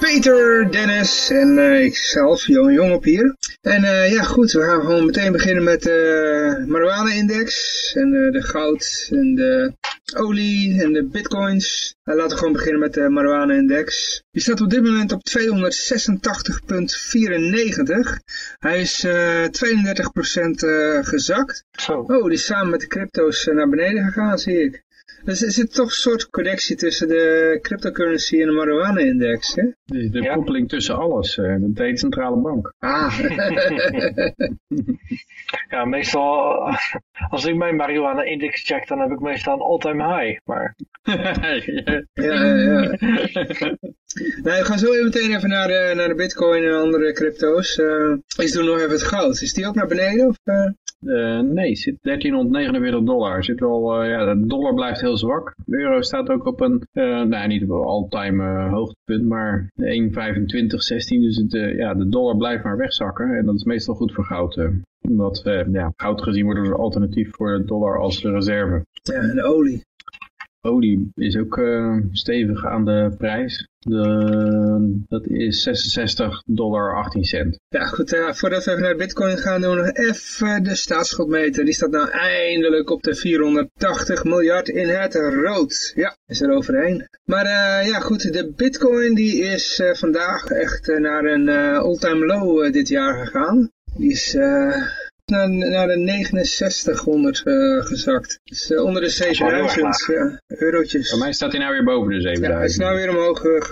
Peter, Dennis en uh, ikzelf, Johan Jong op hier. En uh, ja, goed, we gaan gewoon meteen beginnen met de marijuana-index en de goud en de olie en de bitcoins. laten we gewoon beginnen met de marijuana-index. Die staat op dit moment op 286,94. Hij is 32% gezakt. Zo. Oh, die is samen met de crypto's naar beneden gegaan, zie ik. Dus er zit toch een soort connectie tussen de cryptocurrency en de marijuana-index, hè? De, de ja. koppeling tussen alles, uh, de centrale bank. Ah. ja, meestal, als ik mijn marijuana-index check, dan heb ik meestal een all-time high, maar... ja, ja, ja. nou, we gaan zo even meteen even naar de, naar de bitcoin en andere crypto's. Uh, is doen nog even het goud. Is die ook naar beneden? Of, uh... Uh, nee, zit 1349 dollar. Zit wel, uh, ja, de dollar blijft heel zwak. De euro staat ook op een, uh, nou niet op een all-time hoogtepunt, maar 1,2516. Dus het, ja, de dollar blijft maar wegzakken. En dat is meestal goed voor goud. omdat ja, goud gezien wordt als alternatief voor de dollar als reserve. Ja, en olie. Olie is ook stevig aan de prijs. De, dat is 66 dollar 18 cent. Ja goed, uh, voordat we even naar bitcoin gaan doen we nog even de staatsschuldmeter. Die staat nou eindelijk op de 480 miljard in het rood. Ja, is er overheen. Maar uh, ja goed, de bitcoin die is vandaag echt naar een all-time low dit jaar gegaan. Die is naar, naar de 6900 uh, gezakt. Dus uh, onder de 7000 ja, eurotjes. Bij mij staat hij nou weer boven de 7000. Ja, hij is nou weer omhoog uh,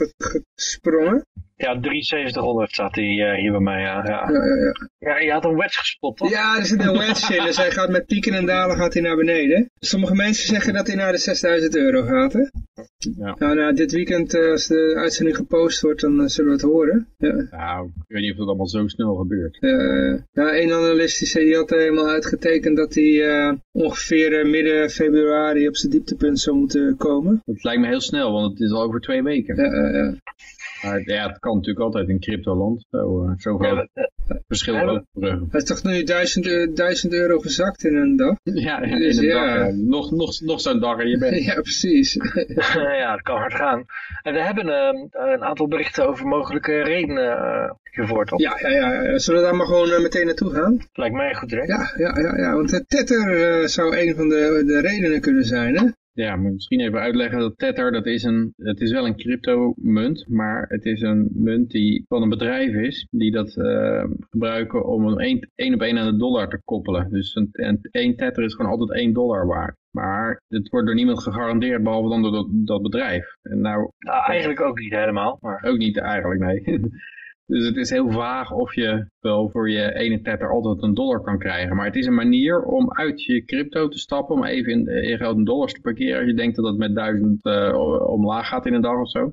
gesprongen. Ja, 7300 staat hij uh, hier bij mij, ja. Ja. Ja, ja, ja. ja, je had een wedge gespot, toch? Ja, er zit een wedge in, dus hij gaat met pieken en dalen gaat hij naar beneden. Sommige mensen zeggen dat hij naar de 6000 euro gaat, hè? Ja. Nou, nou, dit weekend, uh, als de uitzending gepost wordt, dan uh, zullen we het horen. Ja. Nou, ik weet niet of dat allemaal zo snel gebeurt. ja, een analist die, zei, die had helemaal uitgetekend dat hij ongeveer midden februari op zijn dieptepunt zou moeten komen. Dat lijkt me heel snel, want het is al over twee weken. Ja, ja. Maar ja, het kan natuurlijk altijd in cryptoland. Zo, uh, zoveel ja, uh, verschil overbruggen. Het is toch nu 1000, 1000 euro gezakt in een dag? Ja, in dus, een ja. dag. Nog, nog, nog zo'n dag en je bent. ja, precies. ja, dat kan hard gaan. En we hebben uh, een aantal berichten over mogelijke redenen gevoerd. Op. Ja, ja, ja, zullen we daar maar gewoon meteen naartoe gaan? Lijkt mij goed direct. Ja, ja, ja, ja want het tether zou een van de, de redenen kunnen zijn, hè? Ja, moet misschien even uitleggen dat Tether, dat is een, het is wel een cryptomunt, maar het is een munt die van een bedrijf is, die dat uh, gebruiken om een één, één op één aan de dollar te koppelen. Dus een, een, één Tether is gewoon altijd één dollar waard. Maar het wordt door niemand gegarandeerd, behalve dan door dat, dat bedrijf. En nou, nou, eigenlijk ook niet helemaal. Maar... Ook niet eigenlijk, nee. Dus het is heel vaag of je wel voor je ene tether altijd een dollar kan krijgen. Maar het is een manier om uit je crypto te stappen, om even in, je geld in dollars te parkeren. Als je denkt dat het met duizend uh, omlaag gaat in een dag of zo.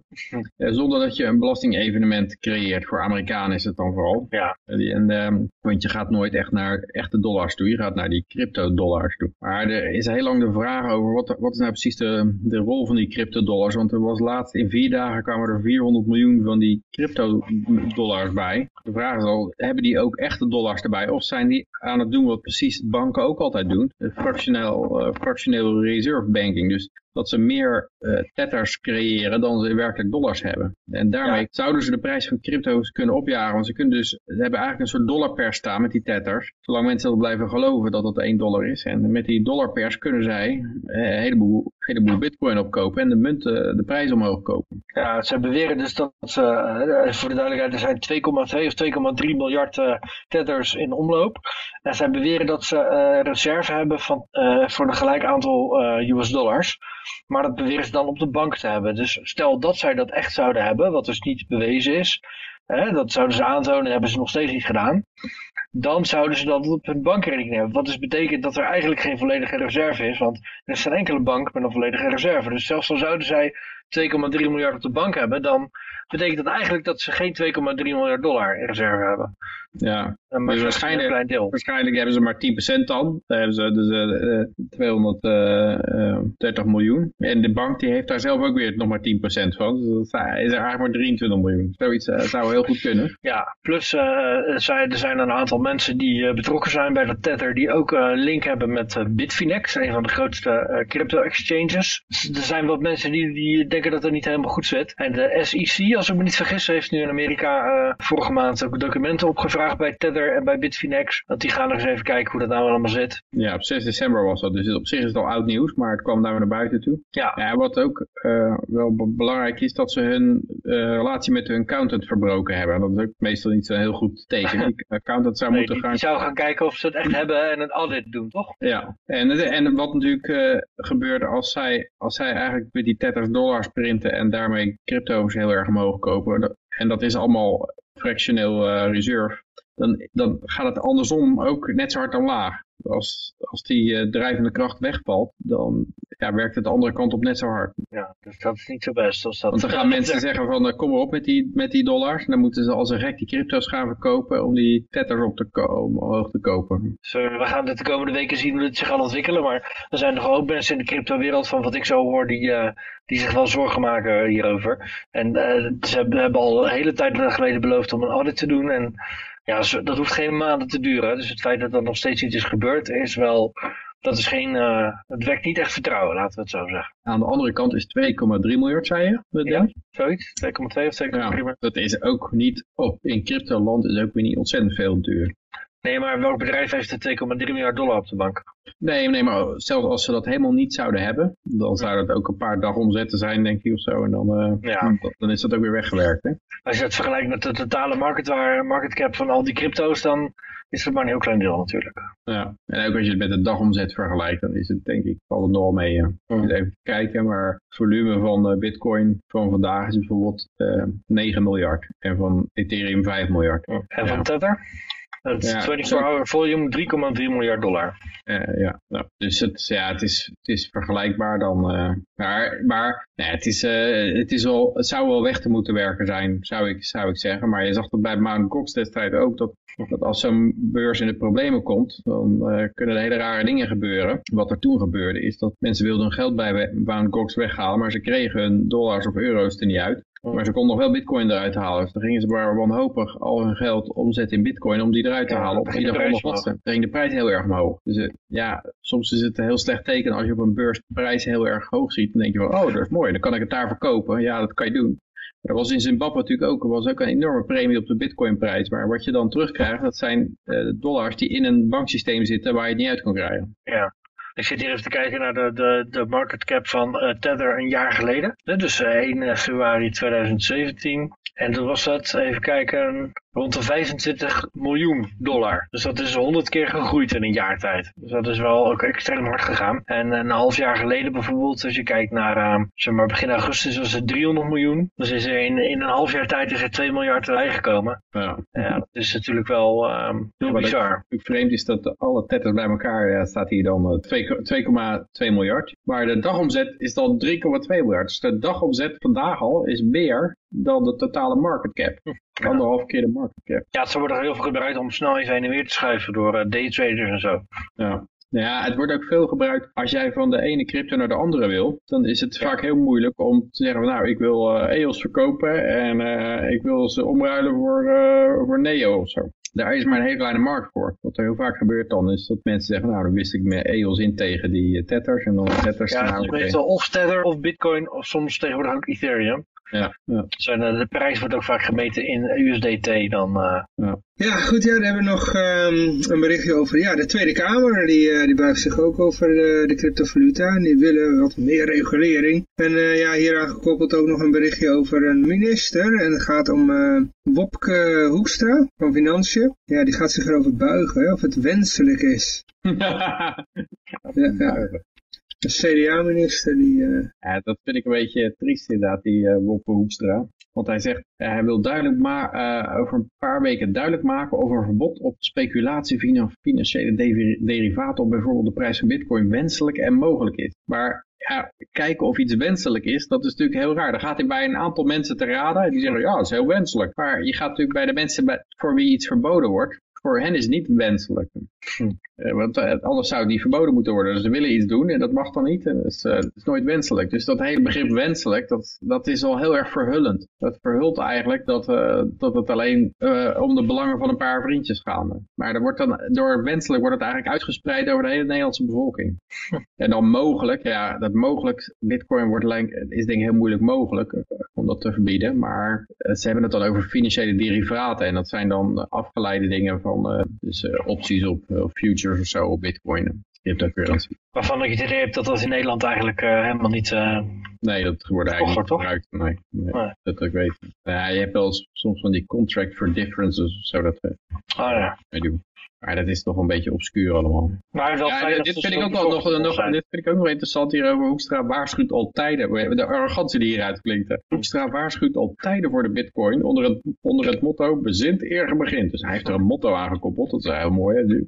Uh, zonder dat je een belastingevenement creëert. Voor Amerikanen is het dan vooral. Ja. En, uh, want je gaat nooit echt naar echte dollars toe. Je gaat naar die crypto dollars toe. Maar er is heel lang de vraag over wat, wat is nou precies de, de rol van die crypto dollars. Want er was laatst in vier dagen kwamen er 400 miljoen van die crypto dollars De vraag is al, hebben die ook echte dollars erbij? Of zijn die aan het doen wat precies banken ook altijd doen? Fractioneel, uh, fractioneel reserve banking. Dus dat ze meer uh, tethers creëren dan ze werkelijk dollars hebben. En daarmee ja. zouden ze de prijs van crypto's kunnen opjagen. Want ze, kunnen dus, ze hebben eigenlijk een soort dollarpers staan met die tethers. Zolang mensen dat blijven geloven dat dat 1 dollar is. En met die dollarpers kunnen zij uh, een heleboel, heleboel bitcoin opkopen en de munt uh, de prijs omhoog kopen. Ja, ze beweren dus dat ze, voor de duidelijkheid, er zijn 2,2 of 2,3 miljard tethers in omloop. En zij beweren dat ze reserve hebben van, voor een gelijk aantal US dollars. Maar dat beweren ze dan op de bank te hebben. Dus stel dat zij dat echt zouden hebben, wat dus niet bewezen is. Hè, dat zouden ze aantonen en hebben ze nog steeds niet gedaan. Dan zouden ze dat op hun bankrekening hebben. Wat dus betekent dat er eigenlijk geen volledige reserve is. Want er is geen enkele bank met een volledige reserve. Dus zelfs al zouden zij 2,3 miljard op de bank hebben, dan betekent dat eigenlijk dat ze geen 2,3 miljard dollar in reserve hebben. Ja, maar dus een waarschijnlijk, klein deel. waarschijnlijk hebben ze maar 10% dan. Dan hebben ze dus eh, eh, 230 miljoen. En de bank die heeft daar zelf ook weer nog maar 10% van. Dus dat is er eigenlijk maar 23 miljoen. Zoiets eh, zou heel goed kunnen. Ja, plus eh, er zijn- er zijn een aantal mensen die eh, betrokken zijn bij dat Tether, die ook eh, link hebben met eh, Bitfinex, een van de grootste eh, crypto-exchanges. Dus er zijn wat mensen die, die denken dat het niet helemaal goed zit. En de SEC, als ik me niet vergis, heeft nu in Amerika eh, vorige maand ook documenten opgevraagd bij Tether en bij Bitfinex. Dat die gaan nog eens even kijken hoe dat nou allemaal zit. Ja, op 6 december was dat. Dus op zich is het al oud nieuws, maar het kwam daar naar buiten toe. Ja, Ja, wat ook eh, wel be- belangrijk is, dat ze hun eh, relatie met hun accountant verbroken hebben. Dat is ook meestal niet zo'n heel goed teken. Die accountant zou nee, moeten die, gaan... die zou gaan kijken of ze het echt hebben en een audit doen, toch? Ja, en, en wat natuurlijk gebeurde als zij, als zij eigenlijk met die tethers dollars printen en daarmee crypto's heel erg omhoog kopen, en dat is allemaal fractioneel eh, reserve, dan, dan gaat het andersom ook net zo hard omlaag. Als, als die eh, drijvende kracht wegvalt, dan ja, werkt het de andere kant op net zo hard. Ja, dus dat is niet zo best. Als dat, Want dan gaan mensen zeggen van eh, kom maar op met die, met die dollars. En dan moeten ze als een gek die crypto's gaan verkopen om die tethers op te ko- om omhoog te kopen. Eh, we gaan dit de komende weken zien hoe dit zich gaat ontwikkelen. Maar er zijn nog ook mensen in de crypto-wereld, van wat ik zo hoor, die, eh, die zich wel zorgen maken hierover. En ze hebben, hebben al een hele tijd geleden beloofd om een audit te doen. En ja, dat hoeft geen maanden te duren. Dus het feit dat dat nog steeds niet is gebeurd, is wel. Dat is geen. eh, het wekt niet echt vertrouwen, laten we het zo zeggen. Aan de andere kant is 2,3 miljard, zei je? Dat Ja, zoiets? 2,2 of 2,3 Ja, miljard? dat is ook niet, oh, in cryptoland is ook weer niet ontzettend veel duur. Nee, maar welk bedrijf heeft er 2,3 miljard dollar op de bank? Nee, nee, maar zelfs als ze dat helemaal niet zouden hebben, dan zou dat ook een paar dagomzetten zijn, denk ik, of zo. En dan, eh, Ja. dan is dat ook weer weggewerkt, hè? Als je het vergelijkt met de totale market, waar, market cap van al die crypto's, dan is het maar een heel klein deel natuurlijk. Ja, en ook als je het met de dagomzet vergelijkt, dan is het denk ik, valt het nog wel mee. ja. Even kijken, maar het volume van eh, bitcoin van vandaag is bijvoorbeeld eh 9 miljard. En van Ethereum 5 miljard. En van Tether? Het Ja, 24-hour volume 3,3 miljard dollar. Eh, ja, nou, dus het, ja, het, is, het is vergelijkbaar dan. eh, maar maar nee, het, is, eh, het, is wel, het zou wel weg te moeten werken zijn, zou ik, zou ik zeggen. Maar je zag dat bij Mt. Gox destijds ook, dat, dat als zo'n beurs in de problemen komt, dan kunnen er hele rare dingen gebeuren. Wat er toen gebeurde is dat mensen wilden hun geld bij Mt. Gox weghalen, maar ze kregen hun dollars of euro's er niet uit. Maar ze konden nog wel bitcoin eruit halen. Dus dan gingen ze maar wanhopig al hun geld omzetten in bitcoin om die eruit te Ja, halen. ging ieder prijs wat. Dan ging de prijs heel erg omhoog. Dus eh, ja, soms is het een heel slecht teken als je op een beurs de prijs heel erg hoog ziet. Dan denk je van, oh dat is mooi, dan kan ik het daar verkopen. Ja, dat kan je doen. Er was in Zimbabwe natuurlijk ook, er was ook een enorme premie op de bitcoinprijs. Maar wat je dan terugkrijgt, dat zijn eh, dollars die in een banksysteem zitten waar je het niet uit kan krijgen. Ja. Ik zit hier even te kijken naar de, de, de market cap van eh, Tether een jaar geleden. Dus eh, 1 februari 2017. En toen was dat, even kijken, rond de 25 miljoen dollar. Dus dat is 100 keer gegroeid in een jaar tijd. Dus dat is wel ook extreem hard gegaan. En een half jaar geleden bijvoorbeeld, als je kijkt naar eh, zeg maar begin augustus was het 300 miljoen. Dus is er in, in een half jaar tijd is er 2 miljard bijgekomen. Ja. Ja, dat is natuurlijk wel ehm, heel bizar. natuurlijk vreemd is dat alle tethers bij elkaar, ja, staat hier dan eh, 2 2,2 miljard. Maar de dagomzet is dan 3,2 miljard. Dus de dagomzet vandaag al is meer dan de totale market cap. Anderhalf keer de market cap. Ja, ze worden heel veel gebruikt om snel even heen en weer te schuiven door eh, daytraders en zo. Ja. Nou ja, het wordt ook veel gebruikt. Als jij van de ene crypto naar de andere wil, dan is het vaak heel moeilijk om te zeggen, van, nou, ik wil eh EOS verkopen en eh, ik wil ze omruilen voor, voor Neo of zo. Daar is maar een hele kleine markt voor. Wat er heel vaak gebeurt dan, is dat mensen zeggen, nou, dan wist ik mijn EOS in tegen die tethers en dan tethers Ja, het is meestal of Tether of Bitcoin of soms tegenwoordig ook Ethereum. Ja, ja. Zijn, eh, de prijs wordt ook vaak gemeten in USDT dan. eh, Ja, goed, ja, dan hebben we nog ehm, een berichtje over ja, de Tweede Kamer. Die, eh, die buigt zich ook over de, de cryptovaluta. En die willen wat meer regulering. En eh, ja, hieraan gekoppeld ook nog een berichtje over een minister. En het gaat om eh, Wopke Hoekstra van Financiën. Ja, die gaat zich erover buigen, hè, of het wenselijk is. Ja, ja. Een CDA-minister die... eh, Ja, dat vind ik een beetje triest inderdaad, die uh, Woppe Hoekstra. Want hij zegt, eh, hij wil duidelijk maar eh, over een paar weken duidelijk maken over een verbod op speculatie via financiële derivaten op bijvoorbeeld de prijs van bitcoin wenselijk en mogelijk is. Maar ja, kijken of iets wenselijk is, dat is natuurlijk heel raar. Dan gaat hij bij een aantal mensen te raden en die zeggen, ja, dat is heel wenselijk. Maar je gaat natuurlijk bij de mensen voor wie iets verboden wordt, voor hen is het niet wenselijk. Hm. Eh, want uh, anders zou die verboden moeten worden. Dus ze willen iets doen en dat mag dan niet. En dat, is, dat is nooit wenselijk. Dus dat hele begrip wenselijk, dat, dat is al heel erg verhullend. Dat verhult eigenlijk dat, dat het alleen om de belangen van een paar vriendjes gaat. Maar er wordt dan, door wenselijk wordt het eigenlijk uitgespreid over de hele Nederlandse bevolking. En dan mogelijk, ja, dat mogelijk, bitcoin wordt, is denk ik heel moeilijk mogelijk om dat te verbieden. Maar ze hebben het dan over financiële derivaten. En dat zijn dan afgeleide dingen van dus, opties op of zo op bitcoin. Cryptocurrency. Waarvan ik het idee heb dat dat in Nederland eigenlijk uh, helemaal niet... Uh, nee, dat wordt eigenlijk niet gebruikt. Nee, nee, nee, dat ik weet. Ja, je hebt wel soms van die contract for differences of zo. Dat, uh, oh ja. Maar dat is toch een beetje obscuur allemaal. Maar wel ja, dit, vind ik ook wel nog, nog, dit vind ik ook nog interessant hierover. Hoekstra waarschuwt al tijden. De arrogantie die hieruit klinkt. Hoekstra waarschuwt al tijden voor de bitcoin onder het, onder het motto bezint eer begint. Dus hij heeft er een motto aan gekoppeld. Dat is heel mooi. Hè?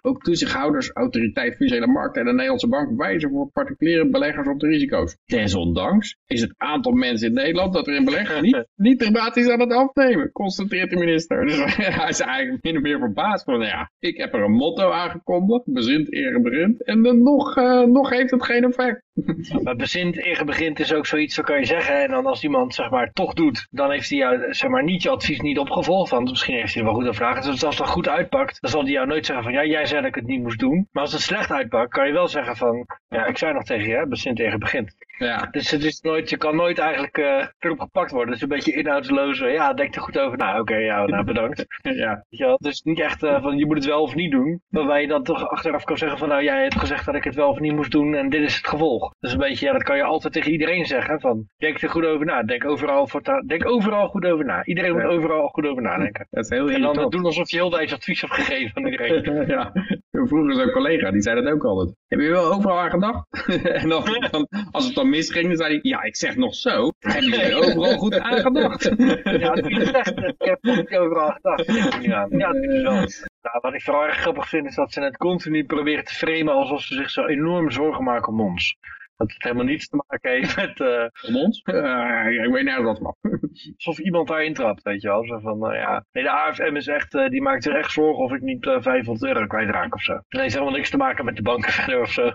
Ook toezichthouders, autoriteit financiële markten en de Nederlandse bank wijzen voor particuliere beleggers op de risico's. Desondanks is het aantal mensen in Nederland dat erin beleggen niet, niet dramatisch aan het afnemen, constateert de minister. Dus hij is eigenlijk min of meer verbaasd van ja, ik heb er een motto aangekondigd, bezint eer begint, en dan nog, uh, nog heeft het geen effect. maar bezint eer begint is ook zoiets, zo kan je zeggen, en dan als iemand zeg maar toch doet, dan heeft hij jou zeg maar niet je advies niet opgevolgd, want misschien heeft hij er wel goed aan vragen. Dus als het goed uitpakt, dan zal hij jou nooit zeggen van ja, jij zei dat ik het niet moest doen. Maar als het slecht uitpakt, kan je wel zeggen van ja, ik zei nog tegen je, bezint eer begint. Ja. Dus het is nooit, je kan nooit eigenlijk uh, erop gepakt worden. Het is een beetje inhoudsloze, ja, denk er goed over na. Oké, okay, ja, nou bedankt. ja. ja. Dus niet echt uh, van je moet het wel of niet doen. Waarbij je dan toch achteraf kan zeggen van nou jij hebt gezegd dat ik het wel of niet moest doen en dit is het gevolg. Dus een beetje, ja dat kan je altijd tegen iedereen zeggen van denk er goed over na. Denk overal, voor denk overal goed over na. Iedereen moet overal goed over nadenken. Dat is heel en dan doen alsof je heel wijs advies hebt gegeven aan iedereen. ja, vroeger zo'n collega die zei dat ook altijd. Heb je wel overal aan gedacht? en dan, dan, als het dan misging, dan zei hij, ja ik zeg nog zo. Heb je overal goed aan gedacht? ja, dat is echt, ik heb niet overal gedacht. Ja, dat is wel. Nou, wat ik vooral erg grappig vind is dat ze het continu proberen te framen alsof ze zich zo enorm zorgen maken om ons. Dat het helemaal niets te maken heeft met... Uh, om ons? Uh, ik weet niet wat mag. Alsof iemand daarin trapt, weet je wel. Zo van, uh, ja. Nee, de AFM is echt, uh, die maakt zich echt zorgen of ik niet 500 euro kwijtraak of zo. Nee, het heeft helemaal niks te maken met de banken verder of zo.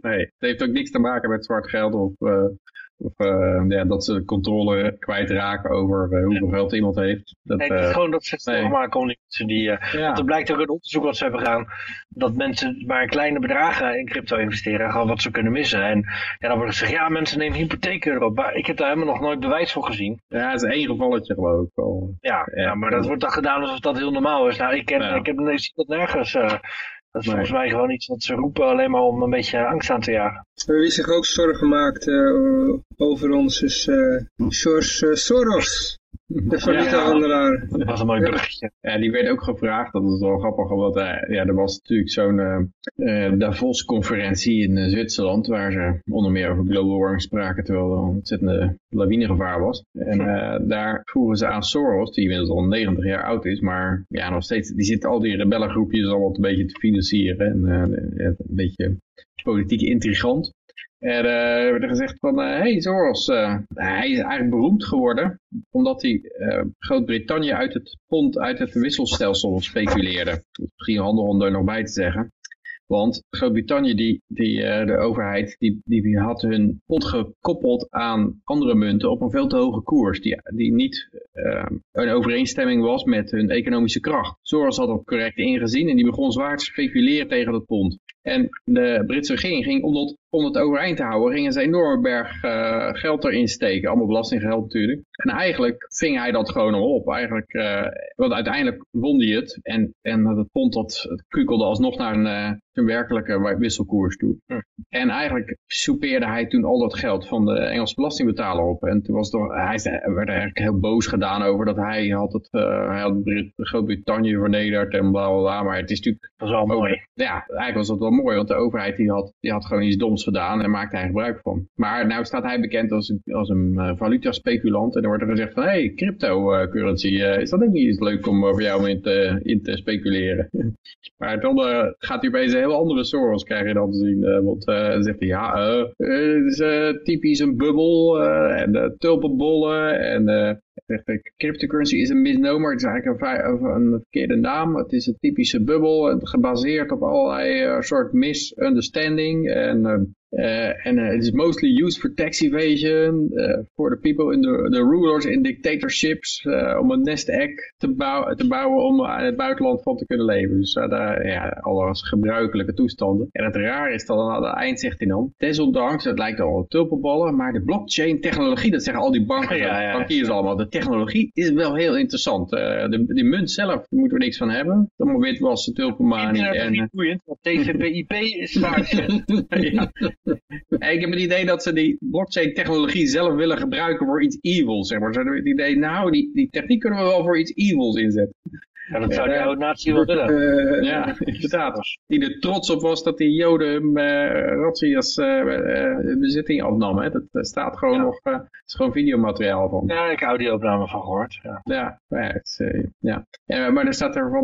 nee, het heeft ook niks te maken met zwart geld of of uh, ja, dat ze controle kwijtraken over uh, hoeveel ja. geld iemand heeft. Dat, nee, het is uh, gewoon dat ze het nee. maken om mensen die... Ja. Want er blijkt ook uit onderzoek wat ze hebben gedaan... dat mensen maar kleine bedragen in crypto investeren... gewoon wat ze kunnen missen. En ja, dan wordt gezegd... ja, mensen nemen hypotheken erop. Maar ik heb daar helemaal nog nooit bewijs voor gezien. Ja, het is één gevalletje geloof ik. Ja, ja, maar dat wordt dan gedaan alsof dat heel normaal is. Nou, ik, ken, ik heb nee, zie dat nergens... Dat is nee. volgens mij gewoon iets wat ze roepen alleen maar om een beetje angst aan te jagen. Wie zich ook zorgen maakt uh, over ons is uh, George uh, Soros. De valutahandelaar. Ja, dat was een mooi bruggetje. Ja, die werd ook gevraagd, dat is wel grappig, want uh, ja, er was natuurlijk zo'n uh, Davos-conferentie in Zwitserland, waar ze onder meer over global warming spraken, terwijl er een ontzettende lawinegevaar was. En daar vroegen ze aan Soros, die inmiddels al 90 jaar oud is, maar ja, nog steeds, die zit al die rebellengroepjes al wat een beetje te financieren en een beetje politiek intrigant. Er uh, werd gezegd van, hé uh, hey, Soros, uh, hij is eigenlijk beroemd geworden omdat hij Groot-Brittannië uit het pond, uit het wisselstelsel speculeerde. Misschien handig om er nog bij te zeggen. Want Groot-Brittannië, die, die, de overheid, die, die had hun pond gekoppeld aan andere munten op een veel te hoge koers. Die, die niet een overeenstemming was met hun economische kracht. Soros had dat correct ingezien en die begon zwaar te speculeren tegen het pond. En de Britse regering ging om dat, om het overeind te houden, gingen ze een enorme berg uh, geld erin steken. Allemaal belastinggeld natuurlijk. En eigenlijk ving hij dat gewoon al op. Eigenlijk, uh, want uiteindelijk won hij het. En, en het pond dat het kukelde alsnog naar een, uh, een werkelijke wisselkoers toe. Hm. En eigenlijk soupeerde hij toen al dat geld van de Engelse belastingbetaler op. En toen was door, hij werd eigenlijk heel boos gedaan over dat hij had het, hij had Groot-Brittannië vernederd en bla bla bla. Maar het is natuurlijk... Dat is wel mooi. Ja, eigenlijk was dat wel mooi, want de overheid die had, die had gewoon iets doms gedaan en maakt hij gebruik van. Maar nou staat hij bekend als als een uh, valuta-speculant. En dan wordt er gezegd van, hé, hey, cryptocurrency, is dat ook niet eens leuk om voor jou in te, in te speculeren? maar dan gaat hij opeens een heel andere Soros krijg je dan te zien. want dan zegt hij, ja, het is typisch een bubbel en tulpenbollen en Cryptocurrency is een misnomer, het is eigenlijk een, een, verkeerde naam. Het is een typische bubbel, gebaseerd op allerlei uh, soort misunderstanding. En Uh, and uh, it is mostly used for tax evasion, uh, for the people in the, the rulers in dictatorships, om een nest egg te, bouwen, te bouwen om aan het buitenland van te kunnen leven. Dus daar, ja, alles gebruikelijke toestanden. En het raar is dat aan het eind zegt hij dan, desondanks, het lijkt al tulpenballen, maar de blockchain technologie, dat zeggen al die banken, ja, ja, bankiers allemaal, de technologie is wel heel interessant. de, die munt zelf, daar moeten we niks van hebben. Dan moet witwassen, tulpenmanie. Ik vind het niet boeiend, want TCP/IP is vaak. ja. ik heb het idee dat ze die blockchain technologie zelf willen gebruiken voor iets evils. Zeg maar. Ze hebben het idee, nou, die, die techniek kunnen we wel voor iets evils inzetten. Ja, dat zou de oude natie wel willen. Uh, ja, inderdaad. Die er trots op was dat die joden uh, als uh, bezitting afnamen. Hè. Dat staat gewoon ja. nog, het is gewoon videomateriaal van. Ja, ik heb audioopname van gehoord. Ja, ja, ja, het, ja. maar er staat er van,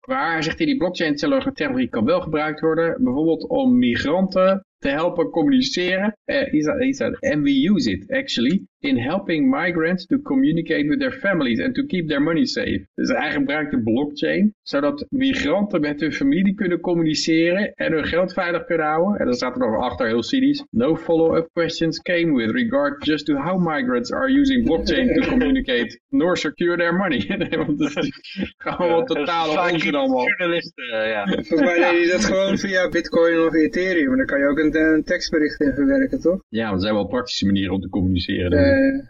waar zegt hij, die blockchain technologie kan wel gebruikt worden. Bijvoorbeeld om migranten te helpen communiceren. Uh, he said, and we use it actually in helping migrants to communicate with their families and to keep their money safe. Dus hij gebruikt de blockchain, zodat migranten met hun familie kunnen communiceren en hun geld veilig kunnen houden. En dan staat er nog achter heel cynisch, no follow-up questions came with regard just to how migrants are using blockchain to communicate nor secure their money. Want dat is gewoon totale onzin allemaal. Journalisten, ja. Volgens mij deed dat gewoon via bitcoin of ethereum. Maar dan kan je ook een, een tekstbericht in verwerken, toch? Ja, want er zijn wel praktische manieren om te communiceren. Uh,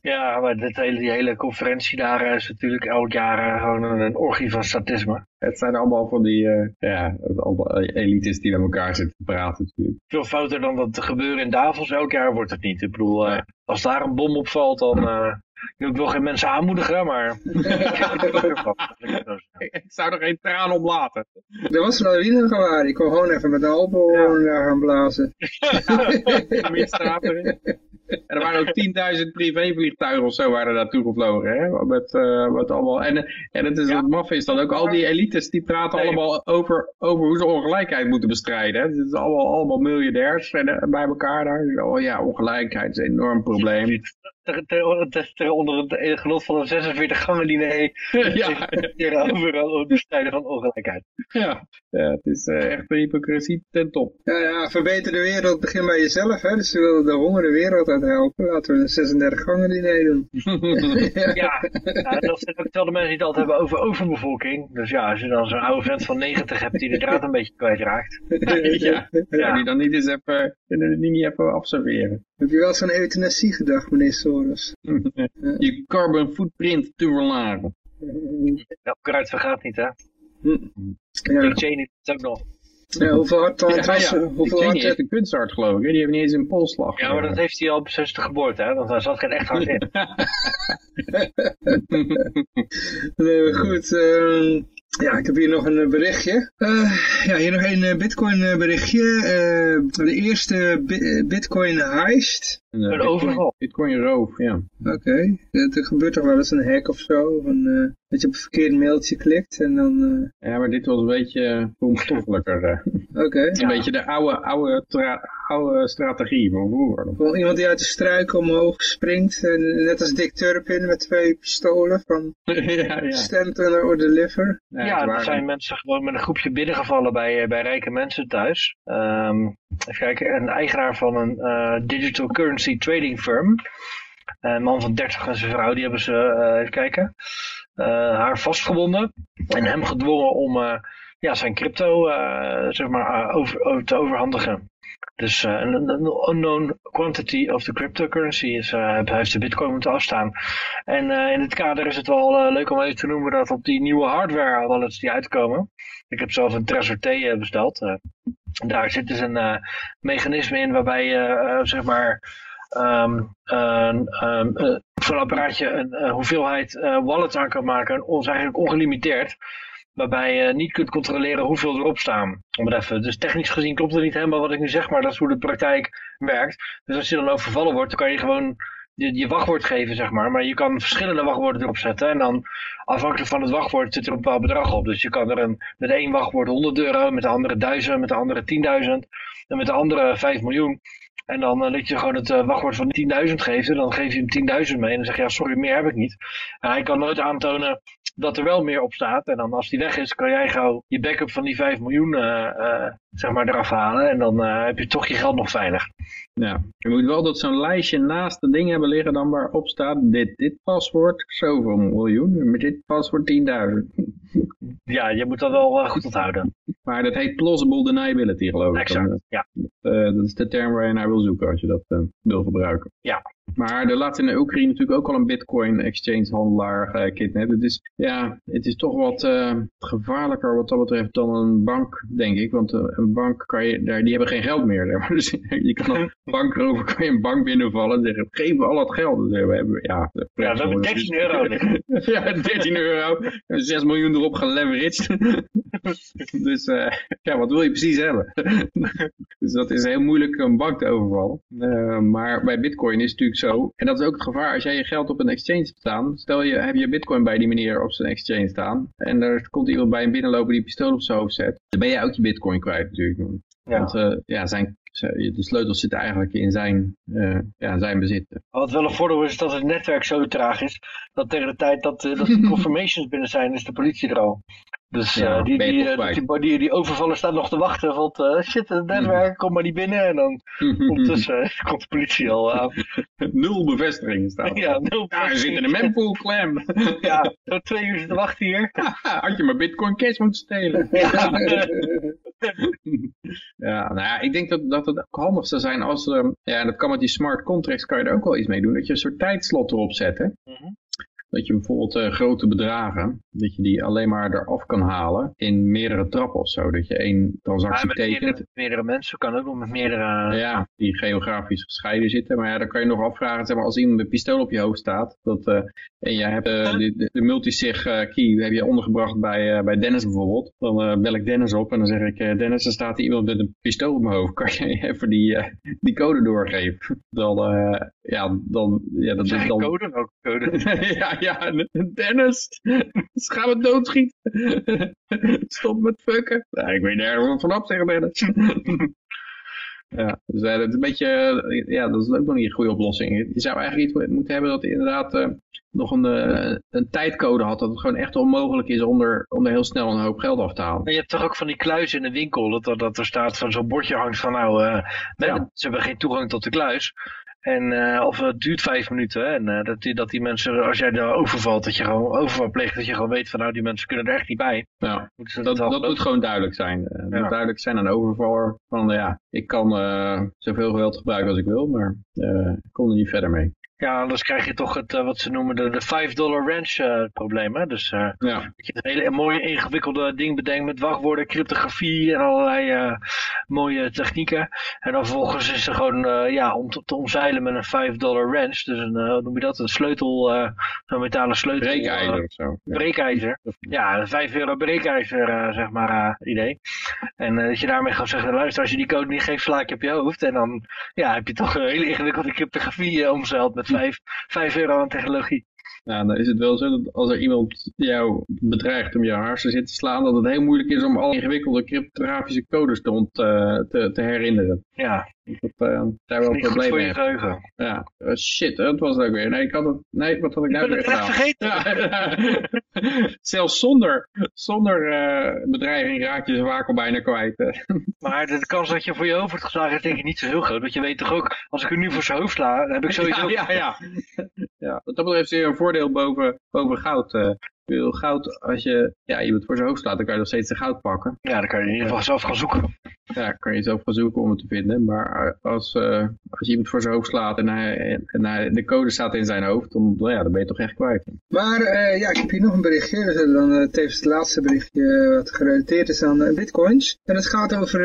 ja, maar dit hele, die hele conferentie daar is natuurlijk elk jaar gewoon een, een orgie van statisme. Het zijn allemaal van die uh, ja, allemaal elites die met elkaar zitten te praten natuurlijk. Veel fouter dan dat gebeuren in Davos elk jaar wordt het niet. Ik bedoel, uh, als daar een bom opvalt dan... Ik wil geen mensen aanmoedigen, maar... ik zou er geen traan op laten. Er was een lawine gewaar. Ik kon gewoon even met de albo ja. gaan blazen. En er waren ook 10.000 privévliegtuigen of zo waren naartoe gevlogen. Hè? Met, uh, met allemaal, en, en het is ja. het maffe is dan ook al die elites die praten nee. allemaal over, over hoe ze ongelijkheid moeten bestrijden. Hè? Het is allemaal, allemaal miljardairs bij elkaar daar. Oh ja, ongelijkheid is een enorm probleem. Ter, ter, ter, ter onder het genot van een 46 gangen diner. ja. ja. Overal het bestrijden van ongelijkheid. Ja, ja het is uh, echt een hypocrisie ten top. Ja, ja, verbeter de wereld, begin bij jezelf. Hè? Dus we willen de honger de wereld uit helpen. Laten we een 36 gangen diner doen. ja, ja dat vertellen mensen niet altijd hebben over overbevolking. Dus ja, als je dan zo'n oude vent van 90 hebt die de draad een beetje kwijtraakt. ja, ja, die dan niet eens even, die niet even observeren. Heb je wel zo'n euthanasie gedacht, meneer Soros? je carbon footprint te verlagen. Ja, kruid vergaat niet, hè? Ja. Dick Cheney is ook nog. Ja, hoeveel hard ja, ja. Hoeveel hard heeft een kunsthart geloof ik. Die hebben niet eens een polslag. Ja, maar dat heeft hij al op zijn geboorte, hè? Want daar zat geen echt hard in. nee, goed. Uh, ja, ik heb hier nog een berichtje. Uh, ja, hier nog een bitcoin berichtje. De eerste bitcoin heist. Een overval. Bitcoin roof, ja. Oké. Okay. Er gebeurt toch wel eens een hack of zo. Of een, dat je op een verkeerd mailtje klikt en dan... Uh... Ja, maar dit was een beetje onstoffelijker. Oké. Okay. Een ja. beetje de oude, oude, oude strategie van vroeger. Gewoon iemand die uit de struiken omhoog springt. En net als Dick Turpin met twee pistolen van ja, ja. Stanton or Deliver. Ja, ja er zijn mensen gewoon met een groepje binnengevallen bij, bij rijke mensen thuis. Um, even kijken, een eigenaar van een uh, digital currency trading firm. Een man van 30 en zijn vrouw, die hebben ze, uh, even kijken, uh, haar vastgebonden. En hem gedwongen om ja, zijn crypto zeg maar, over, te overhandigen. Dus een unknown quantity of the cryptocurrency is, heeft de bitcoin moeten afstaan. En in dit kader is het wel leuk om even te noemen dat op die nieuwe hardware wallets die uitkomen. Ik heb zelf een Trezor T besteld. daar zit dus een mechanisme in waarbij je zeg maar um, uh, zo'n apparaatje een uh, hoeveelheid uh, wallets aan kan maken, ons eigenlijk ongelimiteerd. waarbij je niet kunt controleren hoeveel erop staan. Om even, dus technisch gezien klopt het niet helemaal wat ik nu zeg, maar dat is hoe de praktijk werkt. Dus als je dan overvallen wordt, dan kan je gewoon je, je wachtwoord geven, zeg maar. Maar je kan verschillende wachtwoorden erop zetten. En dan afhankelijk van het wachtwoord zit er een bepaald bedrag op. Dus je kan er een, met één wachtwoord 100 euro, met de andere 1000, met de andere 10.000 en met de andere 5 miljoen. En dan uh, dat je gewoon het uh, wachtwoord van 10.000 geeft. En dan geef je hem 10.000 mee. En dan zeg je, ja sorry, meer heb ik niet. En hij kan nooit aantonen dat er wel meer op staat. En dan als die weg is, kan jij gauw je backup van die 5 miljoen uh, zeg maar eraf halen. En dan heb je toch je geld nog veilig. Ja, je moet wel dat zo'n lijstje naast de dingen hebben liggen dan waarop staat dit, dit paswoord zoveel miljoen, met dit paswoord 10.000. Ja, je moet dat wel goed onthouden. Maar dat heet plausible deniability geloof ik. Exact, dan, ja. Dat, dat, is de term waar je naar wil zoeken als je dat uh, wil gebruiken. Ja, maar er laat in de Oekraïne natuurlijk ook al een bitcoin exchange handelaar uh, kidnappen. Het is, ja, het is toch wat uh, gevaarlijker wat dat betreft dan een bank, denk ik. Want uh, een bank kan je, daar, die hebben geen geld meer. Dus je kan een bank erover, kan je een bank binnenvallen en zeggen, geef al het geld. Dus we hebben, ja, ja, we hebben 13 euro. ja, 13 euro. 6 miljoen erop geleveraged. dus ja, wat wil je precies hebben? dus dat is heel moeilijk een bank te overvallen. maar bij bitcoin is het natuurlijk zo. En dat is ook het gevaar als jij je geld op een exchange hebt staan. Stel je heb je bitcoin bij die meneer op zijn exchange staan. En er komt iemand bij hem binnenlopen die een pistool op zijn hoofd zet. Dan ben je ook je bitcoin kwijt natuurlijk. Ja. Want uh, ja, zijn, de sleutels zitten eigenlijk in zijn, uh, ja, zijn bezit. Wat wel een voordeel is, is dat het netwerk zo traag is. Dat tegen de tijd dat, uh, dat de confirmations binnen zijn, is de politie er al. Dus ja, uh, die, die, die, die, die, overvaller staat nog te wachten. Want uh, shit, het netwerk, kom maar niet binnen. En dan ondertussen komt de politie al aan. nul bevestiging staat Ja, nul Ja, er zit in een mempool klem. ja, zo twee uur te wachten hier. Had je maar bitcoin cash moeten stelen. Ja. ja, nou ja, ik denk dat, dat het ook handig zou zijn als, uh, ja, dat kan met die smart contracts, kan je er ook wel iets mee doen. Dat je een soort tijdslot erop zet, hè. Mm -hmm. Dat je bijvoorbeeld uh, grote bedragen, dat je die alleen maar eraf kan halen in meerdere trappen of zo. Dat je één transactie ja, tekent. Meerdere, meerdere, mensen kan ook nog met meerdere... Ja, die geografisch gescheiden zitten. Maar ja, dan kan je nog afvragen, zeg maar, als iemand met pistool op je hoofd staat. Dat, uh, en je hebt uh, de, de, de multisig key, heb je ondergebracht bij, bij Dennis bijvoorbeeld. Dan bel ik Dennis op en dan zeg ik, Dennis, er staat hier iemand met een pistool op mijn hoofd. Kan je even die, die code doorgeven? Dan, ja, dan... Ja, dat is dan... code? Welke code? ja, ja, Dennis, ze gaan we doodschieten. Stop met fucken. Ja, ik weet nergens wat vanaf zeggen Dennis. ja, dus uh, dat is een beetje, ja, dat is ook nog niet een goede oplossing. Je zou eigenlijk iets moeten hebben dat inderdaad uh, nog een, uh, een tijdcode had, dat het gewoon echt onmogelijk is om er, om er heel snel een hoop geld af te halen. Maar je hebt toch ook van die kluizen in de winkel, dat, dat er staat van zo'n bordje hangt van nou, ja. ze hebben geen toegang tot de kluis. En, uh, of het duurt vijf minuten. Hè? En uh, dat, die, dat die mensen, als jij daar overvalt, dat je gewoon overval pleegt, dat je gewoon weet van nou, die mensen kunnen er echt niet bij. Ja, dat, dat, dat moet gewoon duidelijk zijn. Uh, ja. moet duidelijk zijn aan de overvaller van ja, ik kan zoveel geweld gebruiken als ik wil, maar ik kom er niet verder mee. Ja, anders krijg je toch het, uh, wat ze noemen de, de 5 dollar ranch uh, probleem. Hè? Dus uh, ja. dat je een hele mooie ingewikkelde ding bedenkt met wachtwoorden, cryptografie en allerlei mooie technieken. En dan vervolgens is er gewoon ja, om te, te, omzeilen met een 5 dollar ranch. Dus een, hoe noem je dat? Een sleutel, een metalen sleutel. Breekijzer of zo. Ja. Breekijzer. Ja, een 5 euro breekijzer zeg maar idee. En dat je daarmee gewoon zegt, luister als je die code niet geeft sla ik je op je hoofd. En dan ja, heb je toch een hele ingewikkelde cryptografie omzeild met 5, 5 euro aan technologie. Ja, dan is het wel zo dat als er iemand jou bedreigt om je hersenen te slaan, dat het heel moeilijk is om al ingewikkelde cryptografische codes te, ont, uh, te, te herinneren. Ja. Dat, uh, daar wel problemen voor je geheugen. Ja. Uh, shit, dat was het ook weer. Nee, ik had het, nee wat had ik nou weer gedaan? vergeten. Ja. Zelfs zonder, zonder bedreiging raak je vaak al bijna kwijt. maar de kans dat je voor je hoofd wordt geslagen is denk ik niet zo heel groot. Want je weet toch ook, als ik er nu voor zijn hoofd sla, dan heb ik sowieso... Ja, ja, ja. ja. Wat dat betreft is er een voordeel boven, boven goud. Veel goud, als je ja, iemand voor zijn hoofd slaat, dan kan je nog steeds de goud pakken. Ja, dan kan je in ieder geval zelf gaan zoeken. Ja, kan je zelf gaan zoeken om het te vinden. Maar als, uh, als je iemand voor zijn hoofd slaat en, hij, en hij, de code staat in zijn hoofd, dan, ja, dan ben je toch echt kwijt. Maar uh, ja, ik heb hier nog een berichtje. Dat is dan uh, tevens het laatste berichtje wat gerelateerd is aan bitcoins. En het gaat over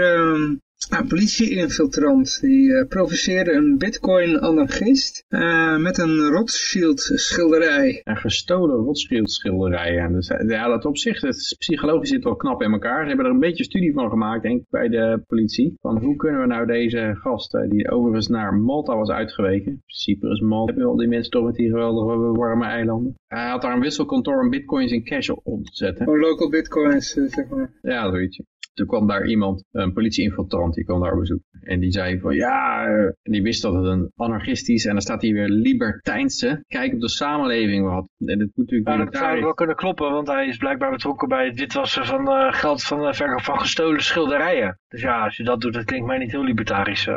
een politie-infiltrant. Die uh, provoceerde een bitcoin-anarchist uh, met een Rothschild-schilderij. Een gestolen Rothschild-schilderij. Dus, ja, dat op zich, het psychologisch zit wel knap in elkaar. Ze hebben er een beetje studie van gemaakt, denk ik, bij de politie. Van hoe kunnen we nou deze gast, die overigens naar Malta was uitgeweken. Cyprus, Malta, hebben we al die mensen toch met die geweldige warme eilanden. Hij had daar een wisselkantoor om bitcoins in cash op te zetten. Gewoon local bitcoins, zeg maar. Ja, zoiets. Toen kwam daar iemand, een politieinfiltrant, die kwam daar op bezoek. En die zei van ja, uh, en die wist dat het een anarchistisch, en dan staat hier weer libertijnse, kijk op de samenleving wat. En dat moet natuurlijk dat zou wel kunnen kloppen, want hij is blijkbaar betrokken bij het witwassen van uh, geld van, uh, van gestolen schilderijen. Dus ja, als je dat doet, dat klinkt mij niet heel libertarisch.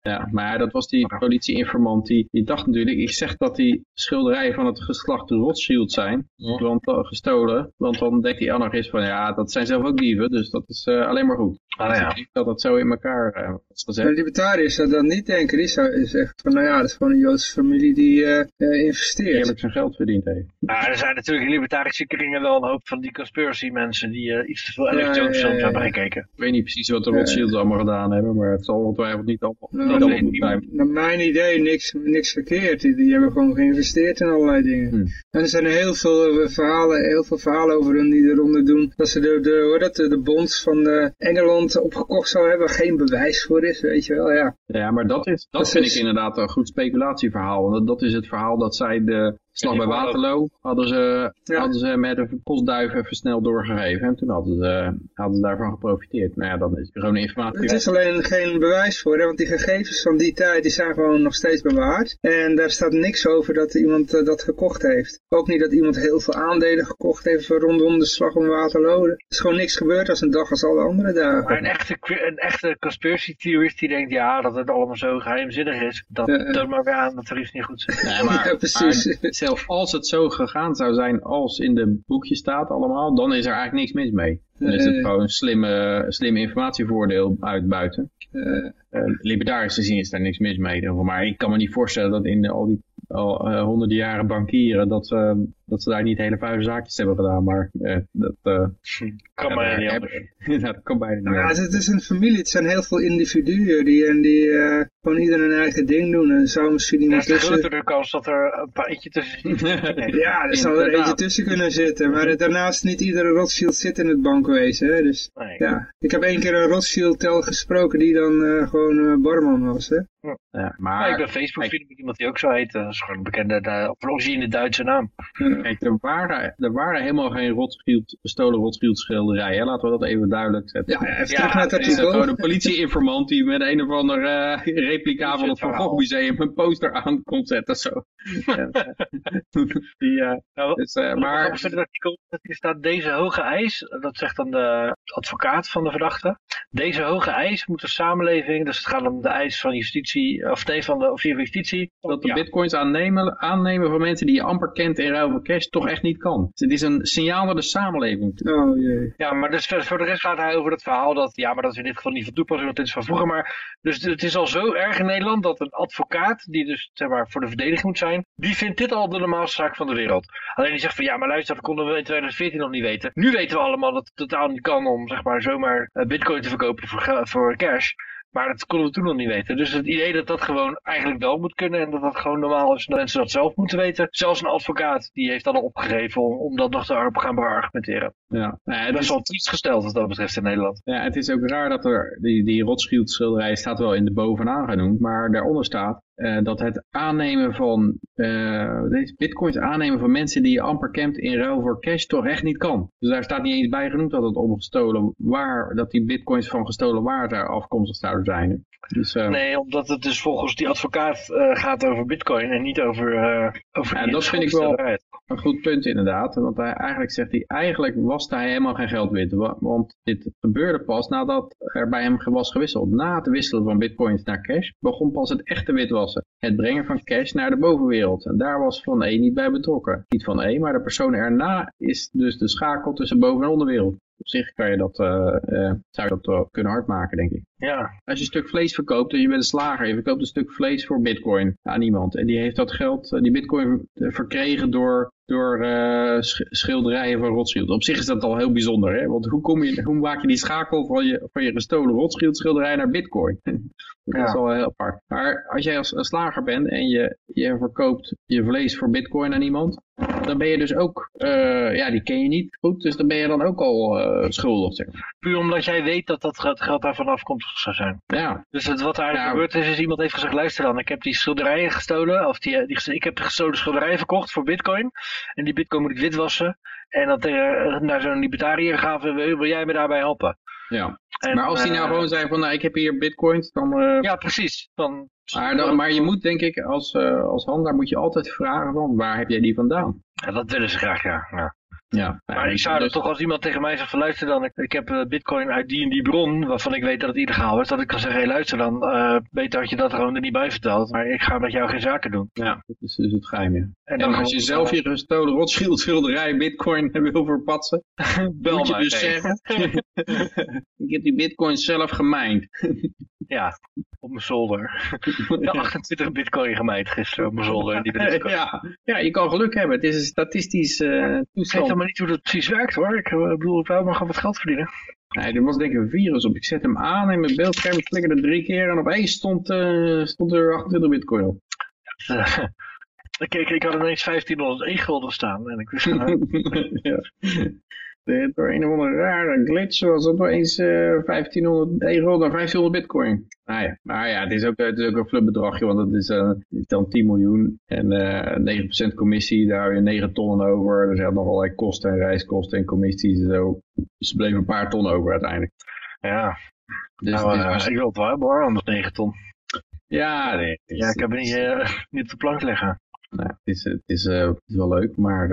Ja, maar dat was die politieinformant die, die dacht natuurlijk, ik zeg dat die schilderijen van het geslacht Rothschild zijn, want, uh, gestolen, want dan denkt die anarchist van ja, dat zijn zelf ook dieven, dus dat is uh, alleen maar goed. Ah, dus ja. dat dat zo in elkaar uh, was gezet. De libertariërs zou dat niet denken, die zou zeggen van nou ja, dat is gewoon een Joodse familie die investeert. Eerlijk zijn geld verdient heeft. Ja, er zijn natuurlijk in libertarische kringen wel een hoop van die conspiracy mensen die iets te veel Alex Jones films hebben gekeken. Ik weet niet precies wat de Rothschilds allemaal gedaan hebben, maar het zal ongetwijfeld niet allemaal naar mijn idee niks, niks verkeerd. Die, die hebben gewoon geïnvesteerd in allerlei dingen. Hmm. En er zijn heel veel eh, verhalen, heel veel verhalen over hun die eronder doen. Dat ze de, de, hoor dat, de bonds van uh, Engeland opgekocht zou hebben. Geen bewijs voor is, weet je wel, ja. Ja, maar dat, is, dat, vind ik inderdaad een goed speculatieverhaal. Want dat is het verhaal dat zij de Slag bij Waterloo hadden ze, hadden ze met een postduif even snel doorgegeven. En toen hadden ze, hadden ze daarvan geprofiteerd. Nou ja, dan is er gewoon informatie. Het is alleen geen bewijs voor, hè, want die gegevens van die tijd die zijn gewoon nog steeds bewaard. En daar staat niks over dat iemand uh, dat gekocht heeft. Ook niet dat iemand heel veel aandelen gekocht heeft rondom de slag om Waterloo. Er is gewoon niks gebeurd als een dag als alle andere dagen. Maar een echte, een echte conspiracy theorist die denkt ja, dat het allemaal zo geheimzinnig is. Dat uh, toont maar weer aan dat er iets niet goed zit. Nee, maar, ja, precies. Als het zo gegaan zou zijn als in de boekje staat allemaal, dan is er eigenlijk niks mis mee. Dan is het gewoon een slimme, slimme informatievoordeel uitbuiten. Uh, uh, libertarisch gezien is daar niks mis mee. Maar ik kan me niet voorstellen dat in al die al uh, honderden jaren bankieren, dat, uh, dat ze daar niet hele vuile zaakjes hebben gedaan. Maar uh, dat kan ja, bijna niet anders. ja, dat kan bijna niet ja, Het is een familie, het zijn heel veel individuen die, en die gewoon ieder hun eigen ding doen. En zou misschien iemand tussen... Er is grotere kans dat er een paar eentje tussen zit. ja, er zou er eentje tussen kunnen zitten. Maar daarnaast niet iedere Rothschild zit in het bankwezen. Hè? Dus, nee. ja. Ik heb één keer een Rothschild tel gesproken die dan gewoon barman was. Hè? Ja, maar... ik ben Facebook vriend met iemand die ook zo heet. Dat is gewoon een bekende, de, in de Duitse naam. Kijk, er waren, er waren helemaal geen Rothschild, gestolen Rothschild schilderijen. Laten we dat even duidelijk zetten. Ja, even ja, het is gewoon een politieinformant die met een of ander uh, replica van het Van Gogh Museum een poster aan komt zetten. Zo. die, uh, nou, dus, uh, maar... Artikel staat deze hoge eis, dat zegt dan de advocaat van de verdachte. Deze hoge eis moet de samenleving, dus het gaat om de eis van justitie of nee, van de officier van justitie. Dat de bitcoins aannemen, aannemen van mensen die je amper kent in ruil cash toch echt niet kan. Het is een signaal naar de samenleving. Oh jee. Ja, maar dus voor de rest gaat hij over het verhaal dat, ja, maar dat is in dit geval niet van toepassing, want dit is van vroeger. Maar dus het is al zo erg in Nederland dat een advocaat, die dus zeg maar voor de verdediging moet zijn, die vindt dit al de normaalste zaak van de wereld. Alleen die zegt van, ja, maar luister, dat konden we in 2014 nog niet weten. Nu weten we allemaal dat het totaal niet kan om, zeg maar, zomaar eh, bitcoin te verkopen voor, voor cash. Maar dat konden we toen nog niet weten. Dus het idee dat dat gewoon eigenlijk wel moet kunnen en dat dat gewoon normaal is, dat mensen dat zelf moeten weten. Zelfs een advocaat, die heeft dan al opgegeven om, om dat nog te gaan beargumenteren. Ja. Nou, het is wel iets gesteld wat dat betreft in Nederland. Ja, het is ook raar dat er, die, die schilderij staat wel in de bovenaan genoemd, maar daaronder staat uh, dat het aannemen van uh, deze bitcoins aannemen van mensen die je amper kent in ruil voor cash toch echt niet kan. Dus daar staat niet eens bij genoemd dat het om gestolen waar, dat die bitcoins van gestolen waarde afkomstig zouden zijn. Dus, uh, nee, omdat het dus volgens die advocaat gaat over bitcoin en niet over, over ja, dat vind ik wel een goed punt inderdaad. Want hij, eigenlijk zegt hij, eigenlijk was hij helemaal geen geld wit. Want dit gebeurde pas nadat er bij hem was gewisseld. Na het wisselen van bitcoins naar cash begon pas het echte het brengen van cash naar de bovenwereld. En daar was Van E niet bij betrokken. Niet Van E, maar de persoon erna is dus de schakel tussen boven- en onderwereld. Op zich kan je dat, uh, uh, zou je dat kunnen hardmaken, denk ik. Ja. Als je een stuk vlees verkoopt en je bent een slager, je verkoopt een stuk vlees voor bitcoin aan iemand. En die heeft dat geld, die bitcoin verkregen door door uh, schilderijen van Rothschild. Op zich is dat al heel bijzonder, hè? want hoe, kom je, hoe maak je die schakel van je, van je gestolen Rothschild schilderij naar bitcoin? dat is al heel apart. Maar als jij als, slager bent en je, je verkoopt je vlees voor bitcoin aan iemand, dan ben je dus ook, uh, ja, die ken je niet goed, dus dan ben je dan ook al uh, schuldig. Zeg maar. Puur omdat jij weet dat dat geld daarvan afkomstig zou zijn. Ja. Dus het, wat er eigenlijk gebeurd is, is iemand heeft gezegd, luister dan, ik heb die schilderijen gestolen, of die, die, ik heb de gestolen schilderijen verkocht voor bitcoin, en die bitcoin moet ik witwassen, en dat uh, naar zo'n libertariër gaan, wil, wil jij me daarbij helpen? Ja. maar als die nou gewoon zei van, nou, ik heb hier bitcoins, dan... Ja, precies. Dan maar, dan, maar je moet denk ik als, als handelaar moet je altijd vragen van waar heb jij die vandaan? Ja, dat willen ze graag, ja. ja. Ja, maar ik zou dus... toch als iemand tegen mij zegt van luister dan, ik, ik heb uh, bitcoin uit die en die bron, waarvan ik weet dat het illegaal is, dat ik kan zeggen, hé hey, luister dan, uh, beter dat je dat gewoon er niet bij vertelt, maar ik ga met jou geen zaken doen. Ja, dat is dus het geheim, ja. En, en als je zelf je gestolen Rothschild schilderij bitcoin wil verpatsen, bel moet je dus zeggen, ik heb die bitcoin zelf gemijnd. ja, op mijn zolder. De 28 bitcoin gemijnd gisteren op mijn zolder. Die ja, ja, je kan geluk hebben. Het is een statistisch uh, toestand helemaal niet hoe dat precies werkt hoor. Ik uh, bedoel, ik wou maar gewoon wat geld verdienen. Nee, er was denk ik een virus op. Ik zet hem aan en mijn beeldscherm flikkerde drie keer en opeens stond, uh, stond er 28 bitcoin op. ik, ik, ik had ineens 1500 e-gulden staan en ik wist ja. Door een of andere rare glitch was het opeens uh, 1500 euro naar 1500 bitcoin. Nou ja, maar ja, het is ook, het is ook een flutbedragje, want het is, uh, is dan 10 miljoen en uh, eh, 9% commissie, daar hou je 9 tonnen over. Er zijn nog allerlei kosten en reiskosten en commissies en zo. Dus er bleef een paar ton over uiteindelijk. Ja, dus nou, uh, ik wil het wel hebben hoor, anders 9 ton. Ja, nee. ja, ik heb het niet, niet op de plank leggen. Nou, het is, het is, het is wel leuk, maar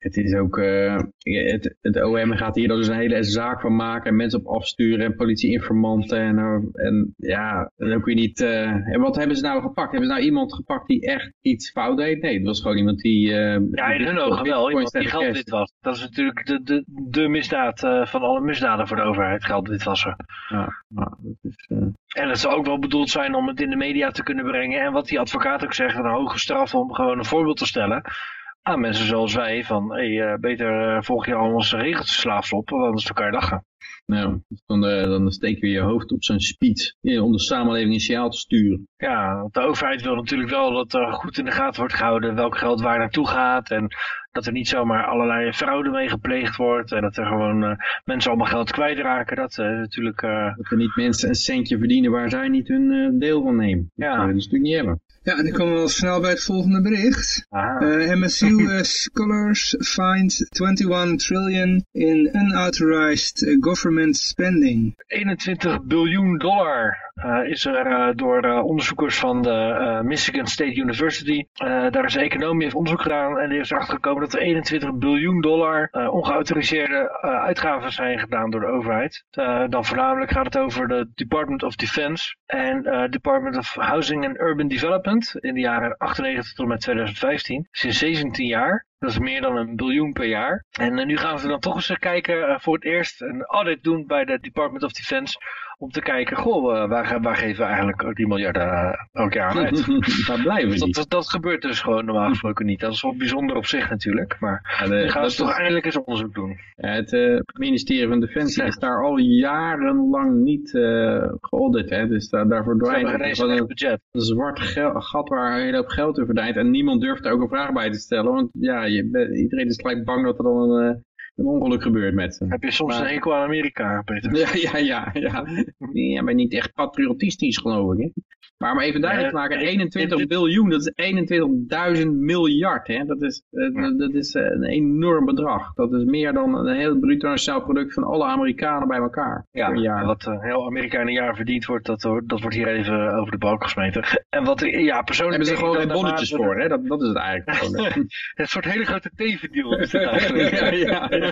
het is ook, uh, het, het OM gaat hier dus een hele zaak van maken en mensen op afsturen en politieinformanten en, uh, en ja, dan kun je niet, uh, en wat hebben ze nou gepakt? Hebben ze nou iemand gepakt die echt iets fout deed? Nee, het was gewoon iemand die... ja, in hun ogen wel, iemand die geld dit was. Dat is natuurlijk de, de, de misdaad van alle misdaden voor de overheid, geld dit was er. Ja, nou, dat is... En het zou ook wel bedoeld zijn om het in de media te kunnen brengen en wat die advocaat ook zegt, een hoge straf om gewoon een voorbeeld te stellen aan mensen zoals wij van hey, uh, beter uh, volg je al onze regeltjes op, want anders kan je lachen. Nou, dan, uh, dan steek je je hoofd op zijn speed om de samenleving een signaal te sturen. Ja, want de overheid wil natuurlijk wel dat er goed in de gaten wordt gehouden welk geld waar naartoe gaat. En dat er niet zomaar allerlei fraude mee gepleegd wordt. En dat er gewoon uh, mensen allemaal geld kwijtraken. Dat uh, natuurlijk... Dat er niet mensen een centje verdienen waar zij niet hun deel van nemen. Ja. Dat is natuurlijk niet hebben. Ja, en dan komen we al snel bij het volgende bericht. Uh, MSU uh, scholars find 21 trillion in unauthorized government spending. 21 biljoen dollar uh, is er door onderzoekers van de Michigan State University. daar is een economie heeft onderzoek gedaan en die is erachter gekomen dat er 21 biljoen dollar ongeautoriseerde uitgaven zijn gedaan door de overheid. dan voornamelijk gaat het over de Department of Defense en Department of Housing and Urban Development in de jaren 98 tot en met 2015. Sinds 17 jaar. Dat is meer dan een biljoen per jaar. En uh, nu gaan ze dan toch eens kijken uh, voor het eerst een audit doen bij de Department of Defense om te kijken, goh, uh, waar, waar geven we eigenlijk die miljarden uh, elk jaar aan uit? waar blijven dat, dat, dat, gebeurt dus gewoon normaal gesproken niet. Dat is wel bijzonder op zich natuurlijk, maar ja, de, gaan ze toch eindelijk eens onderzoek doen. Het uh, ministerie van Defensie is daar al jarenlang niet geaudit, hè? dus daar, daarvoor dwijnt een budget. een zwart gat waar een hele hoop geld in verdient en niemand durft er ook een vraag bij te stellen, want ja, je, iedereen is gelijk bang dat er dan een een ongeluk gebeurt met ze. Heb je soms een hekel aan Amerika, Peter? Ja, ja, ja. ja. ja maar niet echt patriotistisch, geloof ik. Hè? Maar om even duidelijk te maken, 21 biljoen, dat is 21.000 miljard. Hè? Dat, is, uh, dat is uh, een enorm bedrag. Dat is meer dan een heel bruto nationaal product van alle Amerikanen bij elkaar. Ja, jaar. wat uh, heel Amerika in een jaar verdiend wordt, dat, dat wordt hier even over de balk gesmeten. En wat, ja, persoonlijk... Hebben ze gewoon geen bonnetjes voor, hè? Dat, dat is het eigenlijk. een soort hele grote tevendeal is het eigenlijk. ja, ja,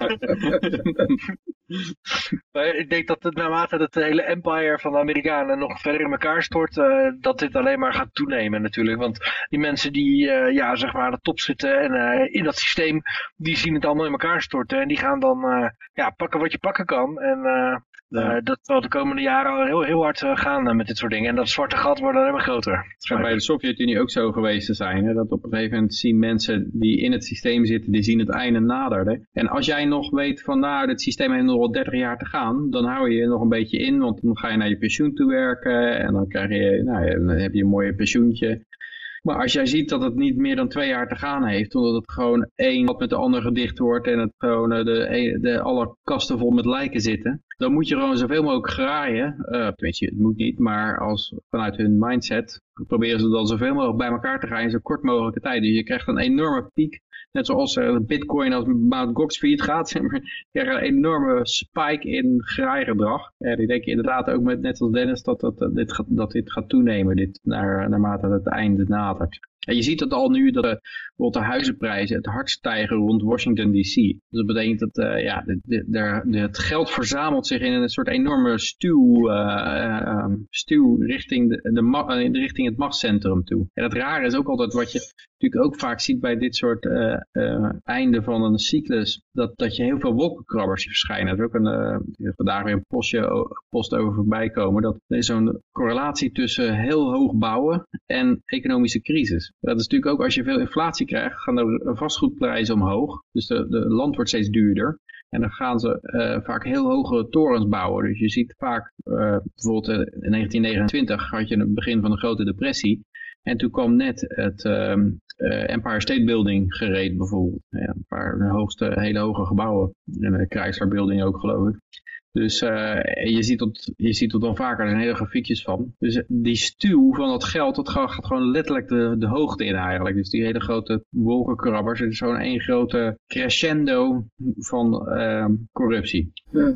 ja. ik denk dat het naarmate de hele empire van de Amerikanen nog verder in elkaar stort, uh, dat dit alleen maar gaat toenemen natuurlijk. Want die mensen die uh, ja, zeg maar aan de top zitten en uh, in dat systeem, die zien het allemaal in elkaar storten. En die gaan dan ja, pakken wat je pakken kan. En Uh, dat zal de komende jaren al heel, heel hard gaan met dit soort dingen. En dat zwarte gat wordt alleen maar groter. Het zou bij de Sovjet-Unie ook zo geweest te zijn. Hè? Dat op een gegeven moment zien mensen die in het systeem zitten, die zien het einde naderen. En als jij nog weet van nou, dit systeem heeft nog wel 30 jaar te gaan, dan hou je je nog een beetje in, want dan ga je naar je pensioen toe werken en dan krijg je, nou, dan heb je een mooie pensioentje. Maar als jij ziet dat het niet meer dan twee jaar te gaan heeft, omdat het gewoon één wat met de ander gedicht wordt en het gewoon eh, de, de, alle kasten vol met lijken zitten, dan moet je gewoon zoveel mogelijk graaien. Uh, tenminste, het moet niet, maar als vanuit hun mindset proberen ze dan zoveel mogelijk bij elkaar te gaan in zo kort mogelijke tijd. Dus je krijgt een enorme piek Net zoals uh, bitcoin als Mount Gox gaat, zeg maar, krijg je een enorme spike in graaigedrag. En ik denk inderdaad ook met, net als Dennis dat, dat, dit, dat dit gaat toenemen dit, naar, naarmate het einde nadert. En je ziet dat al nu dat de, de huizenprijzen het hard stijgen rond Washington DC. Dus dat betekent dat uh, ja, de, de, het geld verzamelt zich in een soort enorme stuw, uh, stuw richting, de, richting het machtscentrum toe. En het rare is ook altijd wat je natuurlijk ook vaak ziet bij dit soort einde van een cyclus, dat, dat je heel veel wolkenkrabbers verschijnen. Er is ook een, vandaag weer een postje, post over voorbij komen, dat er is zo'n correlatie tussen heel hoog bouwen en economische crisis. Dat is natuurlijk ook als je veel inflatie krijgt, gaan de vastgoedprijzen omhoog. Dus de, de land wordt steeds duurder. En dan gaan ze uh, vaak heel hoge torens bouwen. Dus je ziet vaak, uh, bijvoorbeeld in 1929 had je het begin van de grote depressie. En toen kwam net het uh, Empire State Building gereed bijvoorbeeld. Ja, een paar de hoogste, hele hoge gebouwen. En de Chrysler Building ook geloof ik. Dus uh, je, ziet het, je ziet het dan vaker, er zijn hele grafiekjes van. Dus die stuw van dat geld, dat gaat gewoon letterlijk de, de hoogte in eigenlijk. Dus die hele grote wolkenkrabbers, het is zo'n één grote crescendo van uh, corruptie.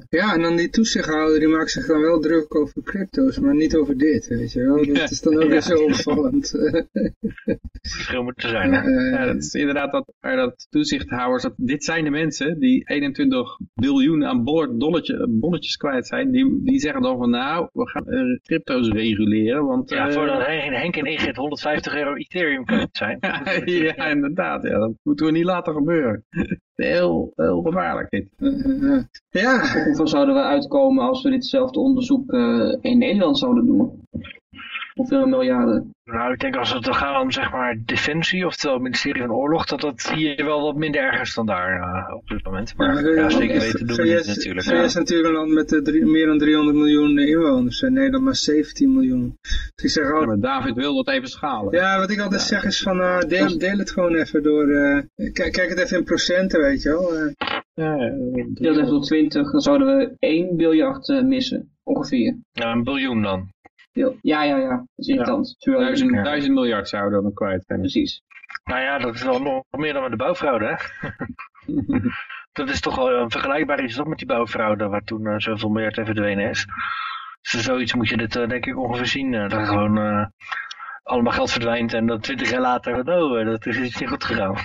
Ja, en dan die toezichthouder, die maakt zich dan wel druk over crypto's, maar niet over dit, weet je wel. Dat is dan ook weer zo opvallend. Verschil moet er zijn, hè? ja, dat is inderdaad dat, dat toezichthouders, dat, dit zijn de mensen die 21 biljoen aan dollartje, bonnetjes kwijt zijn, die, die zeggen dan van nou, we gaan uh, crypto's reguleren. Want, ja, uh, voordat Henk en Ingrid 150 euro Ethereum kwijt zijn. ja, inderdaad. Ja, dat moeten we niet laten gebeuren. Heel, heel gevaarlijk dit. Ja. Hoeveel zouden we uitkomen als we ditzelfde onderzoek uh, in Nederland zouden doen? Hoeveel miljarden? Nou, ik denk als het gaat om zeg maar defensie, oftewel het ministerie van Oorlog, dat dat hier wel wat minder erg is dan daar uh, op dit moment. Maar ja, ja zeker weten doen we niet natuurlijk. VS is natuurlijk een land met uh, drie, meer dan 300 miljoen inwoners en Nederland maar 17 miljoen. Dus ik zeg ja, maar David wil dat even schalen. Ja, wat ik altijd zeg is van uh, deel, deel, het gewoon even door, kijk, kijk het even in procenten, weet je wel. ja, deel het even door 20, dan zouden we 1 biljard missen, ongeveer. Ja, een biljoen dan. Ja, ja, ja. Dat is irritant. Ja. Duizend, duizend miljard zouden dan kwijt zijn. Precies. Nou ja, dat is wel nog meer dan met de bouwfraude, hè? dat is toch wel een vergelijkbaar iets toch met die bouwfraude, waar toen uh, zoveel miljard even verdwenen is. Dus zoiets moet je dit uh, denk ik ongeveer zien. Uh, dat er gewoon allemaal geld verdwijnt en dan twintig jaar later, oh, dat is iets niet goed gegaan.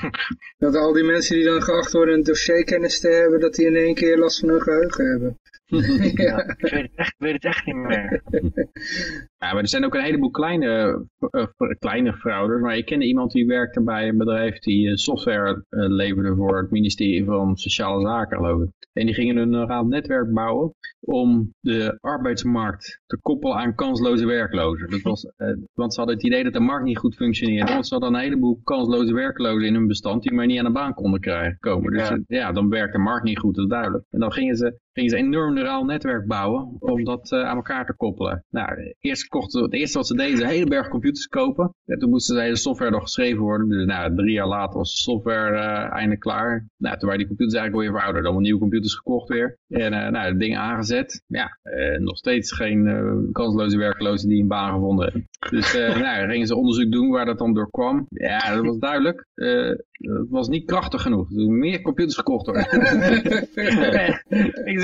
dat al die mensen die dan geacht worden een dossierkennis te hebben, dat die in één keer last van hun geheugen hebben. Ja, ik weet, het echt, weet het echt niet meer. Ja, maar er zijn ook een heleboel kleine, uh, kleine fraudes. Maar ik kende iemand die werkte bij een bedrijf die uh, software uh, leverde voor het ministerie van Sociale Zaken, geloof ik. En die gingen een raad netwerk bouwen om de arbeidsmarkt te koppelen aan kansloze werklozen. Dat was, want ze hadden het idee dat de markt niet goed functioneerde. Want ze hadden een heleboel kansloze werklozen in hun bestand die maar niet aan de baan konden krijgen, komen. Dus ja, ja dan werkt de markt niet goed, dat is duidelijk. En dan gingen ze gingen ze een enorm neuraal netwerk bouwen om dat uh, aan elkaar te koppelen. Nou, eerst kochten, het eerste wat ze deden, een hele berg computers kopen. En toen moesten de hele software nog geschreven worden. Dus nou, drie jaar later was de software uh, eindelijk klaar. Nou, toen waren die computers eigenlijk weer verouderd. Allemaal nieuwe computers gekocht weer. En uh, nou, de dingen aangezet. Ja, nog steeds geen kansloze werklozen die een baan gevonden hebben. Dus nou, gingen ze onderzoek doen waar dat dan door kwam. Ja, dat was duidelijk. het was niet krachtig genoeg. Er meer computers gekocht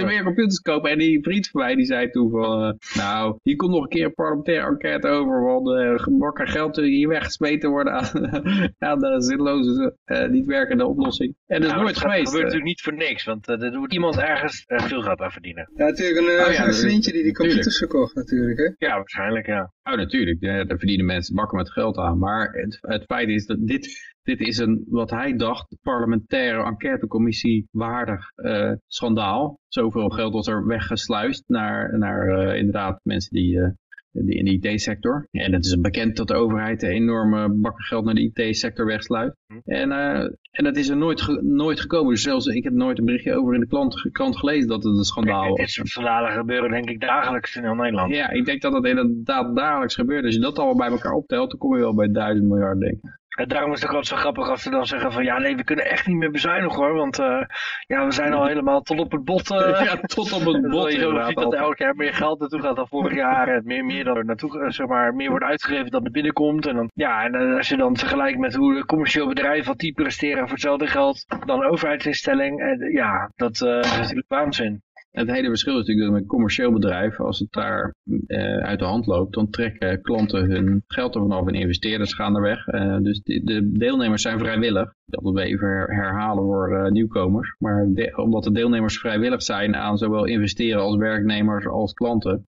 meer computers kopen. En die vriend van mij die zei toen van, uh, nou, hier komt nog een keer een parlementaire enquête over, want uh, geld hier weggesmeten worden aan, aan de zinloze, uh, niet werkende oplossing. En dat is nou, nooit geweest. Dat gebeurt natuurlijk niet voor niks, want er moet iemand ergens veel geld aan verdienen. Ja, natuurlijk een, oh, ja, een vriendje die die computers verkocht natuurlijk, hè? Ja, waarschijnlijk, ja. Oh, natuurlijk. Ja, daar verdienen mensen bakken met geld aan. Maar het, het feit is dat dit, dit is een, wat hij dacht, parlementaire enquêtecommissie waardig uh, schandaal. Zoveel geld was er weggesluist naar, naar inderdaad mensen die in de IT-sector. En het is bekend dat de overheid een enorme bakken geld naar de IT-sector wegsluit. Hm. En, uh, en dat is er nooit, nooit gekomen. Dus zelfs ik heb nooit een berichtje over in de krant, krant gelezen dat het een schandaal was. Dit soort schandalen gebeuren denk ik dagelijks in heel Nederland. Ja, ik denk dat dat inderdaad dagelijks gebeurt. Als je dat allemaal bij elkaar optelt, dan kom je wel bij duizend miljard, denk ik. En daarom is het ook altijd zo grappig als ze dan zeggen van ja nee we kunnen echt niet meer bezuinigen hoor. Want uh, ja we zijn al helemaal tot op het bot. Uh, ja tot op het bot Je ziet dat elk jaar meer geld naartoe gaat dan vorig jaar. En meer, meer dan er naartoe, zeg maar, meer wordt uitgegeven dan er binnenkomt. En dan, ja en als je dan vergelijkt met hoe een commercieel bedrijf wat die presteren voor hetzelfde geld dan overheidsinstelling. En, ja dat is natuurlijk waanzin. Het hele verschil is natuurlijk dat een commercieel bedrijf, als het daar uh, uit de hand loopt, dan trekken klanten hun geld ervan af en investeerders gaan er weg. Uh, dus de, de, deelnemers zijn vrijwillig. Dat wil we even herhalen voor uh, nieuwkomers. Maar omdat de deelnemers vrijwillig zijn aan zowel investeren als werknemers als klanten,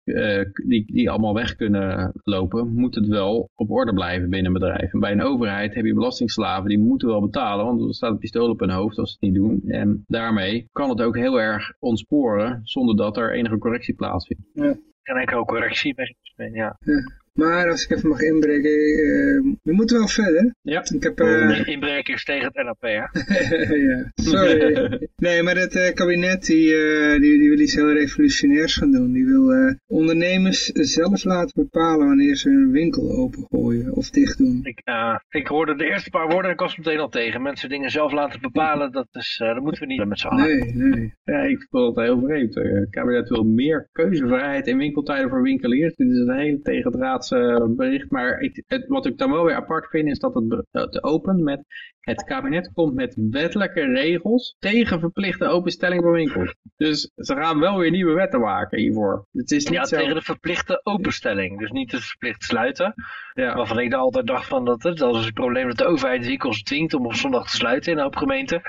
die, die allemaal weg kunnen lopen, moet het wel op orde blijven binnen een bedrijf. En bij een overheid heb je belastingslaven, die moeten wel betalen, want er staat een pistool op hun hoofd als ze het niet doen. En daarmee kan het ook heel erg ontsporen zonder dat er enige correctie plaatsvindt. Ja. Geen enkele correctie bij ja. ja. Maar als ik even mag inbreken, uh, we moeten wel verder. Ja. Ik heb, uh... Inbrekers tegen het NAP, hè? ja, sorry. nee, maar het uh, kabinet die, die, die wil iets heel revolutionairs gaan doen. Die wil ondernemers zelf laten bepalen wanneer ze hun winkel opengooien of dicht doen. Ik, ik hoorde de eerste paar woorden en ik was meteen al tegen. Mensen dingen zelf laten bepalen, dat, is, dat moeten we niet met z'n allen. Nee, nee. Ja, ik vond het heel vreemd. Het kabinet wil meer keuzevrijheid in winkeltijden voor winkeliers. Dit is een hele tegendraad uh, bericht. Maar ik, het, wat ik dan wel weer apart vind is dat het, het opent met het kabinet komt met wettelijke regels tegen verplichte openstelling van winkels. Dus ze gaan wel weer nieuwe wetten maken hiervoor. Het is niet ja, zo... tegen de verplichte openstelling. Dus niet het verplicht sluiten. Ja. Waarvan ik altijd dacht van dat, het, dat is het probleem dat de overheid winkels dwingt om op zondag te sluiten in een hoop gemeenten.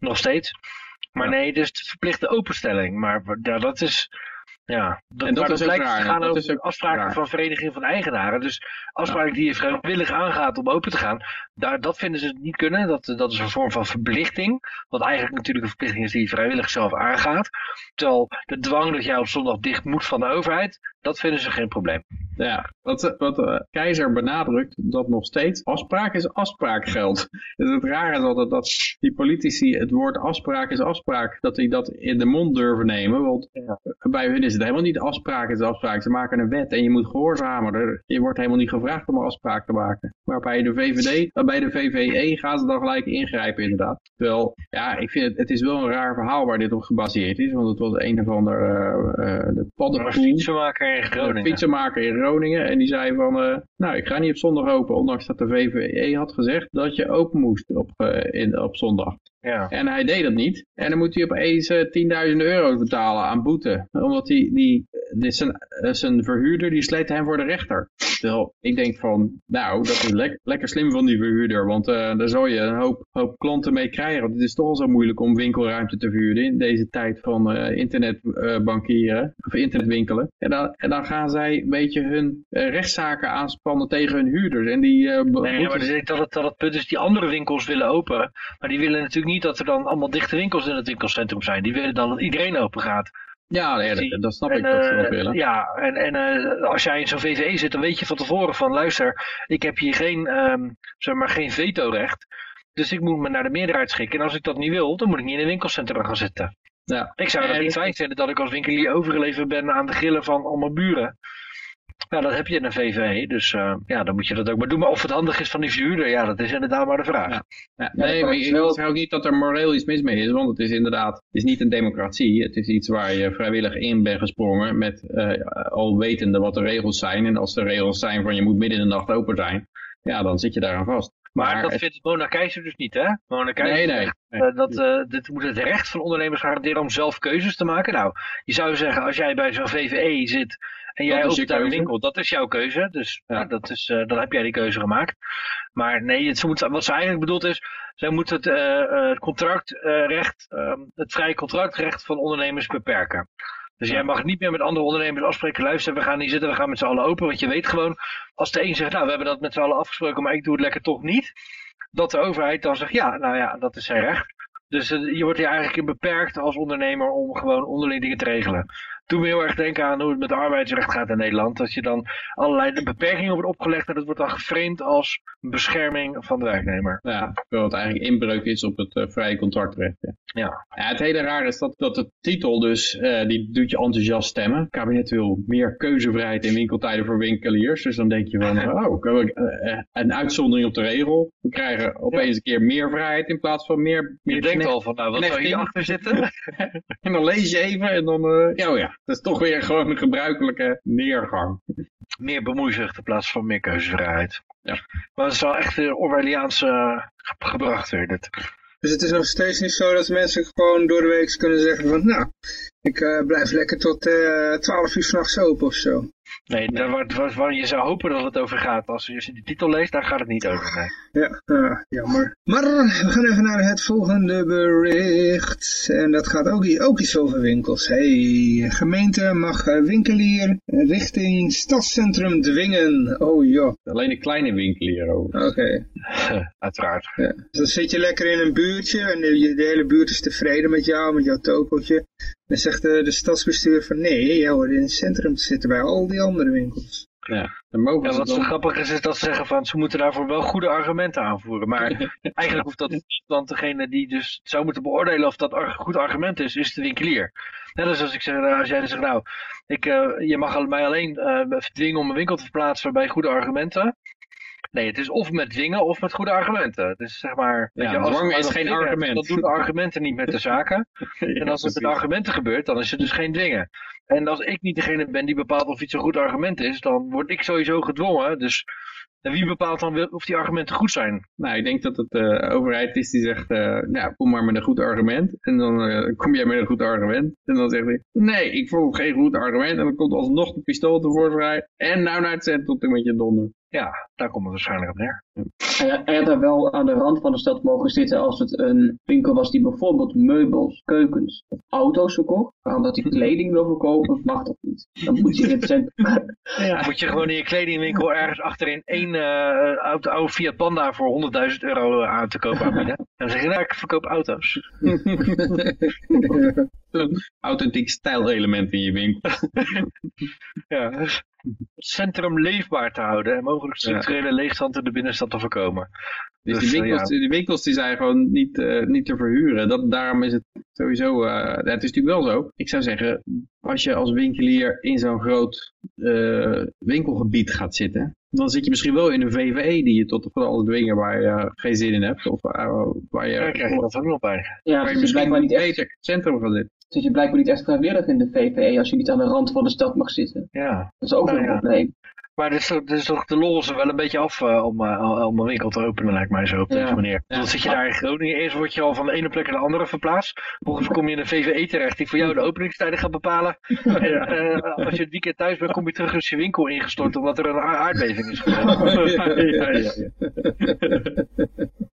Nog steeds. Maar nee, dus de verplichte openstelling. Maar ja, dat is ja, dat, en dat, is blijkt te gaan over afspraken van vereniging van eigenaren. Dus afspraken die je vrijwillig aangaat om open te gaan, daar, dat vinden ze niet kunnen. Dat, dat is een vorm van verplichting. Wat eigenlijk natuurlijk een verplichting is die je vrijwillig zelf aangaat. Terwijl de dwang dat jij op zondag dicht moet van de overheid, dat vinden ze geen probleem. Ja, wat, wat uh, Keizer benadrukt, dat nog steeds afspraak is afspraakgeld. Dus het rare is altijd dat die politici het woord afspraak is afspraak, dat die dat in de mond durven nemen. Want ja. bij hun is het helemaal niet afspraak is afspraak. Ze maken een wet en je moet gehoorzamen. Je wordt helemaal niet gevraagd om een afspraak te maken. Maar bij de VVD, eh, bij de VVE gaan ze dan gelijk ingrijpen inderdaad. Terwijl, ja, ik vind het, het is wel een raar verhaal waar dit op gebaseerd is. Want het was een of ander, uh, uh, de paddenpoel Groningen. Een fietsenmaker in Groningen. En die zei van, uh, nou ik ga niet op zondag open. Ondanks dat de VVE had gezegd dat je open moest op, uh, in, op zondag. Ja. En hij deed dat niet. En dan moet hij opeens uh, eh, 10.000 euro betalen aan boete. Omdat hij, die, die, zijn, zijn verhuurder die sleet hem voor de rechter. Terwijl ik denk van, nou, dat is le lekker slim van die verhuurder. Want uh, daar zou je een hoop, hoop klanten mee krijgen. Want het is toch al zo moeilijk om winkelruimte te verhuren in deze tijd van uh, internetbankieren. of internetwinkelen. En dan, en dan gaan zij een beetje hun rechtszaken aanspannen tegen hun huurders. En die, nee, maar ik denk dat het, dat het punt is die andere winkels willen openen. Maar die willen natuurlijk niet dat er dan allemaal dichte winkels in het winkelcentrum zijn. Die willen dan dat iedereen open gaat. Ja, nee, dat, dat, snap ik dat ze dat eh, willen. Ja, en, en uh, als jij in zo'n VVE zit, dan weet je van tevoren van luister, ik heb hier geen, um, zeg maar, geen vetorecht. Dus ik moet me naar de meerderheid schikken. En als ik dat niet wil, dan moet ik niet in een winkelcentrum gaan zitten. Ja. Ik zou dat niet fijn vinden dat ik als winkelier overgeleverd ben aan de grillen van al mijn buren. Nou, dat heb je in een VVE, dus uh, ja, dan moet je dat ook maar doen. Maar of het handig is van die verhuurder, ja, dat is inderdaad maar de vraag. Ja. Ja, nee, maar ik zeg ook niet dat er moreel iets mis mee is, want het is inderdaad, het is niet een democratie. Het is iets waar je vrijwillig in bent gesprongen met uh, al wetende wat de regels zijn. En als de regels zijn van je moet midden in de nacht open zijn, ja, dan zit je daaraan vast. Maar, maar dat het... vindt Mona Keizer dus niet, hè? Mona Keizer nee, nee. nee. Uh, dat, uh, dit moet het recht van ondernemers garanderen om zelf keuzes te maken. Nou, je zou zeggen, als jij bij zo'n VVE zit en jij opent daar een winkel, dat is jouw keuze. Dus ja. dat is, uh, dan heb jij die keuze gemaakt. Maar nee, het, moet, wat ze eigenlijk bedoelt is, zij moet het, uh, het contractrecht, um, het vrije contractrecht van ondernemers beperken. Dus jij mag niet meer met andere ondernemers afspreken, luisteren, we gaan niet zitten, we gaan met z'n allen open. Want je weet gewoon, als de een zegt, nou we hebben dat met z'n allen afgesproken, maar ik doe het lekker toch niet. dat de overheid dan zegt, ja, nou ja, dat is zijn recht. Dus eh, je wordt hier eigenlijk beperkt als ondernemer om gewoon onderling dingen te regelen. Toen we heel erg denken aan hoe het met arbeidsrecht gaat in Nederland. Dat je dan allerlei beperkingen wordt opgelegd en dat wordt dan geframed als bescherming van de werknemer. Ja, terwijl het eigenlijk inbreuk is op het eh, vrije contractrecht. Ja. Ja. Ja, het hele raar is dat, dat de titel dus, eh, die doet je enthousiast stemmen. Het kabinet wil meer keuzevrijheid in winkeltijden voor winkeliers. Dus dan denk je van, oh, we, eh, een uitzondering op de regel. We krijgen opeens een keer meer vrijheid in plaats van meer... meer Je denkt al van, nou, wat zou hierachter zitten? En dan lees je even en dan, ja, oh ja, dat is toch weer gewoon een gebruikelijke neergang. meer bemoeizucht in plaats van meer keuzevrijheid. Ja. Maar het is wel echt de Orwelliaanse eh, ge- gebracht weer. Dit. Dus het is nog steeds niet zo dat mensen gewoon door de week kunnen zeggen van, nou, ik eh, blijf lekker tot eh 12 uur s'nachts open of zo. Nee, Daar waar, waar, waar je zou hopen dat het over gaat. Als je die titel leest, daar gaat het niet over. Nee. Ja, ah, jammer. Maar we gaan even naar het volgende bericht. En dat gaat ook, ook iets over winkels. Hey, gemeente mag eh, winkelier richting stadscentrum dwingen. Oh joh, Alleen een kleine winkelier over. oké. Uiteraard. Ja. Dus dan zit je lekker in een buurtje en de, je- de hele buurt is tevreden met jou, met jouw tokootje. Dan zegt de, de stadsbestuur van nee, jij hoort in het centrum te zitten bij al die andere winkels. Ja, dan mogen Ja, ze wat zo grappig is, is dat ze zeggen van ze moeten daarvoor wel goede argumenten aanvoeren. Maar eigenlijk hoeft dat dan degene die dus zou moeten beoordelen of dat een goed argument is, is de winkelier. Net als als ik zeg, nou, als jij zegt, nou, ik, eh, je mag mij alleen eh, dwingen om een winkel te verplaatsen bij goede argumenten. Nee, het is of met dwingen of met goede argumenten. Dus zeg maar, weet Ja, je, dwang het is geen argument. Dan doen de argumenten niet met de zaken. En als het met argumenten gebeurt, dan is het dus geen dwingen. En als ik niet degene ben die bepaalt of iets een goed argument is, dan word ik sowieso gedwongen. Dus en wie bepaalt dan of die argumenten goed zijn? Nou, ik denk dat het de overheid is die zegt, eh, nou, kom maar met een goed argument. En dan eh, kom jij met een goed argument. En dan zegt hij, nee, ik voel geen goed argument. En dan komt alsnog de pistool tevoorschijn. En nou naar het centrum met je donder. Ja, daar komt het waarschijnlijk op neer. Hij, hij had daar wel aan de rand van de stad mogen zitten als het een winkel was die bijvoorbeeld meubels, keukens of auto's verkocht. Maar omdat hij kleding wil verkopen, mag dat niet. Dan moet je in het centrum... Dan moet je gewoon in je kledingwinkel ergens achterin één eh, oude, oude Fiat Panda voor 100.000 euro aan te koop aanbieden. En dan zeg je, nou, ik verkoop auto's. Een authentiek stijlelement in je winkel. Ja. Het centrum leefbaar te houden en mogelijk structurele leegstand in de binnenstad te voorkomen. Dus, Dus, die, eh, winkels, ja. die winkels die zijn gewoon niet, eh, niet te verhuren. Dat, daarom is het sowieso... eh, het is natuurlijk wel zo. Ik zou zeggen, als je als winkelier in zo'n groot eh, winkelgebied gaat zitten... dan zit je misschien wel in een VVE die je tot van alles dwingen waar je eh, geen zin in hebt. Of waar je, Daar krijg je dat ook nog bij. Ja, waar je misschien niet echt, beter in het centrum gaat zitten. Zit je blijkbaar niet echt vrijwillig in de VVE als je niet aan de rand van de stad mag zitten. Ja. Dat is ook Nou een ja. probleem. Maar dit is, toch- de lol ze wel een beetje af eh, om, eh, om een winkel te openen, lijkt mij zo op deze Ja. manier. Dan zit je daar in Groningen, eerst word je al van de ene plek naar de andere verplaatst. Vervolgens kom je in een VVE terecht die voor jou de openingstijden gaat bepalen. En eh, als je het weekend thuis bent, kom je terug is je winkel ingestort omdat er een aardbeving is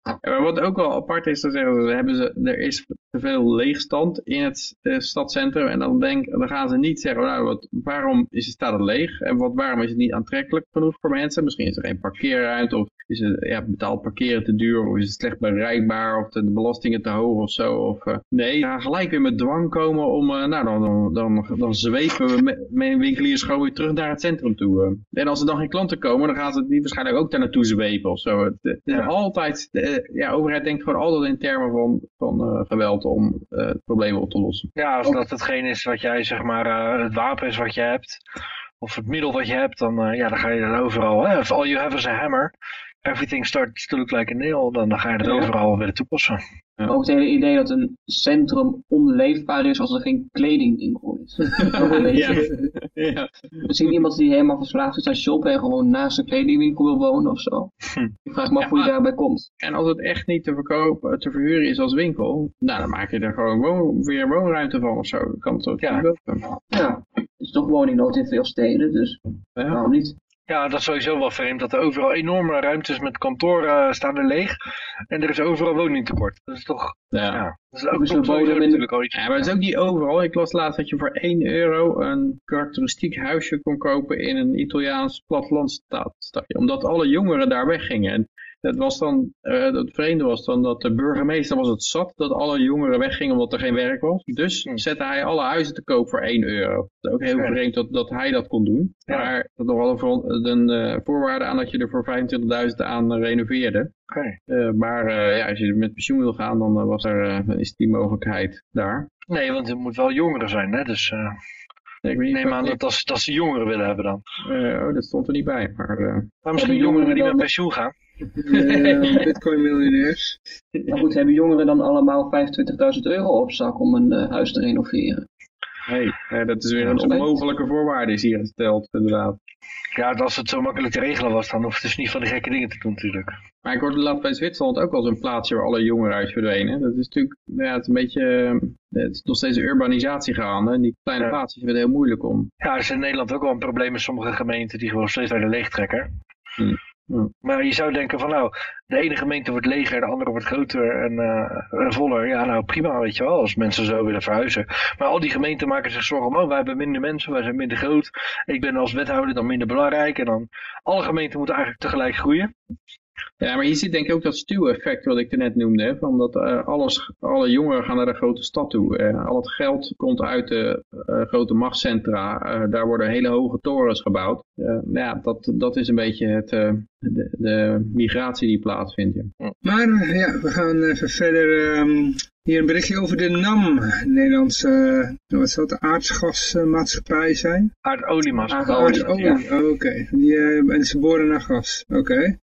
maar wat ook wel apart is, dan zeggen ze, hebben ze, er is te veel leegstand in het stadscentrum. En dan, denk, dan gaan ze niet zeggen, nou, wat, waarom is het, staat het leeg? En wat, waarom is het niet aantrekkelijk genoeg voor mensen? Misschien is er geen parkeerruimte, of is het ja, betaald parkeren te duur, of is het slecht bereikbaar, of de, de belastingen te hoog of zo. Of, eh, nee, gaan gelijk weer met dwang komen om, eh, nou, dan, dan, dan, dan zwepen we met, met winkeliers gewoon weer terug naar het centrum toe. eh. En als er dan geen klanten komen, dan gaan ze die waarschijnlijk ook daar naartoe zwepen of zo. Het, het Ja. altijd, de ja, overheid denkt gewoon altijd in termen van, van geweld om eh, problemen op te lossen. Ja, als dat hetgeen is wat jij, zeg maar, het wapen is wat je hebt, of het middel wat je hebt, dan, eh, ja, dan ga je er overal. Hè? If all you have is a hammer, everything starts to look like a nail, dan, dan ga je dat Ja. overal willen toepassen. Ja. Ook het hele idee dat een centrum onleefbaar is als er geen kledingwinkel is. Beetje- ja. Misschien iemand die helemaal verslaafd is aan shoppen en gewoon naast een kledingwinkel wil wonen of zo. Ik vraag me af hoe je daarbij komt. En als het echt niet te verkopen, te verhuren is als winkel, nou dan maak je er gewoon woon, weer woonruimte van of zo. Dat kan ook Ja. Ja, is toch woningnood in veel steden, dus Ja. waarom niet? Ja, dat is sowieso wel vreemd, dat er overal enorme ruimtes met kantoren staan er leeg, en er is overal woningtekort. Dat is toch, Ja. ja, dat is ook Dus in- natuurlijk al iets. Ja, maar het is ook niet overal. Ik las laatst dat je voor 1 euro een karakteristiek huisje kon kopen in een Italiaans plattelandsstadje. Omdat alle jongeren daar weggingen. En het was dan, uh, het vreemde was dan dat de burgemeester was het zat dat alle jongeren weggingen omdat er geen werk was. Dus Hm. zette hij alle huizen te koop voor 1 euro. Het is ook heel vreemd dat, dat hij dat kon doen. Ja. Maar dat nog wel een, voor- een eh, voorwaarde aan dat je er voor 25.000 aan eh, renoveerde. Eh, maar eh, ja, als je met pensioen wil gaan, dan, eh, was er, eh, is die mogelijkheid daar. Nee, want het moet wel jongeren zijn, hè? Dus eh, ik neem aan dat, dat, dat ze jongeren willen hebben dan. eh, oh, dat stond er niet bij. Maar eh, Maar misschien jongeren die met pensioen gaan. Eh, Bitcoin miljonairs. Maar goed, hebben jongeren dan allemaal 25.000 euro op zak om een eh, huis te renoveren? hey, eh, dat is weer Ja, een dat onmogelijke voorwaarde is hier gesteld, inderdaad. Ja, als het zo makkelijk te regelen was, dan hoeft het dus niet van die gekke dingen te doen natuurlijk. Maar ik hoorde laatst bij Zwitserland ook wel zo'n plaatsje waar alle jongeren uit verdwenen. Dat is natuurlijk, ja, het is een beetje, eh, het is nog steeds een urbanisatie gaande. En die kleine Ja. plaatsjes werden heel moeilijk om. Ja, er is in Nederland ook wel een probleem met sommige gemeenten die gewoon steeds verder leegtrekken. Hmm. Maar je zou denken van nou, de ene gemeente wordt leger, de andere wordt groter en, eh, en voller. Ja, nou prima, weet je wel, als mensen zo willen verhuizen. Maar al die gemeenten maken zich zorgen om, oh, wij hebben minder mensen, wij zijn minder groot. Ik ben als wethouder dan minder belangrijk. En dan, alle gemeenten moeten eigenlijk tegelijk groeien. Ja, maar je ziet denk ik ook dat stuw-effect wat ik er net noemde. Hè, van dat eh, alles, alle jongeren gaan naar de grote stad toe. Eh, al het geld komt uit de eh, grote machtscentra. Eh, daar worden hele hoge torens gebouwd. Eh, ja, dat, dat is een beetje het, eh, de, de migratie die plaatsvindt. Ja. Maar ja, we gaan even verder. ehm, hier een berichtje over de NAM, Nederlandse, wat zou het, aardgasmaatschappij zijn? Aardoliemast. Aardolie. Oh, oké. Die, En ze boren naar gas, oké.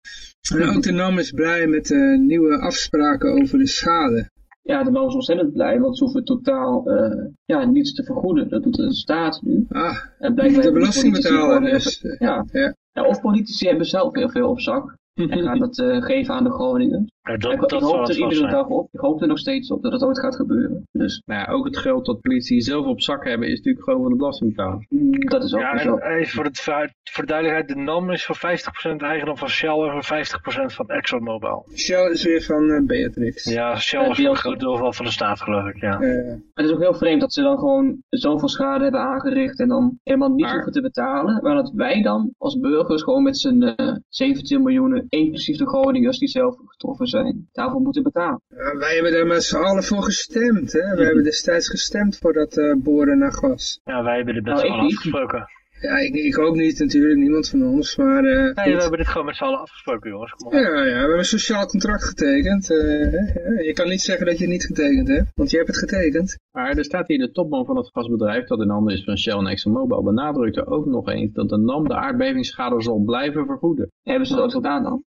De NAM is blij met de nieuwe afspraken over de schade. Ja, de man is ontzettend blij, want ze hoeven totaal eh, ja, niets te vergoeden. Dat doet de staat nu. Ah, En blijkbaar de belastingbetaler dus. gewoon- Ja. Ja. Ja, of politici hebben zelf heel veel op zak en gaan dat eh, geven aan de Groningen. Ik, dat, ik hoop er iedere dag op. Ik hoop er nog steeds op dat het ooit gaat gebeuren. Dus Nou ja, ook het geld dat politie zelf op zak hebben is natuurlijk gewoon van de belastingbetaler. mm, dat is ook Ja, weer en zo. eh, voor, het, voor de duidelijkheid, de NAM is voor 50% eigendom van Shell en voor 50% van ExxonMobil. Shell is weer van eh, Beatrix. Ja, Shell is voor een groot deel wel van de staat geloof ik, ja. Eh, Het is ook heel vreemd dat ze dan gewoon zoveel schade hebben aangericht en dan helemaal niet Maar- hoeven te betalen. Maar dat wij dan als burgers gewoon met z'n eh 17 miljoen, inclusief de Groningers die zelf getroffen zijn, daarvoor moeten betalen. ja, wij hebben daar met z'n allen voor gestemd. Hè? We hebben destijds gestemd voor dat eh, boren naar gas. Ja, wij hebben dit met Nou, z'n ik allen niet. afgesproken. Ja, ik, ik ook niet natuurlijk, niemand van ons. Maar eh, Nee, we hebben dit gewoon met z'n allen afgesproken, jongens. Kom op. Ja, ja, we hebben een sociaal contract getekend. eh, hè. je kan niet zeggen dat je het niet getekend hebt, want je hebt het getekend. Maar er staat hier de topman van het gasbedrijf, dat in handen is van Shell en ExxonMobil, benadrukte ook nog eens dat de NAM de aardbevingsschade zal blijven vergoeden. Hebben ze dat ook gedaan dan?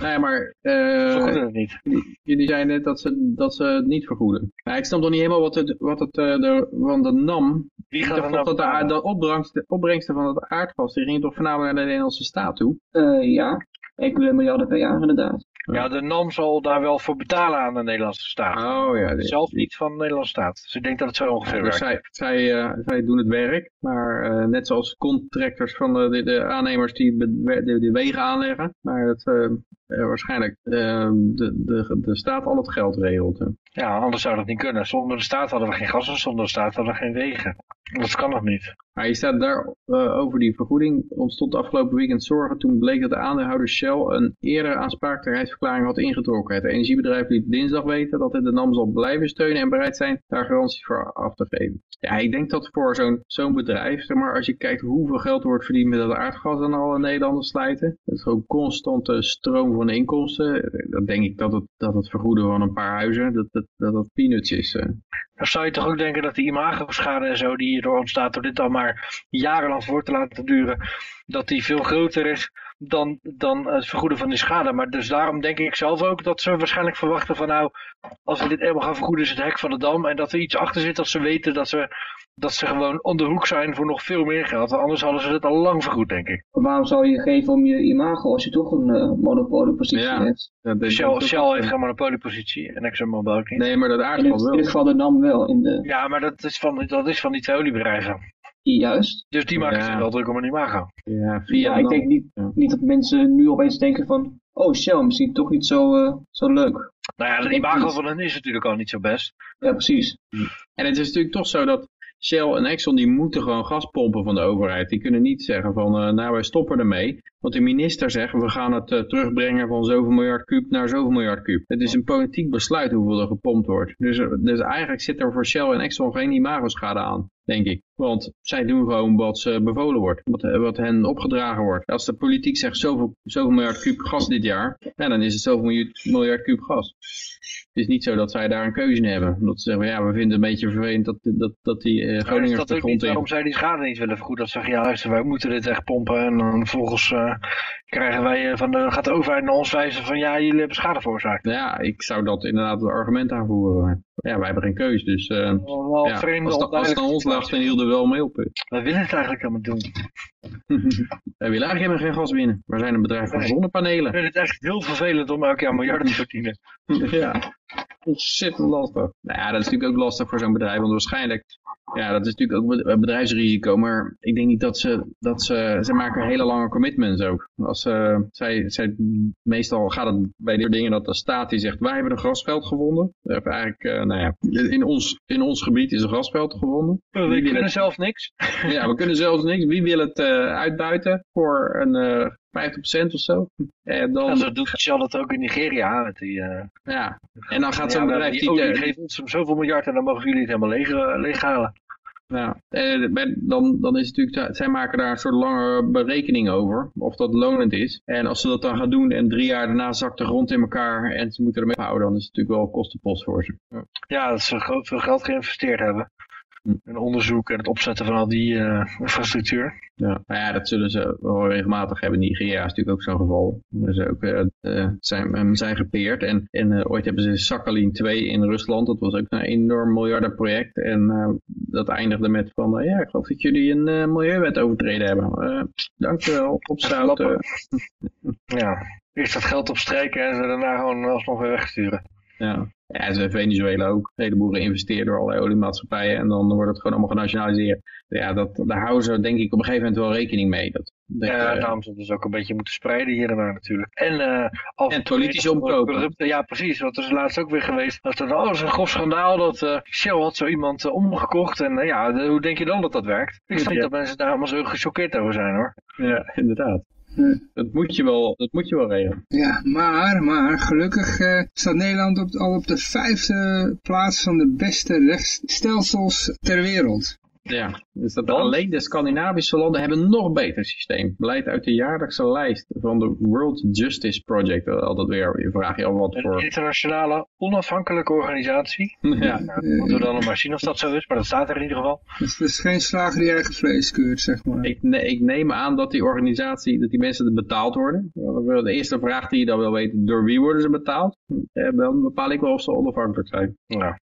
Nee, maar We eh, vergoeden het niet. jullie zeiden net dat ze, dat ze het niet vergoeden. Nou, ik snap nog niet helemaal wat het, wat het eh, de, van de NAM, Wie gaat er dacht nou dat de, de opbrengsten, opbrengsten van het aardgas, die gingen toch voornamelijk naar de Nederlandse staat toe? Eh, ja, enkele miljarden per jaar inderdaad. Ja, de NAM zal daar wel voor betalen aan de Nederlandse staat. Oh ja, Zelf niet van de Nederlandse staat. Dus ik denk dat het zo ongeveer Dus werkt. zij, zij, eh, zij doen het werk, maar eh, net zoals contractors van de, de, de aannemers die de, de wegen aanleggen, maar dat eh, waarschijnlijk eh, de, de, de staat al het geld regelt. hè. Ja, anders zou dat niet kunnen. Zonder de staat hadden we geen gas en zonder de staat hadden we geen wegen. Dat kan nog niet. Maar je staat daar over die vergoeding ontstond afgelopen weekend zorgen toen bleek dat de aandeelhouder Shell een eerder had ingetrokken. Het energiebedrijf liet dinsdag weten dat het de NAM zal blijven steunen en bereid zijn daar garanties voor af te geven. Ja, ik denk dat voor zo'n bedrijf, zeg maar, als je kijkt hoeveel geld er wordt verdiend met dat aardgas aan alle Nederlanders slijten, dat is gewoon constante stroom van inkomsten, dan denk ik dat het, dat het vergoeden van een paar huizen, dat dat, dat, dat peanuts is. eh. Dan zou je toch ook denken dat die imagoschade en zo die hierdoor ontstaat door dit al maar jarenlang voor te laten duren, dat die veel groter is dan, dan het vergoeden van die schade. Maar dus daarom denk ik zelf ook dat ze waarschijnlijk verwachten van nou, als we dit eenmaal gaan vergoeden is het hek van de dam en dat er iets achter zit dat ze weten dat ze, dat ze gewoon on de hoek zijn voor nog veel meer geld. Anders hadden ze het al lang vergoed denk ik. Maar waarom zou je geven om je imago als je toch een eh, monopoliepositie Ja. hebt? Ik Shell, heeft geen monopoliepositie en ExxonMobil ook niet. Nee, maar dat In in wel. het geval de NAM wel, in de, Ja, maar dat is van, dat is van die twee oliebedrijven. Juist. Dus die maken Ja. zich wel druk om een imago. Ja, Ja, ik denk niet, Ja. niet dat mensen nu opeens denken van, oh Shell, misschien toch niet zo, eh, zo leuk. Nou ja, de imago van hen is natuurlijk al niet zo best. Ja, precies. En het is natuurlijk toch zo dat Shell en Exxon die moeten gewoon gas pompen van de overheid. Die kunnen niet zeggen van uh, nou wij stoppen ermee. Want de minister zegt we gaan het uh, terugbrengen van zoveel miljard kuub naar zoveel miljard kuub. Het is een politiek besluit hoeveel er gepompt wordt. Dus, dus eigenlijk zit er voor Shell en Exxon geen imagoschade aan denk ik. Want zij doen gewoon wat ze bevolen wordt, wat, wat hen opgedragen wordt. Als de politiek zegt zoveel, zoveel miljard kuub gas dit jaar, ja, dan is het zoveel miljard, miljard kuub gas. Het is niet zo dat zij daar een keuze in hebben. Dat ze zeggen, ja, we vinden het een beetje vervelend dat, dat, dat die uh, Groningers de grond in. Waarom zij die schade niet willen vergoeden? Dat ze zeggen, ja luister, wij moeten dit echt pompen. En dan volgens uh, krijgen wij uh, van de, gaat de overheid naar ons wijzen van, ja, jullie hebben schade veroorzaakt. Ja, ik zou dat inderdaad als argument aanvoeren. Ja, wij hebben geen keuze, dus uh, ja, als, het, als het aan ons lag, dan hielden we wel mee op. Wij willen het eigenlijk helemaal doen. wij willen eigenlijk helemaal geen gas winnen. We zijn een bedrijf van zonnepanelen. Ik vind het echt heel vervelend om elk jaar miljarden te verdienen. ja, ontzettend lastig. Nou ja, dat is natuurlijk ook lastig voor zo'n bedrijf, want waarschijnlijk ja, dat is natuurlijk ook een bedrijfsrisico, maar ik denk niet dat ze, dat ze, ze maken hele lange commitments ook. Als uh, zij, zij, meestal gaat het bij dit dingen dat de staat die zegt, wij hebben een grasveld gevonden. Of eigenlijk, uh, nou ja, in ons, in ons gebied is een grasveld gevonden. We Wie kunnen het... zelf niks. ja, we kunnen zelfs niks. Wie wil het uh, uitbuiten voor een 50% of zo. En dan... Ja, zo doet dat ook in Nigeria. Met die, uh... Ja, en dan gaat zo'n ja, bedrijf... Die, die, die geeft ons zoveel miljard en dan mogen jullie het helemaal leeg, leeghalen. Ja, dan, dan is het natuurlijk, zij maken daar een soort lange berekening over, of dat lonend is. En als ze dat dan gaan doen en drie jaar daarna zakt de grond in elkaar en ze moeten ermee houden, dan is het natuurlijk wel kostenpost voor ze. Ja, dat ze veel geld geïnvesteerd hebben. Een onderzoek en het opzetten van al die uh, infrastructuur. Ja, nou ja, dat zullen ze wel regelmatig hebben. Nigeria is natuurlijk ook zo'n geval. Ze ook, uh, zijn, zijn gepeerd. En, en ooit hebben ze Sakhalin 2 in Rusland. Dat was ook een enorm miljardenproject. En dat eindigde met van, ja, ik geloof dat jullie een milieuwet overtreden hebben. dankjewel, opzouten. ja, eerst dat geld opstrijken en ze daarna gewoon alsnog weer wegsturen. Ja. Ja, Venezuela ook. Een heleboel geïnvesteerd door allerlei oliemaatschappijen en dan wordt het gewoon allemaal genationaliseerd. Ja, dat, daar houden ze denk ik op een gegeven moment wel rekening mee. Dat, dat ja, uh, daarom ze ook een beetje moeten spreiden hier en daar natuurlijk. En, uh, en politisch omkopen. ja, precies. Wat is laatst ook weer geweest. Dat, er, oh, is een grof schandaal dat uh, Shell had zo iemand omgekocht. En ja, de, hoe denk je dan dat dat werkt? Ik snap niet dat mensen daar allemaal zo gechoqueerd over zijn hoor. Ja, inderdaad. Dat moet je wel, dat moet je wel regelen. Ja, maar, maar gelukkig uh, staat Nederland op, al op de vijfde plaats van de beste rechtsstelsels ter wereld. Ja, dus dat alleen de Scandinavische landen hebben een nog beter systeem. Blijkt uit de jaarlijkse lijst van de World Justice Project. Altijd weer, je vraagt je al wat voor... Een internationale onafhankelijke organisatie. Ja. Nou, moeten we dan nog maar zien of dat zo is, maar dat staat er in ieder geval. Dus het is geen slager die eigen vlees keurt, zeg maar. Ik, ik neem aan dat die organisatie, dat die mensen betaald worden. De eerste vraag die je dan wil weten, door wie worden ze betaald? En dan bepaal ik wel of ze onafhankelijk zijn. Ja.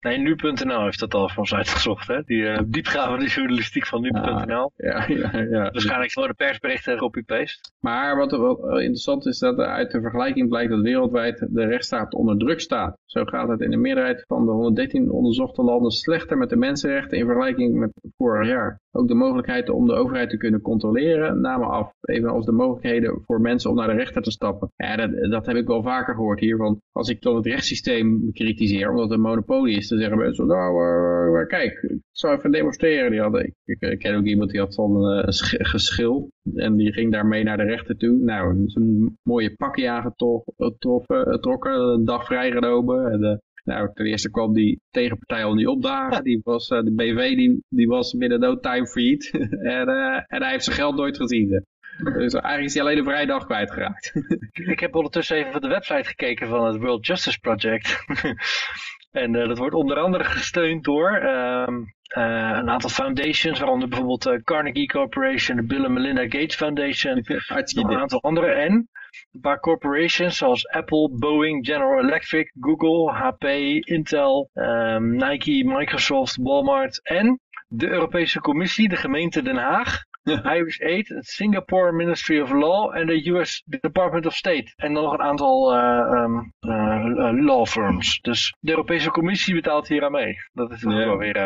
Nee, nu.nl heeft dat al voor ons uitgezocht. Hè? Die uh, diepgravende journalistiek van nu.nl. Ja, ja, ja, Waarschijnlijk voor de persberichten copy-paste. Maar wat, wat interessant is, dat uit de vergelijking blijkt dat wereldwijd de rechtsstaat onder druk staat. Zo gaat het in de meerderheid van de 113 onderzochte landen slechter met de mensenrechten in vergelijking met vorig jaar. Ook de mogelijkheid om de overheid te kunnen controleren namen af. Evenals de mogelijkheden voor mensen om naar de rechter te stappen. Ja, dat, dat heb ik wel vaker gehoord hier. Want als ik dan het rechtssysteem bekritiseer, omdat het een monopolie is, dan zeggen mensen, nou, uh, kijk, ik zou even demonstreren. Die hadden, ik, ken ook iemand die had van een geschil. En die ging daarmee naar de rechter toe. Nou, een mooie pakje aangetrokken, een dag vrijgenomen. En, nou, ten eerste kwam die tegenpartij al niet opdagen. Die was, de BV die, die was binnen no time failliet. en, en hij heeft zijn geld nooit gezien. Dus eigenlijk is hij alleen een vrije dag kwijtgeraakt. Ik heb ondertussen even op de website gekeken van het World Justice Project. en uh, dat wordt onder andere gesteund door um, uh, een aantal foundations, waaronder bijvoorbeeld uh, Carnegie Corporation, de Bill and Melinda Gates Foundation, nog een aantal andere. En een paar corporations zoals Apple, Boeing, General Electric, Google, HP, Intel, um, Nike, Microsoft, Walmart en de Europese Commissie, de gemeente Den Haag, Irish Aid, het Singapore Ministry of Law en de US Department of State. En dan nog een aantal uh, um, uh, law firms. Dus de Europese Commissie betaalt hier aan mee. Dat is yeah. wel weer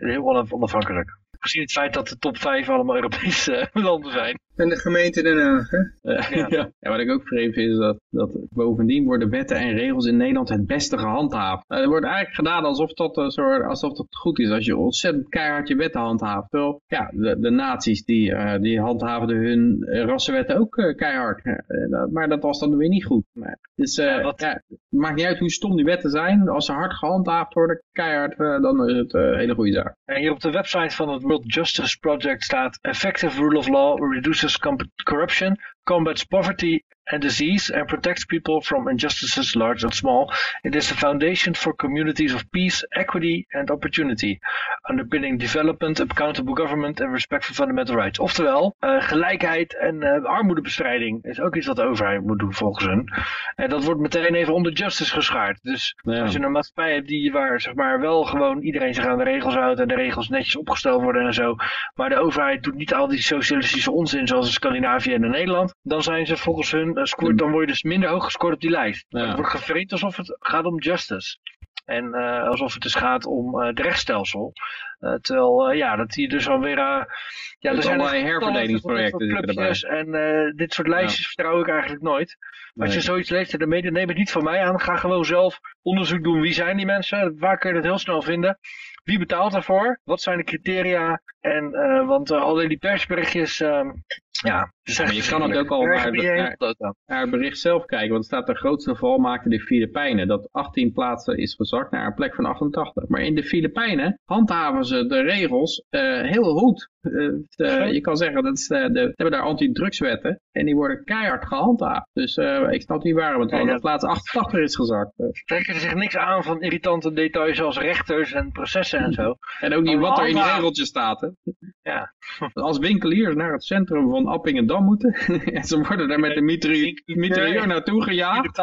heel onafhankelijk. Gezien het feit dat de top 5 allemaal Europese landen zijn. En de gemeente Den Haag, hè? Eh, Ja. ja. ja, wat ik ook vreemd vind is dat, dat bovendien worden wetten en regels in Nederland het beste gehandhaafd. Eh, er wordt eigenlijk gedaan alsof dat, een soort, alsof dat goed is als je ontzettend keihard je wetten handhaaft. Terwijl ja, de, de naties die, eh, die handhaafden hun eh, rassenwetten ook eh, keihard. Eh, maar dat was dan weer niet goed. Maar, dus eh, Ja, wat- ja, het maakt niet uit hoe stom die wetten zijn. Als ze hard gehandhaafd worden, keihard, eh, dan is het eh, een hele goede zaak. En hier op de website van het World Justice Project staat Effective rule of law reduces corruption, combats poverty and disease and protects people from injustices large and small. It is the foundation for communities of peace, equity and opportunity, underpinning development, accountable government and respect for fundamental rights. Oftewel, eh, gelijkheid en eh, armoedebestrijding is ook iets wat de overheid moet doen volgens hun. En dat wordt meteen even onder justice geschaard. Dus Ja. als je een maatschappij hebt die, waar zeg maar, wel gewoon iedereen zich aan de regels houdt en de regels netjes opgesteld worden en zo, maar de overheid doet niet al die socialistische onzin zoals in Scandinavië en in Nederland, dan zijn ze volgens hun, eh, scoort, dan word je dus minder hoog gescoord op die lijst. Ja. Het wordt gevreed alsof het gaat om justice. En eh, alsof het dus gaat om eh, het rechtsstelsel. Terwijl, ja, dat hier dus alweer... ja, Dus er zijn allerlei herverdelingsprojecten clubjes En dit soort lijstjes vertrouw ik eigenlijk nooit. Als je zoiets leest in de media, neem het niet van mij aan. Ga gewoon zelf onderzoek doen. Wie zijn die mensen? Waar kun je dat heel snel vinden? Wie betaalt daarvoor? Wat zijn de criteria? En, want al die persberichtjes, ja. maar je kan het ook al naar het bericht zelf kijken. Want er staat de grootste val maakte de Filipijnen. Dat 18 plaatsen is gezakt naar een plek van 88. Maar in de Filipijnen handhaven ze de regels eh, heel goed. Eh, eh, je kan zeggen, dat de, ze hebben daar anti-drugswetten. En die worden keihard gehandhaafd. Dus ik snap niet waarom het Nee, wel dat- plaats 88 is gezakt. Trekken zich niks aan van irritante details als rechters en processen en zo. En ook niet wat er in die regeltjes staat. Hè. Ja. Als winkeliers naar het centrum van Appingedam moeten. en ze worden daar met een mitri- mitrailleur naartoe gejaagd.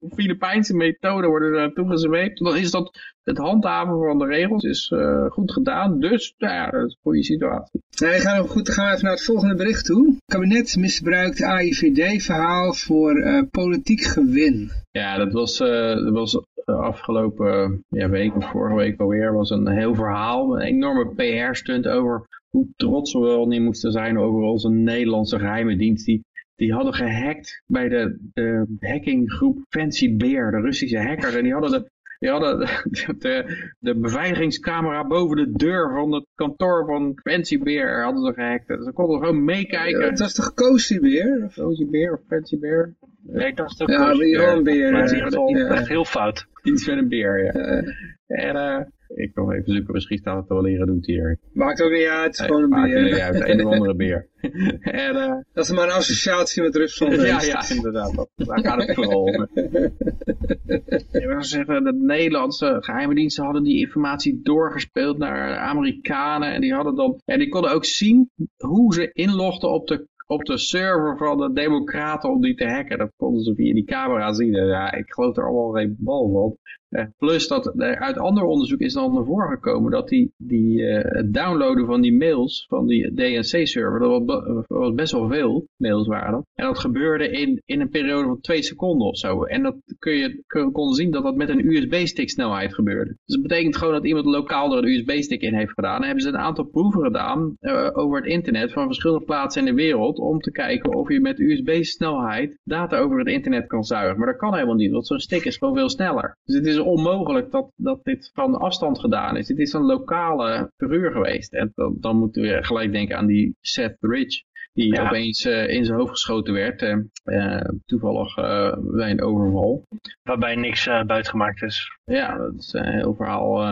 Op Filipijnse methode worden er naartoe gezweept. Dan is dat het handhaven van de regels is eh, goed gedaan. Dus nou ja, dat is een goede situatie. Nee, gaan we, goed, dan gaan we even naar het volgende bericht toe. Het kabinet misbruikt AIVD-verhaal voor eh, politiek gewin. Ja, dat was, eh, dat was afgelopen ja, week of vorige week alweer. was een heel verhaal. Een enorme PR-stunt over hoe trots we wel niet moesten zijn over onze Nederlandse geheime dienst. Die, die hadden gehackt bij de, de hackinggroep Fancy Bear, de Russische hackers. En die hadden de, die hadden de, de, de beveiligingscamera boven de deur van het kantoor van Fancy Bear hadden ze gehackt. Dus ze konden gewoon meekijken. het was toch Cozy weer? Of- Fancy Bear of Fancy Bear? Nee, dat is ook Ja, een beer. Maar het is echt, heel fout. Iets met een beer, ja. En eh, ik nog even zoeken, misschien staat het wel leren doet hier. maakt ook niet uit, het is Nee, gewoon een maakt er niet beer. uit, een of andere beer. en, Dat is maar een associatie met Rusland. ja, ja, inderdaad, dat, daar gaat het vooral om. Ja, maar ze zeggen, de Nederlandse geheime diensten hadden die informatie doorgespeeld naar Amerikanen. En die hadden dan, en die konden ook zien hoe ze inlogden op de op de server van de democraten om die te hacken. Dat konden ze via die camera zien. En Ja, ik geloof er allemaal geen bal van. Eh, plus dat er uit ander onderzoek is dan naar voren gekomen dat die, die, eh, het downloaden van die mails van die DNC-server, dat was, be- was best wel veel mails waren. En dat gebeurde in, in een periode van twee seconden of zo. En dat kun je kon zien dat dat met een USB-stick snelheid gebeurde. Dus dat betekent gewoon dat iemand lokaal er een USB-stick in heeft gedaan. En hebben ze een aantal proeven gedaan eh, over het internet van verschillende plaatsen in de wereld om te kijken of je met USB-snelheid data over het internet kan zuigen. Maar dat kan helemaal niet, want zo'n stick is gewoon veel sneller. Dus het is onmogelijk dat, dat dit van afstand gedaan is. Dit is een lokale verhuur geweest. En dan, dan moeten we gelijk denken aan die Seth Rich. Die Ja. opeens eh, in zijn hoofd geschoten werd. eh, toevallig eh, bij een overval. Waarbij niks buitengemaakt is. Ja, dat is een heel verhaal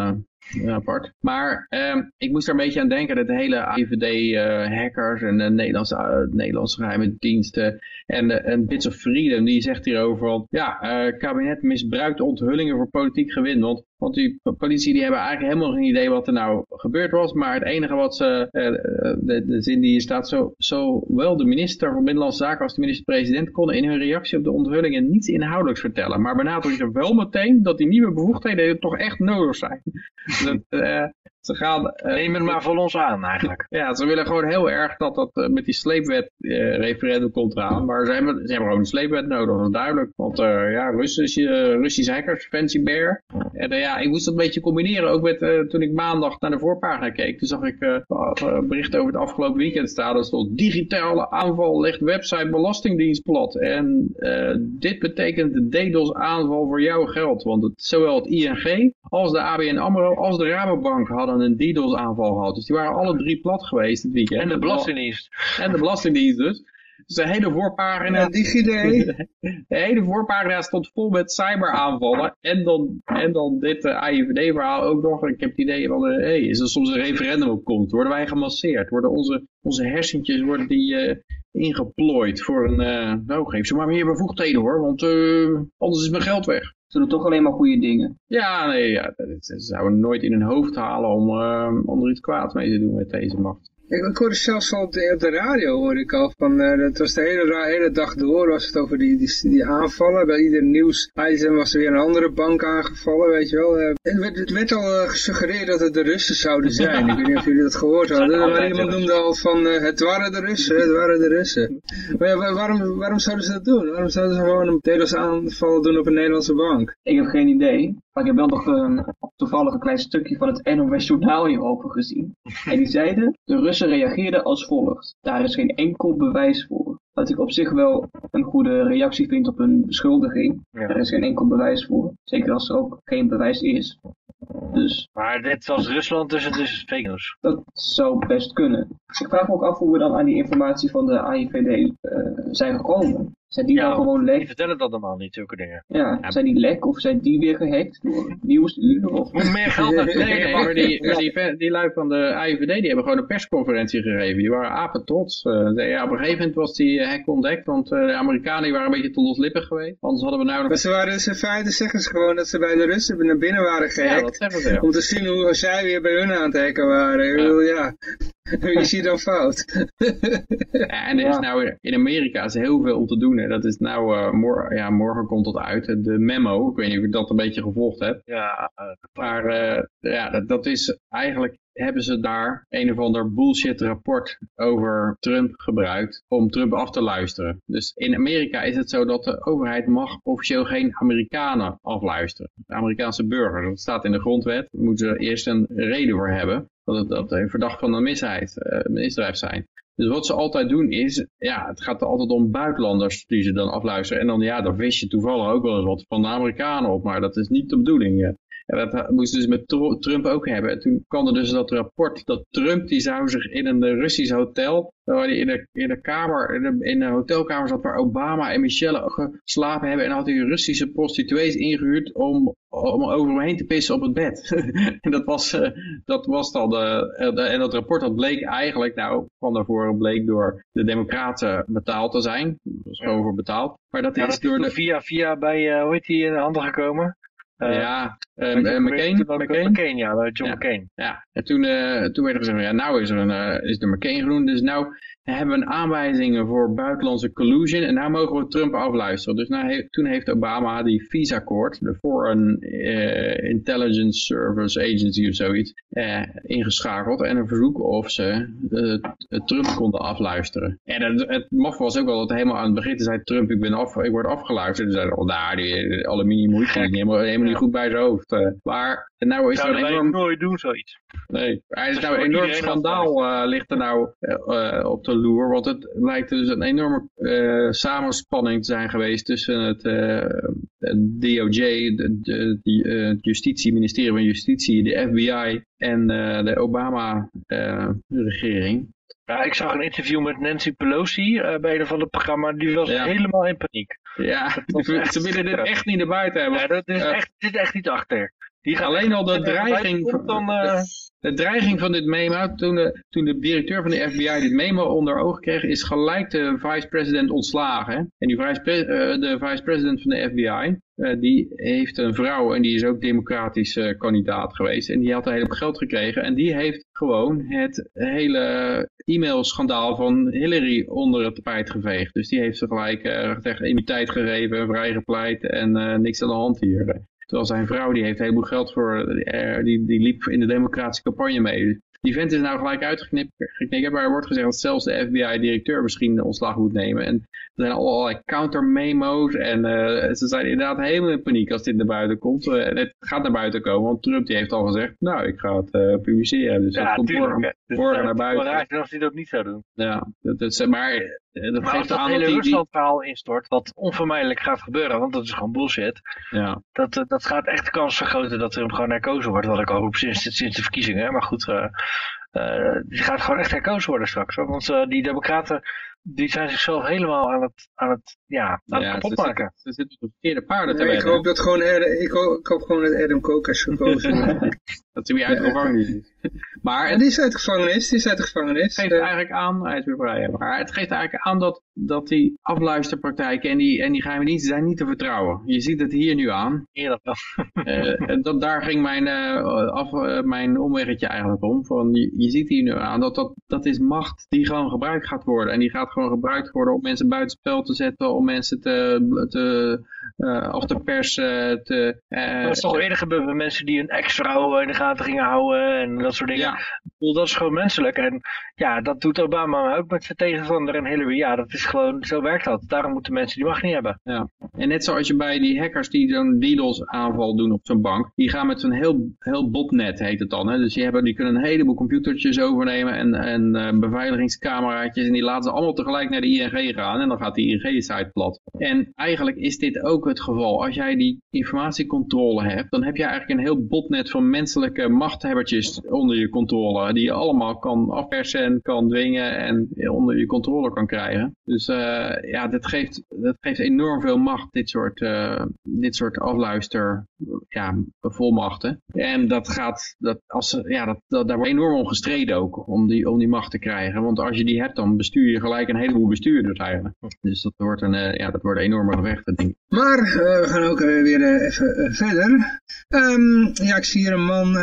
eh, apart. Maar ehm, ik moest er een beetje aan denken dat de hele AIVD-hackers en de Nederlandse, eh, Nederlandse geheime diensten en, eh, en Bits of Freedom, die zegt hierover van, ja, eh, het kabinet misbruikt onthullingen voor politiek gewin. Want, want die politie die hebben eigenlijk helemaal geen idee wat er nou gebeurd was. Maar het enige wat ze, eh, eh, de, de zin die hier staat, zo, zowel de minister van Binnenlandse Zaken als de minister-president konden in hun reactie op de onthullingen niets inhoudelijks vertellen. Maar benadrukten wel meteen dat die nieuwe bevoegdheden toch echt nodig zijn. dat, eh, Ze gaan... eh, Neem het maar van ons aan eigenlijk. Ja, ze willen gewoon heel erg dat dat eh, met die sleepwet eh, referendum komt eraan. Maar ze hebben, ze hebben gewoon een sleepwet nodig, dat is duidelijk. Want eh, ja, Russische, Russische hackers, Fancy Bear. En ja, ik moest dat een beetje combineren. Ook met, toen ik maandag naar de voorpagina keek. Toen zag ik berichten over het afgelopen weekend staan. Stond digitale aanval legt website Belastingdienst plat. En dit betekent de DDoS aanval voor jouw geld. Want het, zowel het ING als de ABN AMRO als de Rabobank hadden een DDoS aanval gehad. Dus die waren alle drie plat geweest het weekend. En de Belastingdienst. En de Belastingdienst dus. Dus de hele voorpagina, Ja, DigiD. de hele voorpagina stond vol met cyberaanvallen. En dan, en dan dit uh, AIVD-verhaal ook nog. Ik heb het idee van, hé, hey, is er soms een referendum op komt? Worden wij gemasseerd? Worden onze, onze hersentjes worden die, uh, ingeplooid voor een... Nou, geef ze maar meer bevoegdheden hoor, want uh, anders is mijn geld weg. Ze doen toch alleen maar goede dingen. Ja, nee, ja, ze zouden nooit in hun hoofd halen om, uh, om er iets kwaad mee te doen met deze macht. Ik, ik hoorde zelfs al op de, op de radio, hoorde ik al, van, uh, dat was de hele, hele dag door, was het over die, die, die aanvallen. Bij ieder nieuwsitem was er weer een andere bank aangevallen, weet je wel. Uh, het, werd, het werd al uh, gesuggereerd dat het de Russen zouden zijn. ik weet niet of jullie dat gehoord hadden. Maar iemand noemde al van, het waren de Russen, het waren de Russen. Maar ja, waarom, waarom zouden ze dat doen? Waarom zouden ze gewoon een DDoS aanval doen op een Nederlandse bank? Ik heb geen idee. Maar ik heb wel nog een, toevallig een klein stukje van het NOS Journaal hierover gezien. En die zeiden, de Russen reageerden als volgt. Daar is geen enkel bewijs voor. Wat ik op zich wel een goede reactie vind op een beschuldiging. Ja. Er is geen enkel bewijs voor. Zeker als er ook geen bewijs is. Dus, maar dit was Rusland, dus het is fake news. Dat zou best kunnen. Ik vraag me ook af hoe we dan aan die informatie van de AIVD uh, zijn gekomen. Zijn die ja, dan gewoon lek? Die vertellen dat allemaal niet, zulke dingen. Ja, ja, zijn die lek of zijn die weer gehackt door nieuwsuur? Of... Meer geld naar nee, nee, maar die, ja. die, die lui van de AIVD die hebben gewoon een persconferentie gegeven. Die waren apen trots. Uh, ja, op een gegeven moment was die hack ontdekt, want uh, de Amerikanen die waren een beetje te loslippig geweest. Anders hadden we nou nog... Maar ze waren dus in feite zeggen ze gewoon dat ze bij de Russen naar binnen waren gehackt. Ja, dat zeggen ze. Om te zien hoe zij weer bij hun aan het hacken waren. Ik bedoel, ja. Wie zie je dan fout? ja, en er is nou in Amerika is heel veel om te doen. Hè. Dat is nou, uh, mor ja, morgen komt dat uit. De memo, ik weet niet of je dat een beetje gevolgd hebt. Ja. Uh, maar uh, ja, dat, dat is eigenlijk hebben ze daar een of ander bullshit rapport over Trump gebruikt om Trump af te luisteren. Dus in Amerika is het zo dat de overheid mag officieel geen Amerikanen afluisteren. De Amerikaanse burgers, dat staat in de grondwet, moeten ze eerst een reden voor hebben. Dat het, het verdacht van een misheid, uh, misdrijf zijn. Dus wat ze altijd doen is, ja, het gaat altijd om buitenlanders die ze dan afluisteren. En dan, ja, dan vis je toevallig ook wel eens wat van de Amerikanen op, maar dat is niet de bedoeling. Dat moesten ze dus met Trump ook hebben. En toen kwam er dus dat rapport dat Trump, die zou zich in een Russisch hotel, waar hij in de, in de kamer, in de, in de hotelkamer zat waar Obama en Michelle geslapen hebben. En had hij Russische prostituees ingehuurd om, om over hem heen te pissen op het bed. en dat was, uh, dat was dan, de, de, en dat rapport dat bleek eigenlijk, nou, van daarvoor bleek door de democraten betaald te zijn. Dat was gewoon voor betaald. Maar dat ja, is dat door is de... via, via bij, uh, hoe heet die in de handen gekomen? Uh, ja, uh, uh, McCain. McCain? McCain, ja, John. McCain. Ja, en toen, toen werd er gezegd, ja, nou is er, een, is er McCain genoemd, dus nou hebben we een aanwijzingen voor buitenlandse collusion en nou mogen we Trump afluisteren. Dus nou he toen heeft Obama die visa-akkoord, de Foreign Intelligence Service Agency of zoiets, ingeschakeld en een verzoek of ze Trump konden afluisteren. En het, het mocht was ook wel dat helemaal aan het begin zei Trump, ik, ben af, ik word afgeluisterd. En zeiden, oh, daar, die aluminium moet helemaal, helemaal niet goed bij zijn hoofd. maar nou is er een enorm... nooit doen, zoiets. Nee, er is nou een enorm schandaal uh, ligt er nou uh, op de loer, want het lijkt dus een enorme uh, samenspanning te zijn geweest tussen het DOJ, de, de, de justitie, ministerie van Justitie, de FBI en de Obama-regering. Ja, ik zag een interview met Nancy Pelosi uh, bij een van het programma. Die was Ja. helemaal in paniek. Ja, ze willen dit echt niet naar buiten hebben. Ja, dat is Eh, echt, zit echt niet achter. Die gaan Alleen al de dreiging, komt dan, eh, de dreiging van dit memo, toen de, toen de directeur van de FBI dit memo onder ogen kreeg, is gelijk de vice-president ontslagen. En die vice eh, de vice-president van de FBI, eh, die heeft een vrouw en die is ook democratisch eh, kandidaat geweest. En die had een hele hoop geld gekregen en die heeft gewoon het hele e-mailschandaal van Hillary onder het tapijt geveegd. Dus die heeft ze gelijk eh, gezegd immuniteit gegeven, vrijgepleit en niks aan de hand hier. Terwijl zijn vrouw, die heeft een heleboel geld voor, eh, die, die liep in de democratische campagne mee. Die vent is nou gelijk uitgeknipt, geknipt, maar er wordt gezegd dat zelfs de FBI-directeur misschien de ontslag moet nemen. En er zijn allerlei counter-memo's en uh, ze zijn inderdaad helemaal in paniek als dit naar buiten komt. Uh, en het gaat naar buiten komen, want Trump die heeft al gezegd, nou, ik ga het uh, publiceren. Dus ja, dat komt tuurlijk. morgen, Dus morgen naar buiten. raar als hij dat niet zou doen. Ja, dat is, maar eh, dat Maar als geeft dat aan hele dat die Rusland-verhaal instort, wat onvermijdelijk gaat gebeuren, want dat is gewoon bullshit, ja. dat, eh, dat gaat echt de kans vergroten dat er hem gewoon herkozen wordt. Wat ik al roep sinds, sinds de verkiezingen. Maar goed, eh, eh, die gaat gewoon echt herkozen worden straks. Hoor. Want eh, die democraten, die zijn zichzelf helemaal aan het, aan het, ja, aan het Ja, kapot ze maken. zitten, ze zitten op de verkeerde paarden te ik wedden. hoop dat gewoon, Adam- ik, hoop, ik hoop gewoon dat Adam Kokas gekozen wordt. Dat hij weer uit de gevangenis is. Maar het die is uit de gevangenis, die is uit de gevangenis. geeft Eh, eigenlijk aan, hij is weer vrij, maar het geeft eigenlijk aan dat, dat die afluisterpraktijken en die, en die geheime diensten zijn niet te vertrouwen. Je ziet het hier nu aan. Eerlijk wel. Eh, dat, daar ging mijn, eh, af, eh, mijn omweggetje eigenlijk om. Van, je, je ziet hier nu aan dat, dat dat is macht die gewoon gebruikt gaat worden. En die gaat gewoon gebruikt worden om mensen buitenspel te zetten, om mensen te, te, eh, of te persen. Te, eh, dat is toch eerder gebeurd met mensen die hun ex-vrouw in de gaten gingen houden en dat soort dingen. ja, dat is gewoon menselijk. En ja, dat doet Obama ook met zijn tegenstander en Hillary. Ja, dat is gewoon, zo werkt dat. Daarom moeten mensen die macht niet hebben. En net zoals je bij die hackers die zo'n DDoS aanval doen op zo'n bank, die gaan met zo'n heel, heel botnet heet het dan. Hè? Dus die, hebben, die kunnen een heleboel computertjes overnemen en, en eh, beveiligingscameraatjes en die laten ze allemaal tegelijk naar de ING gaan en dan gaat die ING-site plat. En eigenlijk is dit ook het geval. Als jij die informatiecontrole hebt, dan heb je eigenlijk een heel botnet van menselijke machthebbertjes onder je controle, die je allemaal kan afpersen en kan dwingen en onder je controle kan krijgen. Dus eh, ja, dat geeft, dat geeft enorm veel macht, dit soort, eh, dit soort afluister, ja, volmachten. En dat gaat, dat, als, ja, dat, dat, daar wordt enorm om gestreden ook, om die, om die macht te krijgen. Want als je die hebt, dan bestuur je gelijk een heleboel bestuurders eigenlijk. Dus dat wordt een, eh, ja, dat wordt een enorme gevechten, denk ik. Maar eh, we gaan ook eh, weer eh, even verder. Ehm, ja, ik zie hier een man,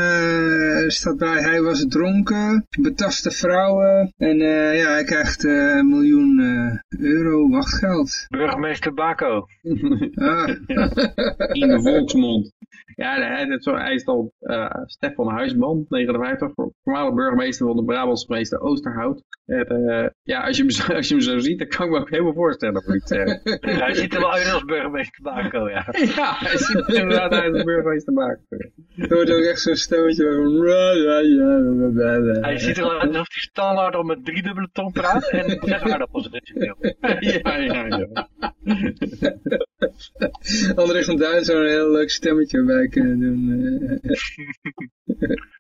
staat bij, hij was dronken, betaste vrouwen en eh, ja, hij krijgt eh, een miljoen eh, euro wachtgeld. Burgemeester Bako. Ah. In de volksmond. Ja, hij, is eh Stefan Huisman, 59, voor- voormalig burgemeester van de Brabantse gemeente Oosterhout. En, eh, ja, als je, hem zo, als je hem zo ziet, dan kan ik me ook helemaal voorstellen, zeggen. Hij ziet er wel uit als burgemeester Ja. ja, hij ziet er inderdaad uit als burgemeester maken. Er wordt ook echt zo'n stemmetje van... Hij ziet er wel uit alsof hij standaard al met driedubbele tong praat en zes aardappels in ja, ja, ja. André van Duin zou een heel leuk stemmetje bij kunnen doen.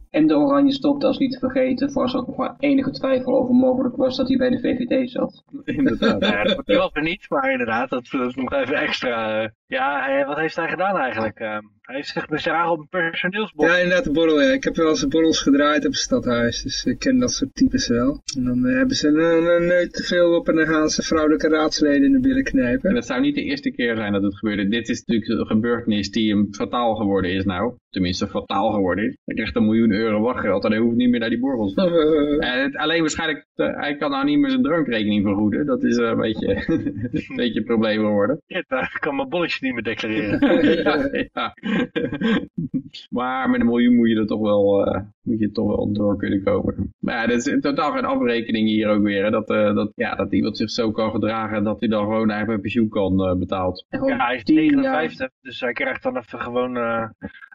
Eh. En de oranje stopdas niet te vergeten, voor als er nog maar enige twijfel over mogelijk was dat hij bij de VVD zat. Inderdaad. Ja, dat was er niet, maar inderdaad, dat, dat is nog even extra. eh. Ja, hij- wat heeft hij gedaan eigenlijk? Hij heeft zich misdragen op een personeelsbord. Ja, inderdaad, de borrel. Ja. Ik heb wel eens borrels gedraaid op het stadhuis, dus ik ken dat soort types wel. En dan eh, hebben ze een, te veel op en dan gaan ze vrouwelijke raadsleden in de billen En knijpen. het zou niet de eerste keer zijn dat het gebeurde. Dit is natuurlijk een gebeurtenis die hem fataal geworden is nou. Tenminste, fataal geworden is. Hij krijgt een miljoen euro wachtgeld en hij hoeft niet meer naar die borrels. Eh, het- alleen waarschijnlijk, eh, hij kan nou niet meer zijn drankrekening vergoeden. Dat is eh, een beetje, een beetje probleem geworden. Shit, ik kan mijn bolletjes niet meer declareren. ja, ja. maar met een miljoen moet je er toch wel, eh, moet je toch wel door kunnen komen. Maar ja, dat is in totaal geen afrekening hier ook weer. hè. Dat, eh, dat, ja, dat iemand zich zo kan gedragen dat hij dan gewoon eigenlijk pensioen kan eh betalen. En gewoon Ja, hij is tien jaar- 59, dus hij krijgt dan even gewoon, eh,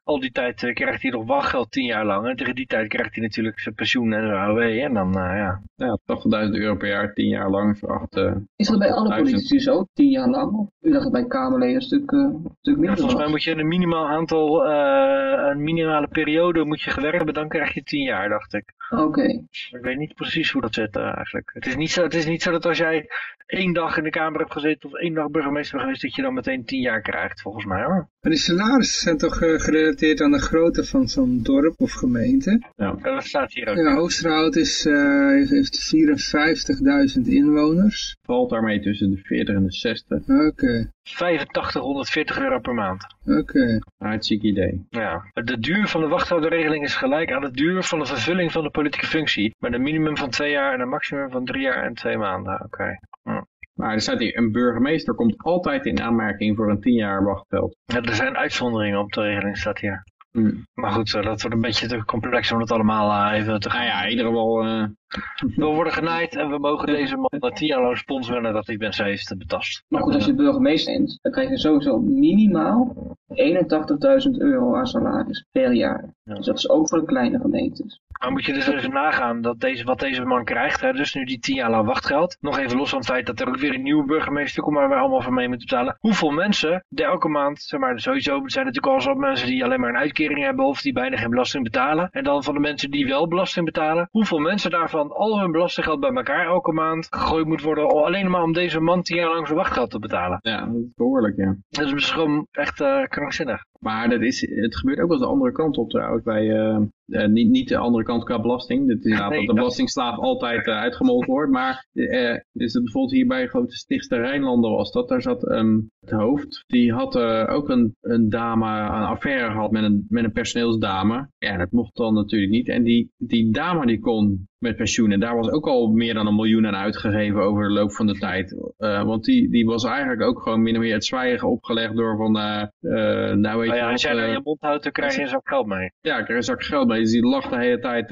al die tijd krijgt hij nog wachtgeld 10 jaar lang. En tegen die tijd krijgt hij natuurlijk zijn pensioen en zijn AOW. En dan, ja. Ja, 80.000 euro per jaar, 10 jaar lang eh Is dat bij alle politici zo? Tien jaar lang? Of u dacht het bij Kamerleden een stuk, eh, een stuk Ja, minder volgens mij moet je een minimaal aantal, een minimale periode moet je gewerkt hebben, dan krijg je 10 jaar, dacht ik. Oké. Ik weet niet precies hoe dat zit eh, eigenlijk. Het is, niet zo, het is niet zo dat als jij één dag in de Kamer hebt gezeten of één dag burgemeester geweest, dat je dan meteen 10 jaar krijgt, volgens mij hoor. Maar die salarissen zijn toch eh, gerelateerd aan de grootte van zo'n dorp of gemeente? Ja, dat staat hier ook. Ja, Oosterhout is, eh, heeft- heeft 54.000 inwoners. valt daarmee tussen de 40 en de 60. Oké, 8540 euro per maand. oké. Hartstikke idee. Ja. De duur van de wachthouderregeling is gelijk aan de duur van de vervulling van de politieke functie. Met een minimum van twee jaar en een maximum van drie jaar en twee maanden. Oké. Maar Maar er staat hier, een burgemeester komt altijd in aanmerking voor een 10 jaar wachtgeld. Ja, er zijn uitzonderingen op de regeling, staat hier. Hmm. Maar goed, eh, dat wordt een beetje te complex om het allemaal eh, even te Nou gaan. ja, in ieder geval... eh, We worden genaaid en we mogen deze man tien jaar lang sponsoren nadat hij mensen heeft betast. Maar goed, als je burgemeester bent, dan krijg je sowieso minimaal 81.000 euro aan salaris per jaar. Ja. Dus dat is ook voor de kleine gemeentes. Maar moet je dus even nagaan dat deze, wat deze man krijgt, hè, dus nu die 10 jaar lang wachtgeld. Nog even los van het feit dat er ook weer een nieuwe burgemeester komt waar we allemaal van mee moeten betalen. Hoeveel mensen er elke maand, zeg maar, sowieso zijn natuurlijk al zo mensen die alleen maar een uitkering hebben of die bijna geen belasting betalen. En dan van de mensen die wel belasting betalen, hoeveel mensen daarvan al hun belastinggeld bij elkaar elke maand gegooid moet worden al alleen maar om deze man 10 jaar lang zijn wachtgeld te betalen. ja, dat is behoorlijk, ja. Dat is misschien gewoon echt eh, krankzinnig. Maar dat is, het gebeurt ook wel eens de andere kant op trouwens. Bij, eh, eh, niet, niet de andere kant qua belasting. Dat is inderdaad Nee, dat de belastingslaaf altijd eh, uitgemold wordt. Maar is het bijvoorbeeld hier bij grote Stichtse Rijnlanden was dat. Daar zat ehm, het hoofd. Die had ook een, een dame, een affaire gehad met een, met een personeelsdame. Ja, dat mocht dan natuurlijk niet. En die, die dame die kon met pensioen. En daar was ook al meer dan een miljoen aan uitgegeven over de loop van de tijd. Eh, want die, die was eigenlijk ook gewoon min of meer het zwijgen opgelegd door van... eh, eh, nou weet je ja, wat, als jij naar eh, je mond houdt, dan krijg je een zak geld mee. ja, ik kreeg een zak geld mee. Dus die lag de hele tijd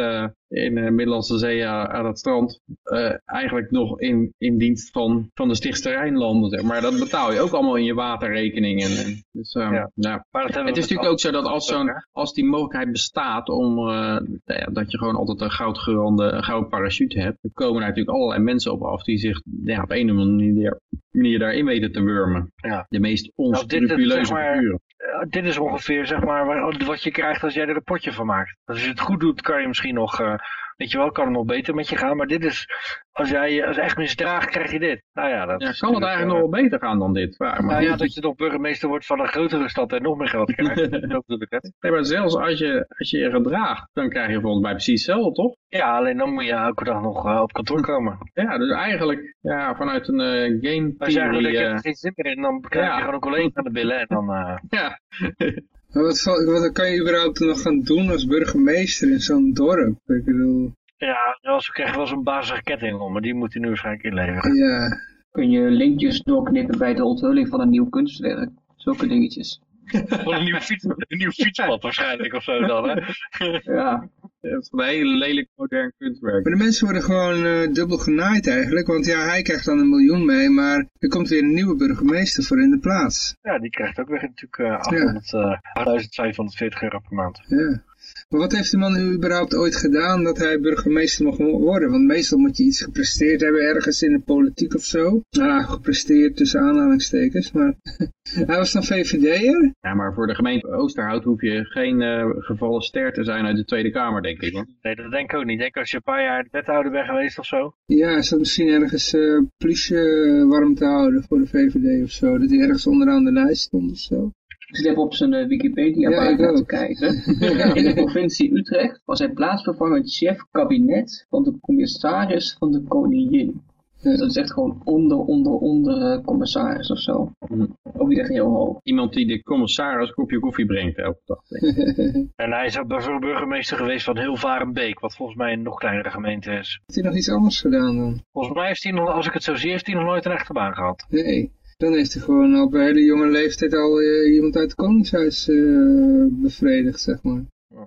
in de Middellandse Zee eh, aan het strand. Eh, eigenlijk nog in, in dienst van, van de Stichtse Rijnlanden. Zeg. Maar dat betaal je ook allemaal in je waterrekening. En, en, dus, eh, Ja. Maar dat Het is natuurlijk ook zo dat als, zo'n, als die mogelijkheid bestaat om eh, nou ja, dat je gewoon altijd een goudgerande, een gouden parachute hebt, dan komen er natuurlijk allerlei mensen op af die zich ja, op een of andere manier, manier daarin weten te wurmen. Ja. De meest Nou, onscrupuleuze figuren. Eh, dit is ongeveer zeg maar wa- wat je krijgt als jij er een potje van maakt. Als je het goed doet, kan je misschien nog, eh, weet je wel, kan het nog beter met je gaan. Maar dit is, als jij je als echt misdraagt, krijg je dit. Nou ja, dat Ja, kan het eigenlijk eh, nog wel beter gaan dan dit? Maar. Nou ja, dat je toch burgemeester wordt van een grotere stad en nog meer geld krijgt. dat bedoel ik het. Nee, maar zelfs als je, als je je gedraagt, dan krijg je volgens mij precies hetzelfde, toch? Ja, alleen dan moet je elke dag nog eh, op kantoor komen. Ja, dus eigenlijk ja, vanuit een eh, game Als theory... denkt, je eh, hebt geen zin meer in, dan krijg je Ja. gewoon een collega aan de billen en dan... eh, ja. Maar wat, kan je überhaupt nog gaan doen als burgemeester in zo'n dorp? Ik bedoel, ja, we krijgen wel zo'n bazige ketting om, maar die moet hij nu waarschijnlijk inleveren. ja. Kun je linkjes doorknippen bij de onthulling van een nieuw kunstwerk. Zulke dingetjes. Voor een nieuw, fiets, een nieuw fietspad waarschijnlijk of zo dan, hè? Ja, Dat is een hele lelijk modern kunstwerk. Maar de mensen worden gewoon eh, dubbel genaaid eigenlijk. Want ja, hij krijgt dan een miljoen mee, maar er komt weer een nieuwe burgemeester voor in de plaats. Ja, die krijgt ook weer natuurlijk eh 800, eh 8540 euro per maand. Ja. Maar wat heeft die man nu überhaupt ooit gedaan dat hij burgemeester mag worden? Want meestal moet je iets gepresteerd hebben ergens in de politiek of zo. Nou, gepresteerd tussen aanhalingstekens, maar hij was dan VVD'er? Ja, maar voor de gemeente Oosterhout hoef je geen eh, gevallen ster te zijn uit de Tweede Kamer, denk ik. Hoor. Nee, dat denk ik ook niet. Ik denk als je een paar jaar wethouder bent geweest of zo. Ja, hij zat misschien ergens eh politie eh, warm te houden voor de VVD of zo. Dat hij ergens onderaan de lijst stond of zo. Ik zit even op zijn eh, Wikipedia Ja, ik pagina te kijken. In de provincie Utrecht was hij plaatsvervangend chef kabinet van de commissaris van de koningin. Ja. Dat is echt gewoon onder, onder, onder eh, commissaris of zo. Mhm. Ook niet echt heel hoog. Iemand die de commissaris een kopje koffie brengt elke dag. denk ik. En hij is ook bijvoorbeeld burgemeester geweest van Hilvarenbeek, wat volgens mij een nog kleinere gemeente is. Heeft hij nog iets anders gedaan dan? Volgens mij heeft hij nog, als ik het zo zie, heeft hij nog nooit een echte baan gehad. Nee. Dan heeft hij gewoon op een hele jonge leeftijd al eh, iemand uit het koningshuis eh, bevredigd, zeg maar.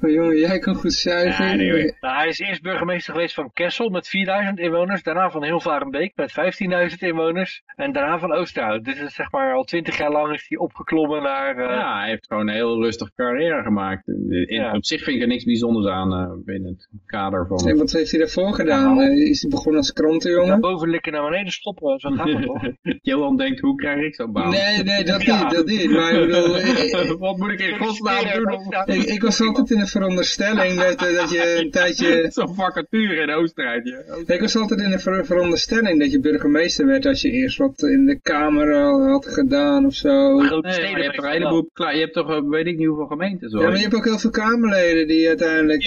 maar jongen, jij kan goed zuigen. Ja, nee. Nou, hij is eerst burgemeester geweest van Kessel met 4000 inwoners, daarna van Hilvarenbeek met 15.000 inwoners en daarna van Oosterhout. Dit is zeg maar al 20 jaar lang is hij opgeklommen naar... eh, Ja, hij heeft gewoon een heel rustige carrière gemaakt. In, Ja. Op zich vind ik er niks bijzonders aan eh, binnen het kader van... En wat heeft hij daarvoor gedaan? Nou. Eh, is hij begonnen als naar krantenjongen? boven likken, naar beneden stoppen, zo gaat het toch? Johan denkt, hoe krijg ik zo'n baan? Nee, nee, dat Ja. niet, dat niet. Maar ik bedoel, Wat moet ik in godsnaam doen om ik, ik was altijd in de veronderstelling dat, eh, dat je een tijdje... zo'n vacature in Oostenrijk? ja. Ik was altijd in de ver- veronderstelling dat je burgemeester werd als je eerst wat in de Kamer al had gedaan of zo. Grote Nee, je hebt toch een heleboel, klaar, je hebt toch, eh, weet ik niet hoeveel gemeentes hoor. Ja, maar je hebt ook heel veel Kamerleden die uiteindelijk...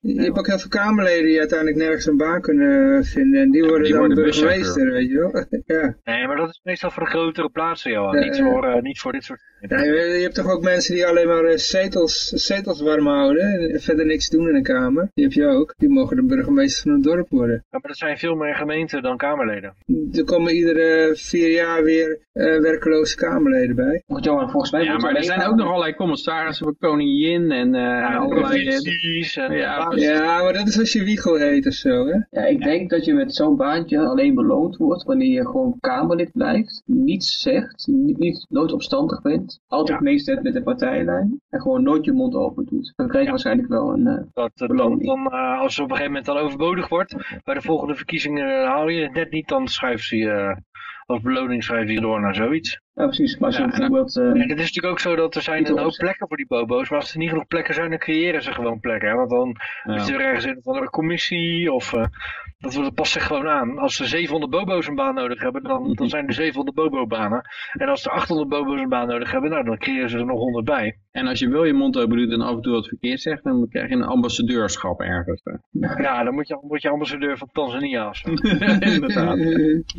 Je hebt ook heel veel Kamerleden die uiteindelijk nergens een baan kunnen vinden. En die worden die dan worden burgemeester, weet je wel. ja. Nee, maar dat is meestal voor de grotere plaatsen, Johan. Ja, niet, voor, eh, niet voor dit soort Ja, je, hebt toch ook mensen die alleen maar eh, zetels, zetels warm houden en verder niks doen in een kamer. Die heb je ook. Die mogen de burgemeester van een dorp worden. Ja, maar er zijn veel meer gemeenten dan Kamerleden. Er komen iedere vier jaar weer eh, werkloze Kamerleden bij. Johan, volgens mij Ja, maar er zijn ook nog allerlei commissarissen voor koningin en eh, Ja, allerlei... en Ja, maar dat is als je Wiegel heet of zo, hè? Ja, ik denk dat je met zo'n baantje alleen beloond wordt wanneer je gewoon Kamerlid blijft, niets zegt, niet, niet nooit opstandig bent, altijd Ja. meestemt met de partijlijn en gewoon nooit je mond open doet. Dan krijg je Ja. waarschijnlijk wel een... eh, Dat, dat Beloning. dan, eh, als het op een gegeven moment dan overbodig wordt, bij de volgende verkiezingen eh, haal je het net niet, dan schuift ze je, eh, als beloning schuift je door naar zoiets. Ja, precies. Maar als je Ja, bijvoorbeeld... eh, En het is natuurlijk ook zo dat er zijn een hoop plekken voor die bobo's, maar als er niet genoeg plekken zijn, dan creëren ze gewoon plekken. Hè? Want dan Ja. is er ergens een of andere commissie of eh, dat, dat past zich gewoon aan. Als er 700 bobo's een baan nodig hebben, dan, dan zijn er 700 bobo-banen. En als er 800 bobo's een baan nodig hebben, nou, dan creëren ze er nog 100 bij. En als je wil je mond open doet en af en toe wat verkeerd zegt, dan krijg je een ambassadeurschap ergens. Ja, dan moet je, moet je ambassadeur van Tanzania of zo. Inderdaad.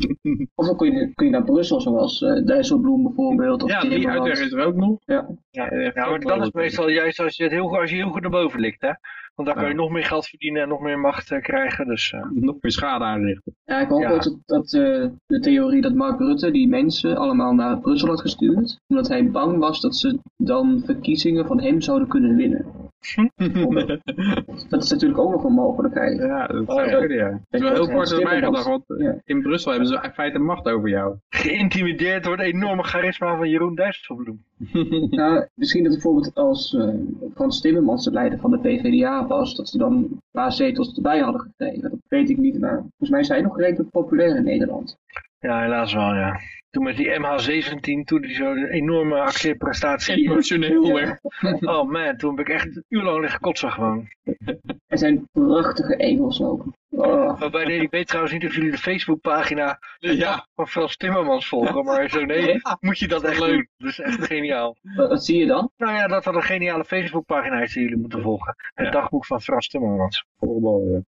of dan kun je, kun je naar Brussel, zoals eh Dijsselbloem bijvoorbeeld. Of Ja, die uitweg is er ook nog. Ja. Ja, Ja, maar dat is meestal juist als je, het heel, als je heel goed naar boven ligt, hè. Want dan kan je Ja. nog meer geld verdienen en nog meer macht eh, krijgen. Dus eh, Nog meer schade aanrichten. Ja, ik hoop Ja. ook dat, dat eh, de theorie dat Mark Rutte die mensen allemaal naar Brussel had gestuurd, omdat hij bang was dat ze dan verkiezingen van hem zouden kunnen winnen. Dat is natuurlijk ook nog een mogelijkheid. Ja, dat Oh, zou ja. kunnen, ja. Het is wel dat heel kort gedacht, want Ja. in Brussel hebben ze in feite macht over jou. geïntimideerd door het enorme charisma van Jeroen Dijsselbloem. Nou, misschien dat bijvoorbeeld als eh, Frans Timmermans de leider van de PvdA was, dat ze dan een paar zetels erbij hadden gekregen. Dat weet ik niet, maar volgens mij zijn nog redelijk populair in Nederland. Ja, helaas wel, ja. Toen met die MH17, toen die zo een enorme acteerprestatie. Emotioneel Ja. weer. Oh man, toen heb ik echt een uur lang liggen kotsen gewoon. Er zijn prachtige egels ook. Oh, Waarbij nee, ik weet trouwens niet of jullie de Facebookpagina Ja. van Frans Timmermans volgen, maar zo nee, moet je dat echt Leuk. doen. Dat is echt geniaal. wat, wat zie je dan? Nou ja, dat dat een geniale Facebookpagina is die jullie moeten volgen. Het Ja. dagboek van Frans Timmermans. Voetbal,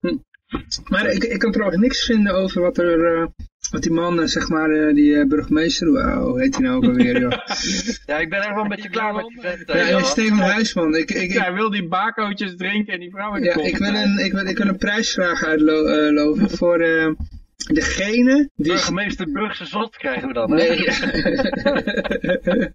ja. Maar ik, ik kan trouwens niks vinden over wat er... eh, wat die man, eh, zeg maar, eh, die eh, burgemeester, hoe heet hij nou ook alweer, joh? Ja, ik ben echt wel een beetje klaar met die vent. Ja, ja. Steven Huisman. Ik, ik, ik, Hij wil die bakootjes drinken en die vrouw in de ja, ik, wil een, ik, wil, ik wil een prijsvraag uitloven voor eh, degene die... Burgemeester Brugse Zot krijgen we dan. hè? Nee.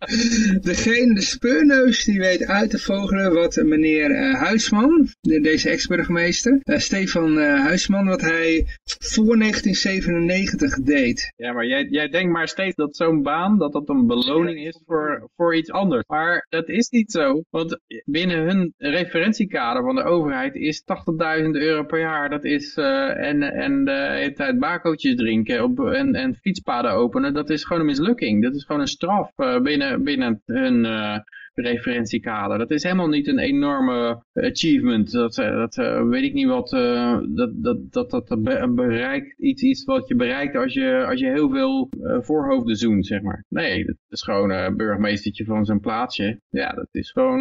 Degene, de speurneus, die weet uit te vogelen wat meneer eh, Huisman, de- deze ex-burgemeester, eh, Stefan eh, Huisman, wat hij voor 1997 deed. Ja, maar jij, jij denkt maar steeds dat zo'n baan, dat dat een beloning is voor, voor iets anders. Maar dat is niet zo, want binnen hun referentiekader van de overheid is 80.000 euro per jaar. Dat is, en, en de hele tijd bakootjes drinken op, en, en fietspaden openen, dat is gewoon een mislukking. Dat is gewoon een straf eh, binnen, binnen hun... eh, referentiekader. Dat is helemaal niet een enorme achievement. Dat, eh, dat weet ik niet wat, eh, dat, dat, dat, dat be- bereikt iets, iets wat je bereikt als je, als je heel veel voorhoofden zoent, zeg maar. Nee, dat is gewoon een burgemeestertje van zo'n plaatsje. Ja, dat is gewoon,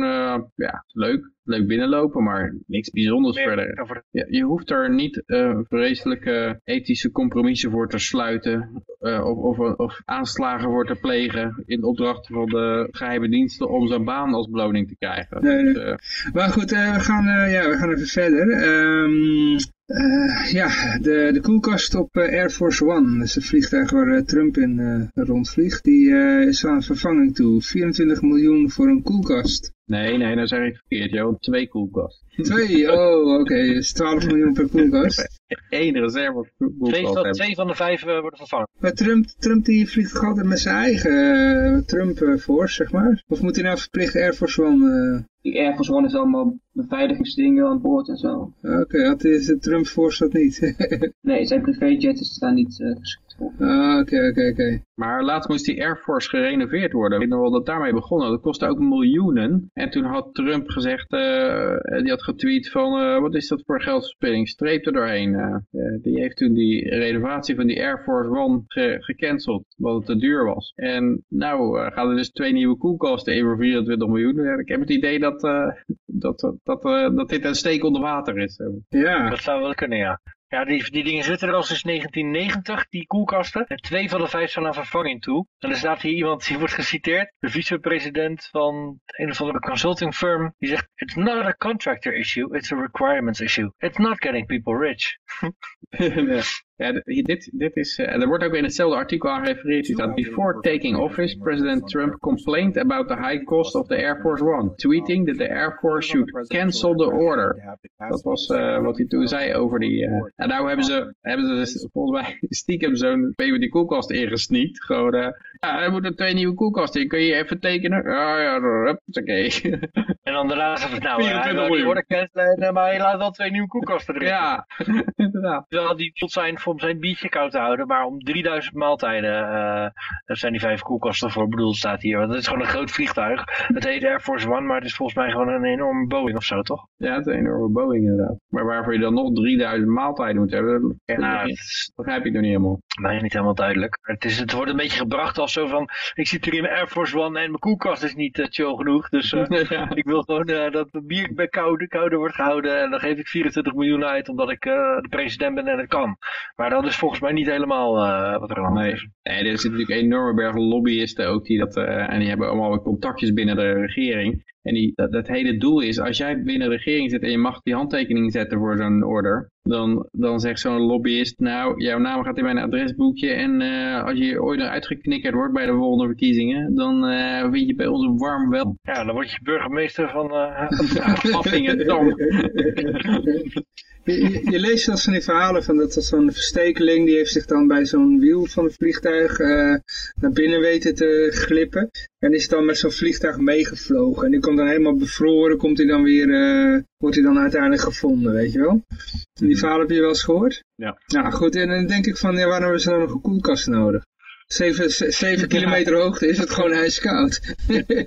ja, leuk. Leuk binnenlopen, maar niks bijzonders verder. over- Ja, je hoeft er niet eh, vreselijke ethische compromissen voor te sluiten eh, of, of, of aanslagen voor te plegen in opdracht van de geheime diensten om zo'n baan als beloning te krijgen. Nee, nee. Dus, eh, Maar goed, eh, we, gaan, eh, ja, we gaan even verder. Ehm, eh, ja, de, de koelkast op Air Force One, dat is het vliegtuig waar Trump in eh, rondvliegt, die eh, is aan vervanging toe. 24 miljoen voor een koelkast. Nee, nee, nou zeg ik verkeerd, joh. Twee koelkast. Twee, oh oké, dus 12 miljoen per koelkast. Eén reserve Twee, koelkast hebben. twee van de vijf eh, worden vervangen. Maar Trump, Trump die vliegt toch altijd met zijn eigen eh, Trump eh, Force, zeg maar? Of moet hij nou verplicht Air Force One... Die Air Force One heeft allemaal beveiligingsdingen aan boord en zo. Oké, had is de Trump Force dat niet? Nee, zijn privéjet is daar niet eh, geschikt Oké, oké, oké. Maar laatst moest die Air Force gerenoveerd worden. Ik weet nog wel dat daarmee begonnen. Dat kostte ook miljoenen. En toen had Trump gezegd, eh, die had getweet van, eh, wat is dat voor geldverspilling? Streep er doorheen. Eh, die heeft toen die renovatie van die Air Force One ge gecanceld, omdat het te duur was. En nou gaan er dus twee nieuwe koelkasten in voor 24 miljoen. Ja, Ik heb het idee dat, eh, dat, dat, dat, eh, dat dit een steek onder water is. Ja. Dat zou wel kunnen, ja. Ja, die, die dingen zitten er al sinds 1990, die koelkasten. En twee van de vijf zijn aan vervanging toe. En er staat hier iemand, die wordt geciteerd. De vicepresident van een of andere consulting firm. Die zegt, it's not a contractor issue, it's a requirements issue. It's not getting people rich. hier- dit, dit is, eh, er wordt ook in hetzelfde artikel aan gerefereerd. Staat, before taking office, President Trump complained about the high cost of the Air Force One, tweeting that the Air Force should cancel the order. Dat was eh, wat hij toen zei over die... eh en nou hebben ze, hebben ze dus volgens mij stiekem zo'n die koelkast ingesneakt. Gewoon, eh, ja, er moeten twee nieuwe koelkasten in. Kun je even tekenen? Ja, ja, oké. En dan daarna het, nou, hij 24 wil die miljoen. order cancelen, maar je laat wel twee nieuwe koelkasten erin. ja, inderdaad. Terwijl die tot zijn om zijn biertje koud te houden, maar om 3000 maaltijden eh daar zijn die vijf koelkasten voor bedoeld, staat hier. Want het is gewoon een groot vliegtuig. Het heet Air Force One, maar het is volgens mij gewoon een enorme Boeing of zo, toch? Ja, het is een enorme Boeing inderdaad. Maar waarvoor je dan nog 3000 maaltijden moet hebben, dat is begrijp ik nog niet helemaal. mij niet helemaal duidelijk. Het, is, het wordt een beetje gebracht als zo van, ik zit hier in mijn Air Force One en mijn koelkast is niet eh, chill genoeg. Dus eh, ja. ik wil gewoon dat het bier bij koude, koude wordt gehouden. En dan geef ik 24 miljoen uit omdat ik de president ben en het kan. Maar dat is volgens mij niet helemaal eh, wat er aan Nee. is. nee, er zitten natuurlijk een enorme berg lobbyisten ook die dat, eh, en die hebben allemaal contactjes binnen de regering. En die, dat, dat hele doel is, als jij binnen de regering zit en je mag die handtekening zetten voor zo'n order, dan, dan zegt zo'n lobbyist, nou, jouw naam gaat in mijn adresboekje en eh, als je ooit eruit geknikkerd wordt bij de volgende verkiezingen, dan vind je bij ons een warm wel. Ja, dan word je burgemeester van... eh Appingedam. Je, leest zelfs van die verhalen van dat er zo'n verstekeling, die heeft zich dan bij zo'n wiel van het vliegtuig eh, naar binnen weten te glippen. En is dan met zo'n vliegtuig meegevlogen. En die komt dan helemaal bevroren, komt hij dan weer, eh, wordt hij dan uiteindelijk gevonden, weet je wel. En die verhalen heb je wel eens gehoord? Ja. Nou goed, en dan denk ik van, ja, waarom is er dan nog een koelkast nodig? Zeven, ze- zeven kilometer hoogte is het gewoon ijskoud.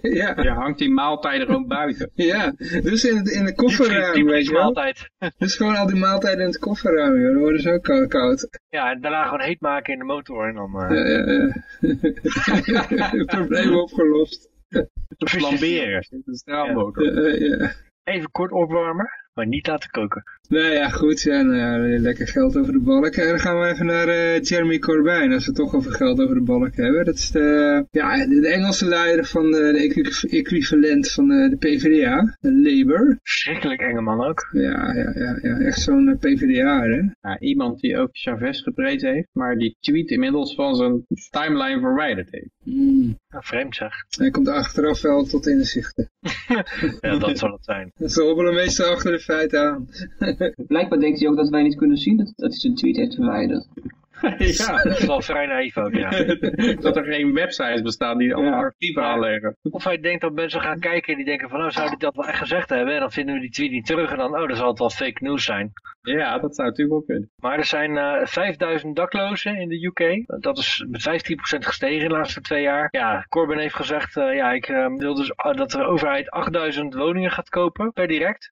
ja. Je hangt die maaltijden gewoon buiten. Ja, dus in het, in het kofferruim, weet je wel. altijd. Dus gewoon al die maaltijden in het kofferruim, joh. Dan worden ze ook kou- koud. Ja, en daarna gewoon heet maken in de motor en dan... eh, Ja, ja, ja. Probleem opgelost. Flamberen. Het is een straalmotor. Ja, ja, ja. Even kort opwarmen, maar niet laten koken. Nou ja, goed. Ja, nou ja, lekker geld over de balk. En dan gaan we even naar eh, Jeremy Corbyn, als we het toch over geld over de balk hebben. Dat is de, ja, de, Engelse leider van de, de equi- equivalent van de, de PvdA, de Labour. Verschrikkelijk enge man ook. Ja, ja, ja, ja echt zo'n eh, PvdA, hè. Ja, iemand die ook Chavez geprezen heeft, maar die tweet inmiddels van zijn timeline verwijderd heeft. Mm. Ja, vreemd zeg. Hij komt achteraf wel tot inzichten. Ja, dat zal het zijn. Ze hobbelen meestal achter de feiten aan. Blijkbaar denkt hij ook dat wij niet kunnen zien dat, dat hij zijn tweet heeft verwijderd. ja, Dat is wel vrij naïef ook, ja. dat er geen websites bestaan die allemaal Ja. archieven aanleggen. Of hij denkt dat mensen gaan kijken en die denken van, nou zou hij dat wel echt gezegd hebben? En dan vinden we die tweet niet terug en dan, oh, dan zal het wel fake news zijn. Ja, dat zou natuurlijk wel kunnen. Maar er zijn eh 5000 daklozen in de UK. Dat is met 15% gestegen in de laatste twee jaar. Ja, Corbyn heeft gezegd, eh, ja, ik eh, wil dus eh, dat de overheid 8000 woningen gaat kopen per direct.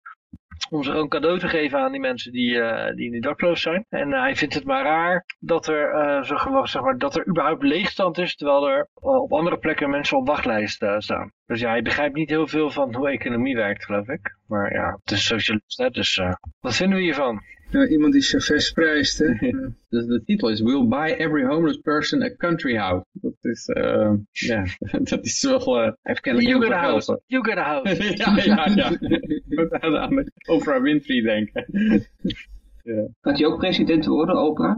Om ze gewoon cadeau te geven aan die mensen die, eh, die nu dakloos zijn. En eh, hij vindt het maar raar dat er, eh, zeg maar, dat er überhaupt leegstand is. Terwijl er op andere plekken mensen op wachtlijst eh, staan. Dus ja, hij begrijpt niet heel veel van hoe economie werkt, geloof ik. Maar ja, het is socialist, hè, dus wat vinden we hiervan? Ja, iemand die Chavez prijst, hè. Ja. Dus de titel is Will buy every homeless person a country house. Dat is, eh, ja, dat is wel, eh, hij heeft kennelijk You veel a house. You get a house. ja, ja, ja. Moet aan, Oprah Winfrey denken. Gaat hij ook president worden, Oprah?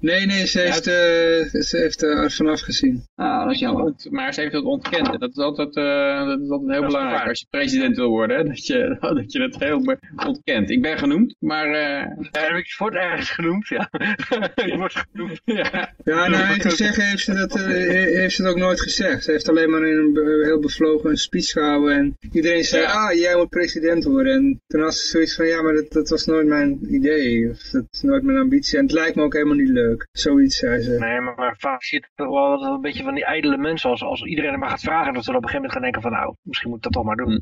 Nee, nee, ze heeft, eh, ze heeft er vanaf gezien. Ah, dat is jammer. Ont- maar ze heeft het ontkend. En Dat is altijd, eh, dat is altijd heel belangrijk als je president wil worden. Hè? Dat, je, dat je het heel ontkent. Ik ben genoemd, maar eh, Ja, heb ik je wordt ergens genoemd, ja. je wordt genoemd. ja. Ja, nou, eigenlijk zeggen heeft ze, dat, eh, he- heeft ze het ook nooit gezegd. Ze heeft alleen maar in een heel bevlogen een speech gehouden. En iedereen zei, Ja. ah, jij moet president worden. En toen had ze zoiets van, ja, maar dat, dat was nooit mijn idee. Of dat is nooit mijn ambitie. En het lijkt me ook helemaal niet leuk. Leuk. Zoiets zei ze. Nee, maar, maar vaak zit er toch wel een beetje van die ijdele mensen. Als, als iedereen er maar gaat vragen, dat ze dan op een gegeven moment gaan denken van nou, misschien moet ik dat toch maar doen.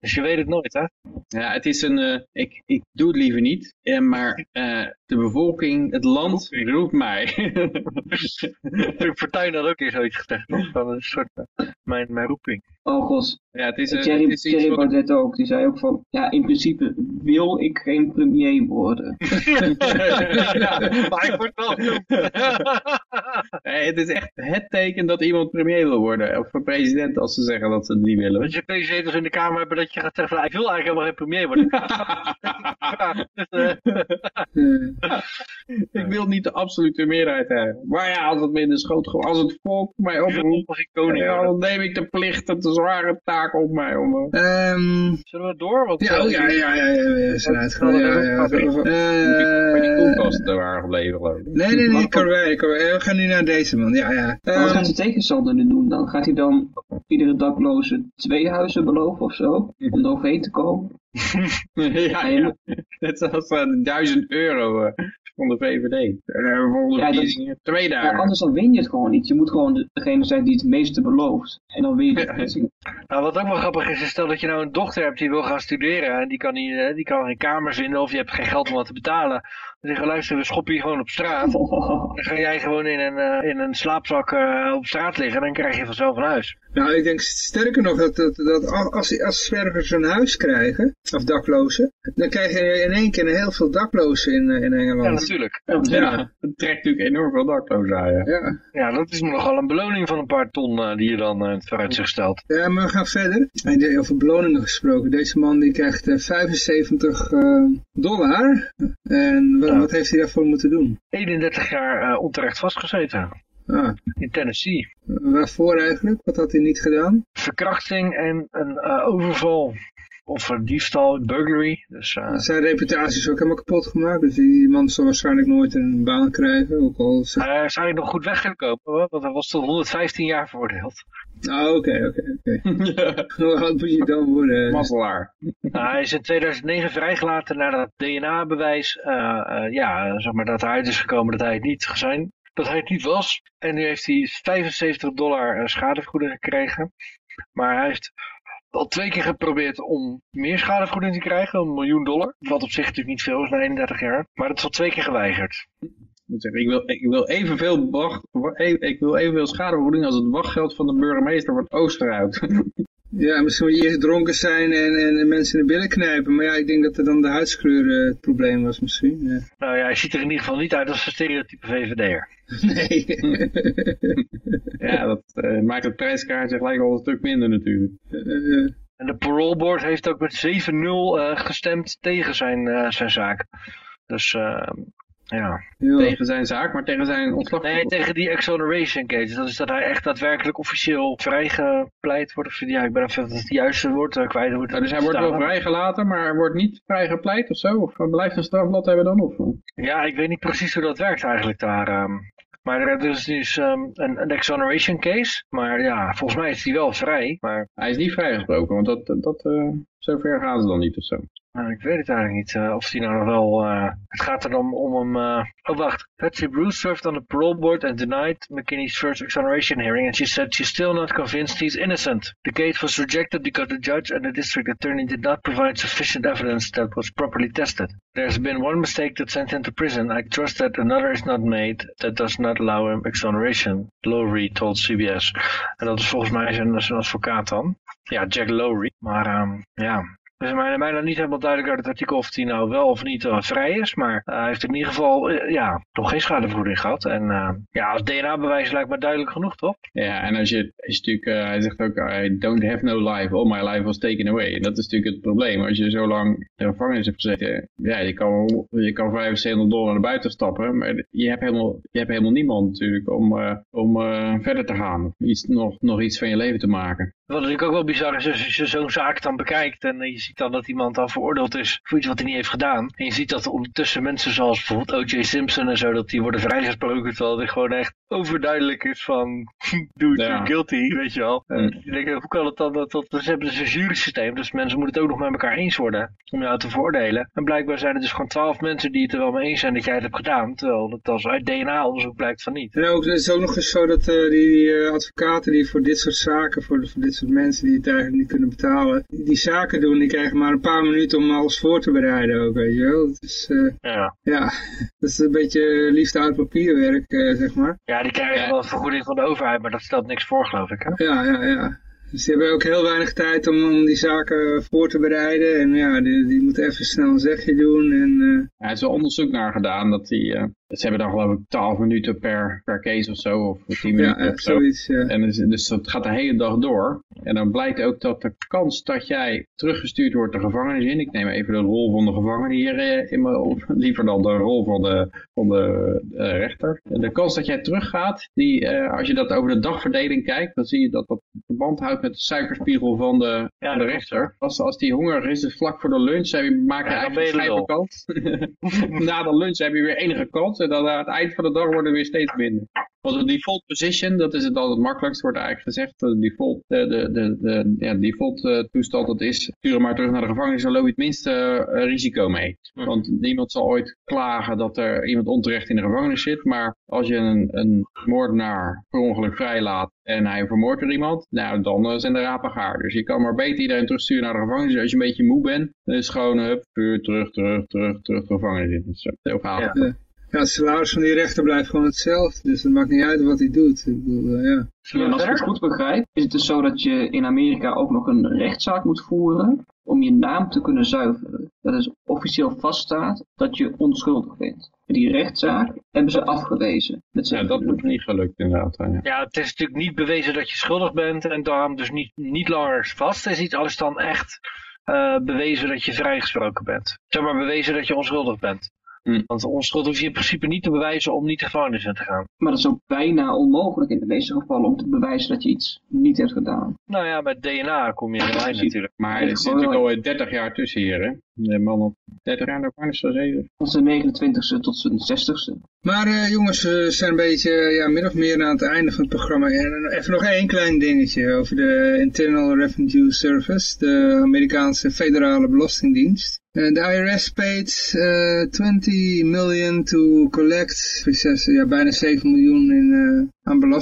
Dus je weet het nooit, hè? Ja, het is een, eh, ik, ik doe het liever niet, eh, maar eh, de bevolking, het land roept mij. Fortuyn had ook eens zoiets gezegd, toch? Van een soort, eh, mijn, mijn roeping. Oh god, ja, het is, Thierry, het is iets Thierry wat- Baudet ook. Die zei ook van, ja, in principe wil ik geen premier worden. ja, maar ik word wel. Nee, het is echt het teken dat iemand premier wil worden, of president als ze zeggen dat ze het niet willen. Dat je twee zetels in de Kamer hebben dat je gaat zeggen van, ik wil eigenlijk helemaal geen premier worden. Ik wil niet de absolute meerderheid hebben. Maar ja, als het me in de schoot als het volk mij oproept, dan neem ik de plicht, de zware taak op mij om... eh, Ehm, Zullen we door? Want, ja, eh, oh, ja, ja, ja, ja, ja, we zijn uitgegaan. Ja, ja. Die Eh, koelkasten waren gebleven, geloof ik. nee, nee, nee, Corwij, Corwij. We gaan nu naar deze man. Ja, ja. Maar wat Ehm, gaat de tegenstander nu doen dan? Gaat hij dan iedere dakloze twee huizen beloven of zo? Om er overheen te komen? Ja, ja. Net zoals eh, de 1000 euro eh, van de VVD. Uh, volgende Ja, dat- verkiezingen, twee Ja, dagen. anders dan win je het gewoon niet. Je moet gewoon de- degene zijn die het meeste belooft. En dan win je de verkiezingen. Nou, wat ook wel grappig is, is stel dat je nou een dochter hebt die wil gaan studeren en die kan, niet, eh, die kan geen kamer vinden of je hebt geen geld om wat te betalen. Dan zeggen we, luister, we schoppen je gewoon op straat. Dan ga jij gewoon in een, eh, in een slaapzak eh, op straat liggen en dan krijg je vanzelf een huis. Nou, ik denk sterker nog dat, dat, dat als, als zwervers een huis krijgen, of daklozen, dan krijg je in één keer heel veel daklozen in, eh, in Ja, Engeland. natuurlijk. Ja, het trekt natuurlijk enorm veel daklozen aan, ja. Ja. Ja, dat is nogal een beloning van een paar ton eh, die je dan eh, in het vooruitzicht stelt. ja, maar we gaan verder. En die- over beloningen gesproken. Deze man die krijgt eh, 75 eh, dollar. En wat, Ja. wat heeft hij daarvoor moeten doen? 31 jaar eh, onterecht vastgezeten Ah, in Tennessee. waarvoor eigenlijk? Wat had hij niet gedaan? Verkrachting en een eh, overval. Of een diefstal, burglary. Dus eh, Zijn reputatie is ook helemaal kapot gemaakt. Dus die man zal waarschijnlijk nooit een baan krijgen. Ook al is hij is eigenlijk nog goed weggekomen, hoor, want hij was tot 115 jaar veroordeeld. Ah, oké, oké, oké. Hoe oud moet je dan worden? Mazzelaar. Nou, hij is in 2009 vrijgelaten nadat DNA-bewijs, eh, eh, ja, zeg maar dat eruit is gekomen dat hij het niet zijn, dat hij het niet was. En nu heeft hij 75 dollar eh, schadevergoeding gekregen. Maar hij heeft al twee keer geprobeerd om meer schadevergoeding te krijgen, een miljoen dollar. Wat op zich natuurlijk niet veel is na 31 jaar. Maar dat is al twee keer geweigerd. Ik moet zeggen, Ik wil, ik wil evenveel wacht, wa- e- ik wil evenveel schadevergoeding als het wachtgeld van de burgemeester van Oosterhout. Ja, misschien moet je eerst dronken zijn en, en mensen in de billen knijpen. Maar ja, ik denk dat het dan de huidskleur eh, het probleem was misschien. Ja. Nou ja, hij ziet er in ieder geval niet uit als een stereotype VVD'er. Nee. ja, dat eh, maakt het prijskaartje gelijk al een stuk minder natuurlijk. Eh, En de parole board heeft ook met 7-0 eh, gestemd tegen zijn, eh, zijn zaak. Dus eh, ja. ja. Tegen zijn zaak, maar tegen zijn ontslag. Nee, tegen die exoneration case. Dat is dat hij echt daadwerkelijk officieel vrijgepleit wordt. Of, ja, ik ben even het juiste woord eh, kwijt. hoe het Nou, dus hij wordt wel vrijgelaten, maar hij wordt niet vrijgepleit of zo? Of hij blijft een strafblad hebben dan? Of? Ja, ik weet niet precies hoe dat werkt eigenlijk daar. ehm. Maar er is dus ehm, een, een exoneration case. Maar ja, volgens mij is die wel vrij. Maar Hij is niet vrijgesproken, want dat, dat, eh, zover gaan ze dan niet of zo. Nou, ik weet het eigenlijk niet eh, of die nou nog wel... eh, het gaat er dan om hem... eh, oh, wacht. Patsy Bruce served on the parole board and denied McKinney's first exoneration hearing and she said she's still not convinced he's innocent. The case was rejected because the judge and the district attorney did not provide sufficient evidence that was properly tested. There's been one mistake that sent him to prison. I trust that another is not made that does not allow him exoneration, Lowry told CBS. En dat is volgens mij zijn, zijn advocaat dan. Ja, Jack Lowry. Maar ehm, ja, het is mij bijna niet helemaal duidelijk uit het artikel of hij nou wel of niet eh, vrij is. Maar eh, hij heeft in ieder geval eh, ja, nog geen schadevergoeding gehad. En ja, als DNA-bewijs lijkt me duidelijk genoeg, toch? Ja, en als je, als je natuurlijk, hij zegt ook, I don't have no life, all my life was taken away. En dat is natuurlijk het probleem. Als je zo lang in de gevangenis hebt gezeten, ja, je kan, je kan 75 dollar naar buiten stappen, maar je hebt helemaal, je hebt helemaal niemand natuurlijk om, om verder te gaan. Iets, nog, nog iets van je leven te maken. Wat natuurlijk ook wel bizar is, als je zo'n zaak dan bekijkt en je ziet dan dat iemand dan veroordeeld is voor iets wat hij niet heeft gedaan. En je ziet dat ondertussen mensen zoals bijvoorbeeld O.J. Simpson en zo, dat die worden vrijgesproken terwijl die gewoon echt overduidelijk is van doe Ja. you're guilty, weet je wel. En Mm. je denkt, hoe kan het dan dat, dat ze hebben dus een jurysysteem, dus mensen moeten het ook nog met elkaar eens worden om jou te veroordelen. En blijkbaar zijn er dus gewoon twaalf mensen die het er wel mee eens zijn dat jij het hebt gedaan, terwijl dat als uit DNA-onderzoek blijkt van niet. En ook, het is ook nog eens zo dat eh, die, die eh, advocaten die voor dit soort zaken, voor, voor dit soort mensen die het eigenlijk niet kunnen betalen, die, die zaken doen, die krijgen maar een paar minuten om alles voor te bereiden ook, weet je wel. Dat is, eh, Ja, ja, dat is een beetje liefde uit papierwerk, eh, zeg maar. ja die krijgen Ja. wel een vergoeding van de overheid, maar dat stelt niks voor, geloof ik. Hè? Ja, ja, ja. Dus die hebben ook heel weinig tijd om, om die zaken voor te bereiden. En ja, die, die moeten even snel een zegje doen. En, eh, Er is wel onderzoek naar gedaan dat die, eh, ze hebben dan geloof ik 12 minuten per, per case of zo, of 10 ja, minuten ja, of zo. zoiets. Ja. En dus, dus dat gaat de hele dag door. En dan blijkt ook dat de kans dat jij teruggestuurd wordt de gevangenis in. Ik neem even de rol van de gevangene hier eh, in mijn, liever dan de rol van de, van de eh, rechter. En de kans dat jij teruggaat, die, eh, als je dat over de dagverdeling kijkt, dan zie je dat dat verband houdt met de suikerspiegel van de, Ja, van de rechter. Als, als die honger is, dus vlak voor de lunch, heb je, maak je eigenlijk schijnbaar kans. Na de lunch heb je weer enige kans. En dan aan het eind van de dag worden er weer steeds minder. Want de default position, dat is het al het makkelijkst, wordt eigenlijk gezegd. De default, de, de, de, de ja, default eh, toestand, dat is, stuur hem maar terug naar de gevangenis, dan loop je het minste eh, risico mee. Mhm. Want niemand zal ooit klagen dat er iemand onterecht in de gevangenis zit. Maar als je een, een moordenaar per ongeluk vrijlaat en hij vermoordt er iemand, nou dan eh, zijn de rapen gaar. Dus je kan maar beter iedereen terugsturen naar de gevangenis. Als je een beetje moe bent, dan is het gewoon, hup, puur terug, terug, terug, terug de gevangenis in. Dus, eh, heel gaaf. Ja. Ja, het salaris van die rechter blijft gewoon hetzelfde. Dus het maakt niet uit wat hij doet. Ik bedoel, eh, ja. Als ik het goed begrijp, is het dus zo dat je in Amerika ook nog een rechtszaak moet voeren om je naam te kunnen zuiveren. Dat is officieel vaststaat dat je onschuldig bent. En die rechtszaak hebben ze afgewezen. Met Ja, dat is niet gelukt inderdaad. Ja. Ja, het is natuurlijk niet bewezen dat je schuldig bent en daarom dus niet, niet langer vast is iets als dan echt eh, bewezen dat je vrijgesproken bent. Zeg maar bewezen dat je onschuldig bent. Hm. Want onschuld hoef je in principe niet te bewijzen om niet de gevangenis in te gaan. Maar dat is ook bijna onmogelijk in de meeste gevallen om te bewijzen dat je iets niet hebt gedaan. Nou ja, met DNA kom je in de lijn natuurlijk. Maar er zit natuurlijk al 30 jaar tussen hier, hè? De man op 30 jaar de gevangenis gezeten. Van zijn 29ste tot zijn 60ste. Maar eh, jongens, we zijn een beetje eh, ja, min of meer aan het einde van het programma. En even nog één klein dingetje over de Internal Revenue Service, de Amerikaanse federale belastingdienst. Eh, de IRS paid eh 20 million to collect, ja, bijna 7 miljoen in, eh, aan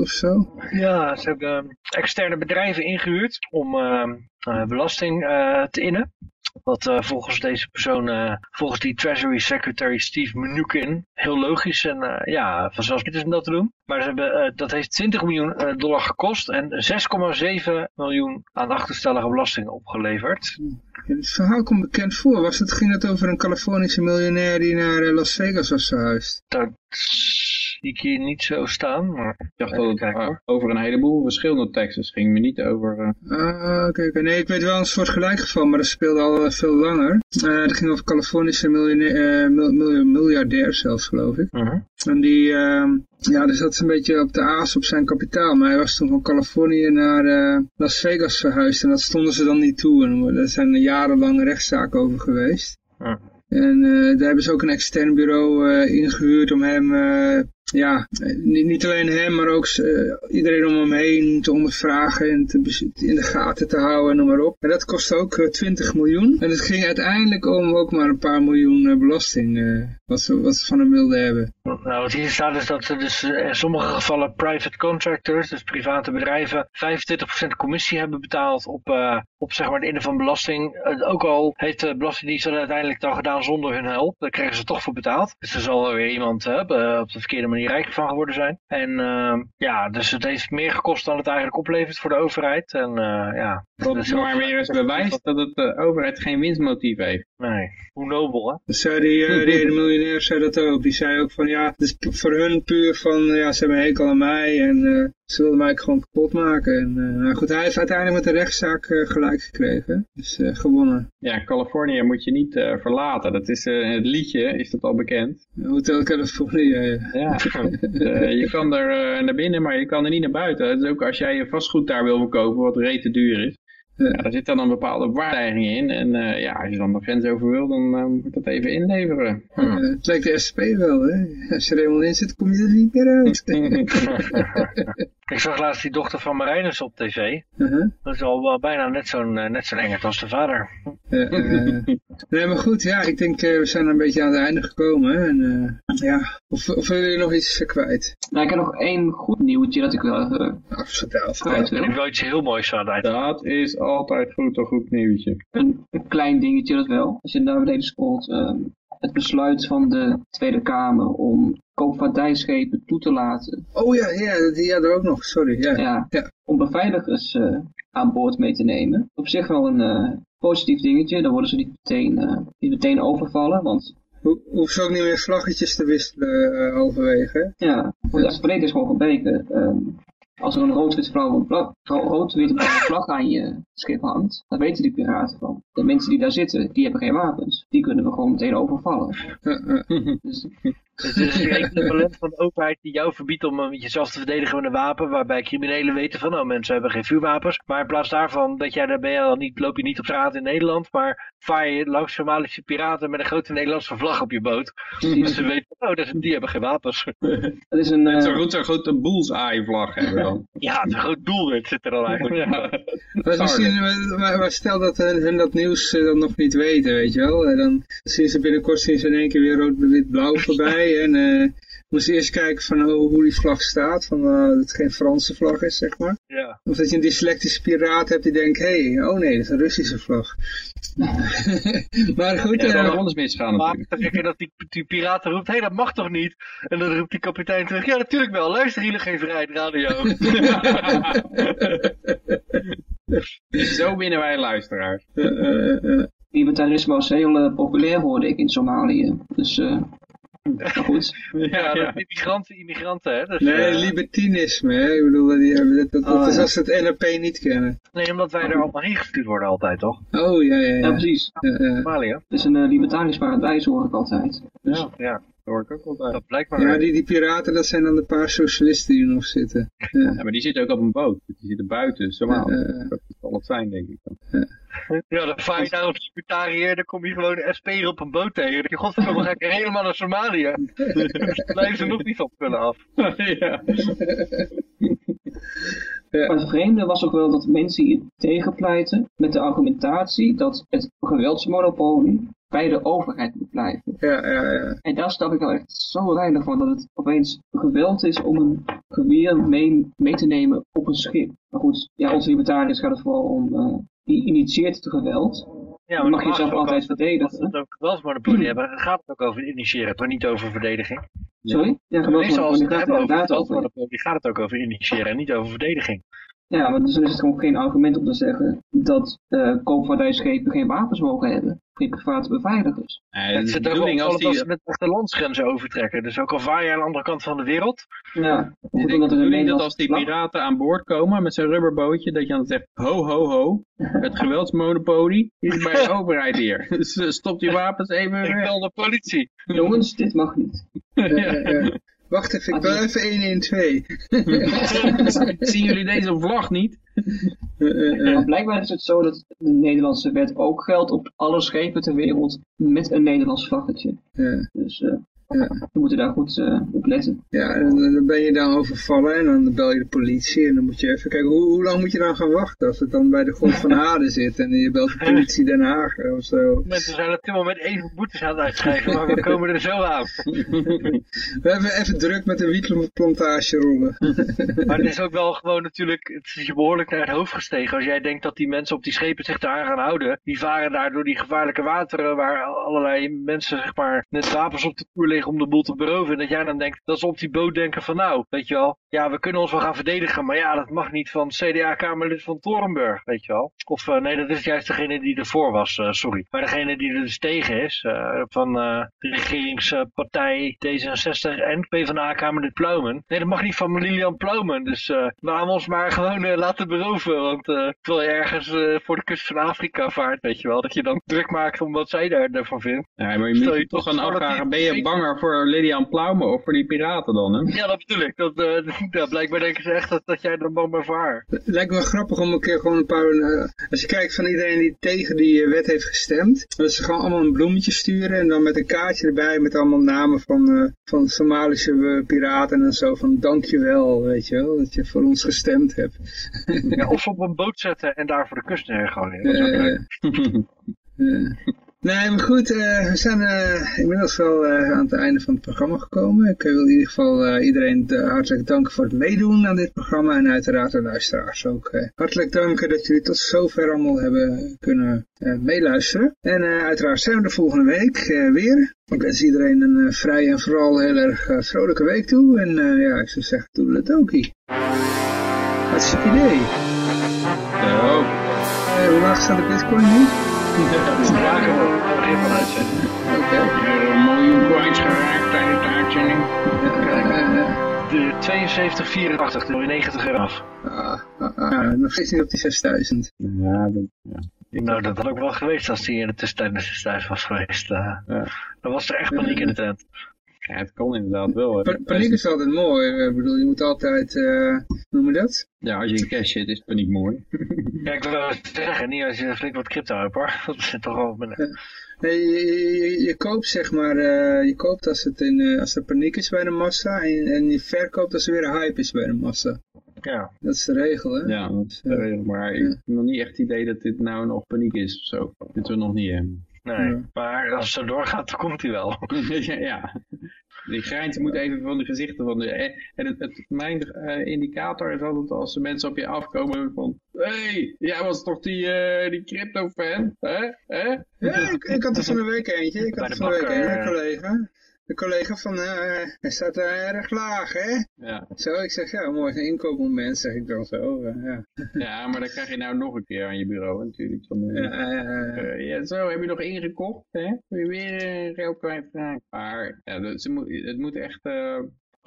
of zo. Ja, ze hebben ehm, externe bedrijven ingehuurd om ehm, eh, belasting eh, te innen. Wat eh, volgens deze persoon, volgens die Treasury Secretary Steve Mnuchin, heel logisch en ja, vanzelfsprekend is om dat te doen. Maar ze hebben, dat heeft 20 miljoen dollar gekost en 6,7 miljoen aan achterstellige belastingen opgeleverd. Het verhaal komt bekend voor. Was het, ging het over een Californische miljonair die naar Las Vegas was verhuisd? Dat zie ik hier niet zo staan, maar Ik dacht dat het kijken, hoor. over een heleboel verschillende teksten ging, maar niet over... eh, Ah, oké, oké. Nee, ik weet wel een soort gelijkgeval, maar dat speelde al eh, veel langer. Eh het ging over Californische miljonair, mil- mil- miljardair zelfs, geloof ik. mhm. En die, ehm, ja, dus zat een beetje op de aas op zijn kapitaal. Maar hij was toen van Californië naar eh, Las Vegas verhuisd en dat stonden ze dan niet toe. En er zijn jarenlange rechtszaken over geweest. Ja. En eh, daar hebben ze ook een extern bureau eh, ingehuurd om hem, eh, ja, eh, niet, alleen hem, maar ook eh, iedereen om hem heen te ondervragen en te, in de gaten te houden en noem maar op. En dat kostte ook eh, 20 miljoen. En het ging uiteindelijk om ook maar een paar miljoen eh, belasting, eh, wat, ze, wat ze van hem wilden hebben. Nou, wat hier staat is dat er dus in sommige gevallen private contractors, dus private bedrijven, 25% commissie hebben betaald op, eh, op zeg maar het innen van belasting. Eh, ook al heeft de Belastingdienst dat uiteindelijk dan gedaan zonder hun hulp, daar krijgen ze toch voor betaald. Dus er zal weer iemand eh, be- op de verkeerde manier rijk van geworden zijn. En ehm, ja, dus het heeft meer gekost dan het eigenlijk oplevert voor de overheid. En eh, ja, Dat is maar weer eens bewijs dat het de overheid geen winstmotief heeft. Nee, hoe nobel hè? Dus zei die, eh, die ene miljonair zei dat ook. Die zei ook van ja, het is voor hun puur van ja, ze hebben een hekel aan mij en eh, ze wilden mij gewoon kapot maken. En eh, nou goed, hij heeft uiteindelijk met de rechtszaak gelijk gekregen. Dus gewonnen. Ja, Californië moet je niet verlaten. Dat is het liedje, is dat al bekend. Hotel California, ja. Ja, je kan er naar binnen, maar je kan er niet naar buiten. Is ook als jij je vastgoed daar wil verkopen, wat rete duur is. Ja, daar zit dan een bepaalde waardeiging in. En uh, ja, als je dan de grens over wil, dan uh, moet dat even inleveren. Uh, het lijkt de SP wel, hè. Als je er eenmaal in zit, kom je er niet meer uit. Ik zag laatst die dochter van Marijnus op tv. -huh. Dat is al wel bijna net zo'n net zo'n engert als de vader. nee, maar goed, ja, ik denk we zijn er een beetje aan het einde gekomen. En, ja, of, of wil je nog iets kwijt? Nou, ik heb nog één goed nieuwtje dat ik wel even vertel. kwijt wil. Ik wil iets heel moois aan uit. Dat is altijd goed, een goed nieuwtje. Een, een, klein dingetje dat wel. Als je naar beneden scrolt, uh, het besluit van de Tweede Kamer om koopvaardijschepen toe te laten. Oh ja, ja die hadden ook nog, sorry. Ja, ja, ja. Om beveiligers uh, aan boord mee te nemen. Op zich wel een uh, positief dingetje, dan worden ze niet meteen, niet meteen overvallen, want Ho hoeft ze ook niet meer vlaggetjes te wisselen halverwege. Ja, het verleden is gewoon gebleken. Um, als er een rood-wit-blauwe vlag, rood vlag aan je schip hangt, dan weten die piraten van. De mensen die daar zitten, die hebben geen wapens. Die kunnen we gewoon meteen overvallen. dus, dus er is geen equivalent van de overheid die jou verbiedt om jezelf te verdedigen met een wapen, waarbij criminelen weten van, oh mensen hebben geen vuurwapens. Maar in plaats daarvan, dat jij, daar ben je al niet, loop je niet op straat in Nederland, maar vaar je langs Somalische piraten met een grote Nederlandse vlag op je boot. Dus ze weten, oh, dat is, die hebben geen wapens. Dat is een... Uh... Zo'n goed, zo goed een bullseye vlag hebben dan. ja, een groot doelwit zit er al eigenlijk. ja. Maar, misschien, maar, maar stel dat hun, hun dat nieuws dan nog niet weten, weet je wel. En dan zien ze binnenkort zien ze in één keer weer rood, wit, blauw voorbij. En uh, moest eerst kijken van oh, hoe die vlag staat. Van uh, dat het geen Franse vlag is, zeg maar. Ja. Of dat je een dyslectische piraat hebt die denkt, hé, hey, oh nee, dat is een Russische vlag. maar goed. Ja, dan uh, alles misgaan natuurlijk. Maar dat die, die piraten roept, hé, hey, dat mag toch niet? En dan roept die kapitein terug, ja, natuurlijk wel. Luister jullie geen vrijheid radio. Zo winnen wij luisteraars. Libertarisme was heel uh, populair, hoorde ik, in Somalië. Dus, uh, goed. Ja, ja. immigranten, immigranten, hè. Dus, nee, uh, libertinisme, hè. Ik bedoel, die, dat, dat, dat Oh, is ja. als ze het NRP niet kennen. nee, omdat wij er allemaal heen gestuurd worden altijd, toch? Oh, ja, ja, ja. Ja, precies. Ja, ja. Somalië. Het is een uh, libertarisch paradijs, hoor ik altijd. Ja, ja. Dat hoor ik ook altijd. Dat blijkt maar. Ja, die, die piraten, dat zijn dan de paar socialisten die er nog zitten. Ja. Ja, maar die zitten ook op een boot. Die zitten buiten, Somalië. Ja, ja. Dat zal het zijn, denk ik. dan. Ja, dan vaar je daar op Secretariër, dan kom je gewoon een SP'er op een boot tegen. Dan denk je, godverdomme, ga ik helemaal naar Somalië. Dan blijven ze nog niet van spullen af. ja. Maar het vreemde was ook wel dat mensen hier tegenpleiten met de argumentatie dat het geweldsmonopolie bij de overheid moet blijven. Ja, ja, ja. En daar snap ik wel echt zo weinig van dat het opeens geweld is om een geweer mee, mee te nemen op een schip. Maar goed, ja, onze libertariërs gaat het vooral om, uh, die initieert het geweld. Ja, Dan mag je jezelf altijd verdedigen. we het ook geweldsmonopolie hebben, dan gaat het ook over initiëren, toch niet over verdediging. Sorry? Ja, gaat geweldsmonopolie, gaat het ook over initiëren en niet over verdediging. Ja, maar dus dan is het gewoon geen argument om te zeggen dat uh, koopvaardijschepen geen wapens mogen hebben. Geen private beveiligers. Nee, Het zit ook wel als als, als die, ze met de landsgrenzen overtrekken. Dus ook al vaar je aan de andere kant van de wereld. Ja, Ik denk de er dat als die piraten aan boord komen met zo'n rubberbootje, dat je dan zegt, ho ho ho, het geweldsmonopolie is bij de overheid hier. Dus eh, stop die wapens even Ik bel de politie. Jongens, dit mag niet. Ja, ja, ja. Wacht even, ik bel even 112. Zien jullie deze vlag niet? Eh, eh, eh. Blijkbaar is het zo dat de Nederlandse wet ook geldt op alle schepen ter wereld met een Nederlands vlaggetje. Ja. Dus eh, Ja. we moeten daar goed eh, op letten. Ja, en dan dan ben je dan overvallen en dan bel je de politie en dan moet je even kijken, hoe, hoe lang moet je dan gaan wachten als het dan bij de Golf van Aden zit en je belt de politie Den Haag of zo. Mensen zijn op dit moment even boetes aan het uitschrijven, maar we komen er zo aan. We hebben even druk met de wietplantage rollen. Maar het is ook wel gewoon natuurlijk, het is je behoorlijk naar het hoofd gestegen. Als jij denkt dat die mensen op die schepen zich daar gaan houden. Die varen daar door die gevaarlijke wateren waar allerlei mensen zeg maar met wapens op de toer liggen om de boel te beroven. En dat jij dan denkt, dat ze op die boot denken van nou, weet je wel. Ja, we kunnen ons wel gaan verdedigen, maar ja, dat mag niet van CDA-kamerlid van Torenburg, weet je wel. Of eh, nee, dat is juist degene die ervoor was, eh, sorry. Maar degene die er dus tegen is, eh, van de regeringspartij D66 en PvdA-kamerlid Ploumen. Nee, dat mag niet van Lilian Ploumen. Dus laten we ons maar gewoon laten beroven. Want terwijl je ergens voor de kust van Afrika vaart, weet je wel. Dat je dan druk maakt om wat zij daar, daarvan vindt. Nee, maar je moet je toch gaan afvragen, ben je banger voor Lilian Plaume of voor die piraten dan, hè? Ja, dat bedoel ik. Dat, Ja, blijkbaar denken ze echt dat, dat jij er man. Het lijkt me wel grappig om een keer gewoon een paar... eh, als je kijkt van iedereen die tegen die eh, wet heeft gestemd. Dat ze gewoon allemaal een bloemetje sturen. En dan met een kaartje erbij met allemaal namen van, eh, van Somalische piraten en zo. Van dankjewel, weet je wel. Dat je voor ons gestemd hebt. Ja, of op een boot zetten en daar voor de kust neergooien. Dat is. Nee, maar goed, eh, we zijn eh, inmiddels wel eh, aan het einde van het programma gekomen. Ik wil in ieder geval iedereen hartelijk danken voor het meedoen aan dit programma. En uiteraard de luisteraars ook. hartelijk danken dat jullie tot zover allemaal hebben kunnen meeluisteren. En uiteraard zijn we de volgende week weer. Ik wens iedereen een vrije en vooral heel erg vrolijke week toe. En ja, ik zou zeggen, toedeledokie. Hartstikke idee. Zo. Eh, hoe laag staat de bitcoin nu? Een begin van uitzending. Oké. Er een miljoen coins geraakt tijdens de uitzending. De 72,84, doe je 90 euro af. ah, ah, ah, nog steeds niet op die 6000. Ja, dat, ja. Nou, dat had ook wel geweest als die in de tussentijd naar zes thuis was geweest. eh. Ja. dan was er echt paniek in de tent. Ja, het kan inderdaad wel. Pa- paniek is altijd mooi. Ik bedoel, je moet altijd, eh, hoe noem je dat? Ja, als je in cash zit, is paniek mooi. Ja, ik wil zeggen, niet als je flink wat crypto hebt hoor. Dat is toch wel... Nee, je, je, je- koopt zeg maar, eh, je koopt als, het in, eh, als er paniek is bij de massa en, en je verkoopt als er weer een hype is bij de massa. Ja. Dat is de regel, hè? Ja, dat is de regel. Maar ik heb nog niet echt het idee dat dit nou nog paniek is of zo. Dat we nog niet hebben. Nee, Ja. maar als het zo doorgaat, dan komt hij wel. ja, ja. Die grijns moet even van de gezichten van de... En het, het, mijn eh, indicator is altijd als de mensen op je afkomen van... Hé, hey, jij was toch die, eh, die crypto fan? Hè? Hè? Ja, ik, ik had er van de week eentje. Ik had er van de week een collega. De collega van, eh, hij staat daar erg laag, hè? Ja. Zo, ik zeg, ja, mooi, een inkoopmoment, zeg ik dan zo. eh, ja. ja, maar dan krijg je nou nog een keer aan je bureau natuurlijk. Van, eh, Ja, ja, zo, heb je nog ingekocht, hè? Wil je weer geld kwijtraken? Maar ja, dat, ze moet, het moet echt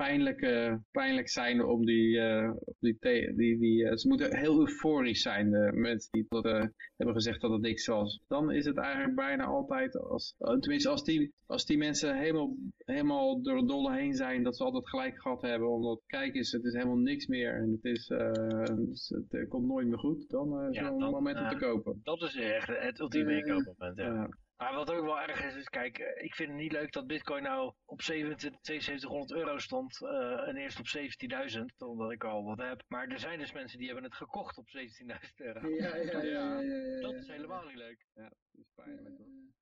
pijnlijk, eh, pijnlijk zijn om die, om die, die, die eh, ze moeten heel euforisch zijn, de mensen die eh, hebben gezegd dat het niks was. Dan is het eigenlijk bijna altijd, als, tenminste als die, als die mensen helemaal, helemaal door het dolle heen zijn, dat ze altijd gelijk gehad hebben, omdat kijk eens, het is helemaal niks meer en het, is, eh, het, komt nooit meer goed, dan is Ja, een moment om te kopen. Dat is echt het ultieme inkoopmoment, ja. Maar wat ook wel erg is, is kijk, eh, ik vind het niet leuk dat bitcoin nou op 27 7200 euro stond eh, en eerst op 17.000, omdat ik al wat heb. Maar er zijn dus mensen die hebben het gekocht op 17.000 euro. ja, ja, ja, ja, ja, ja, Dat is helemaal niet leuk. Ja, dat is fijn.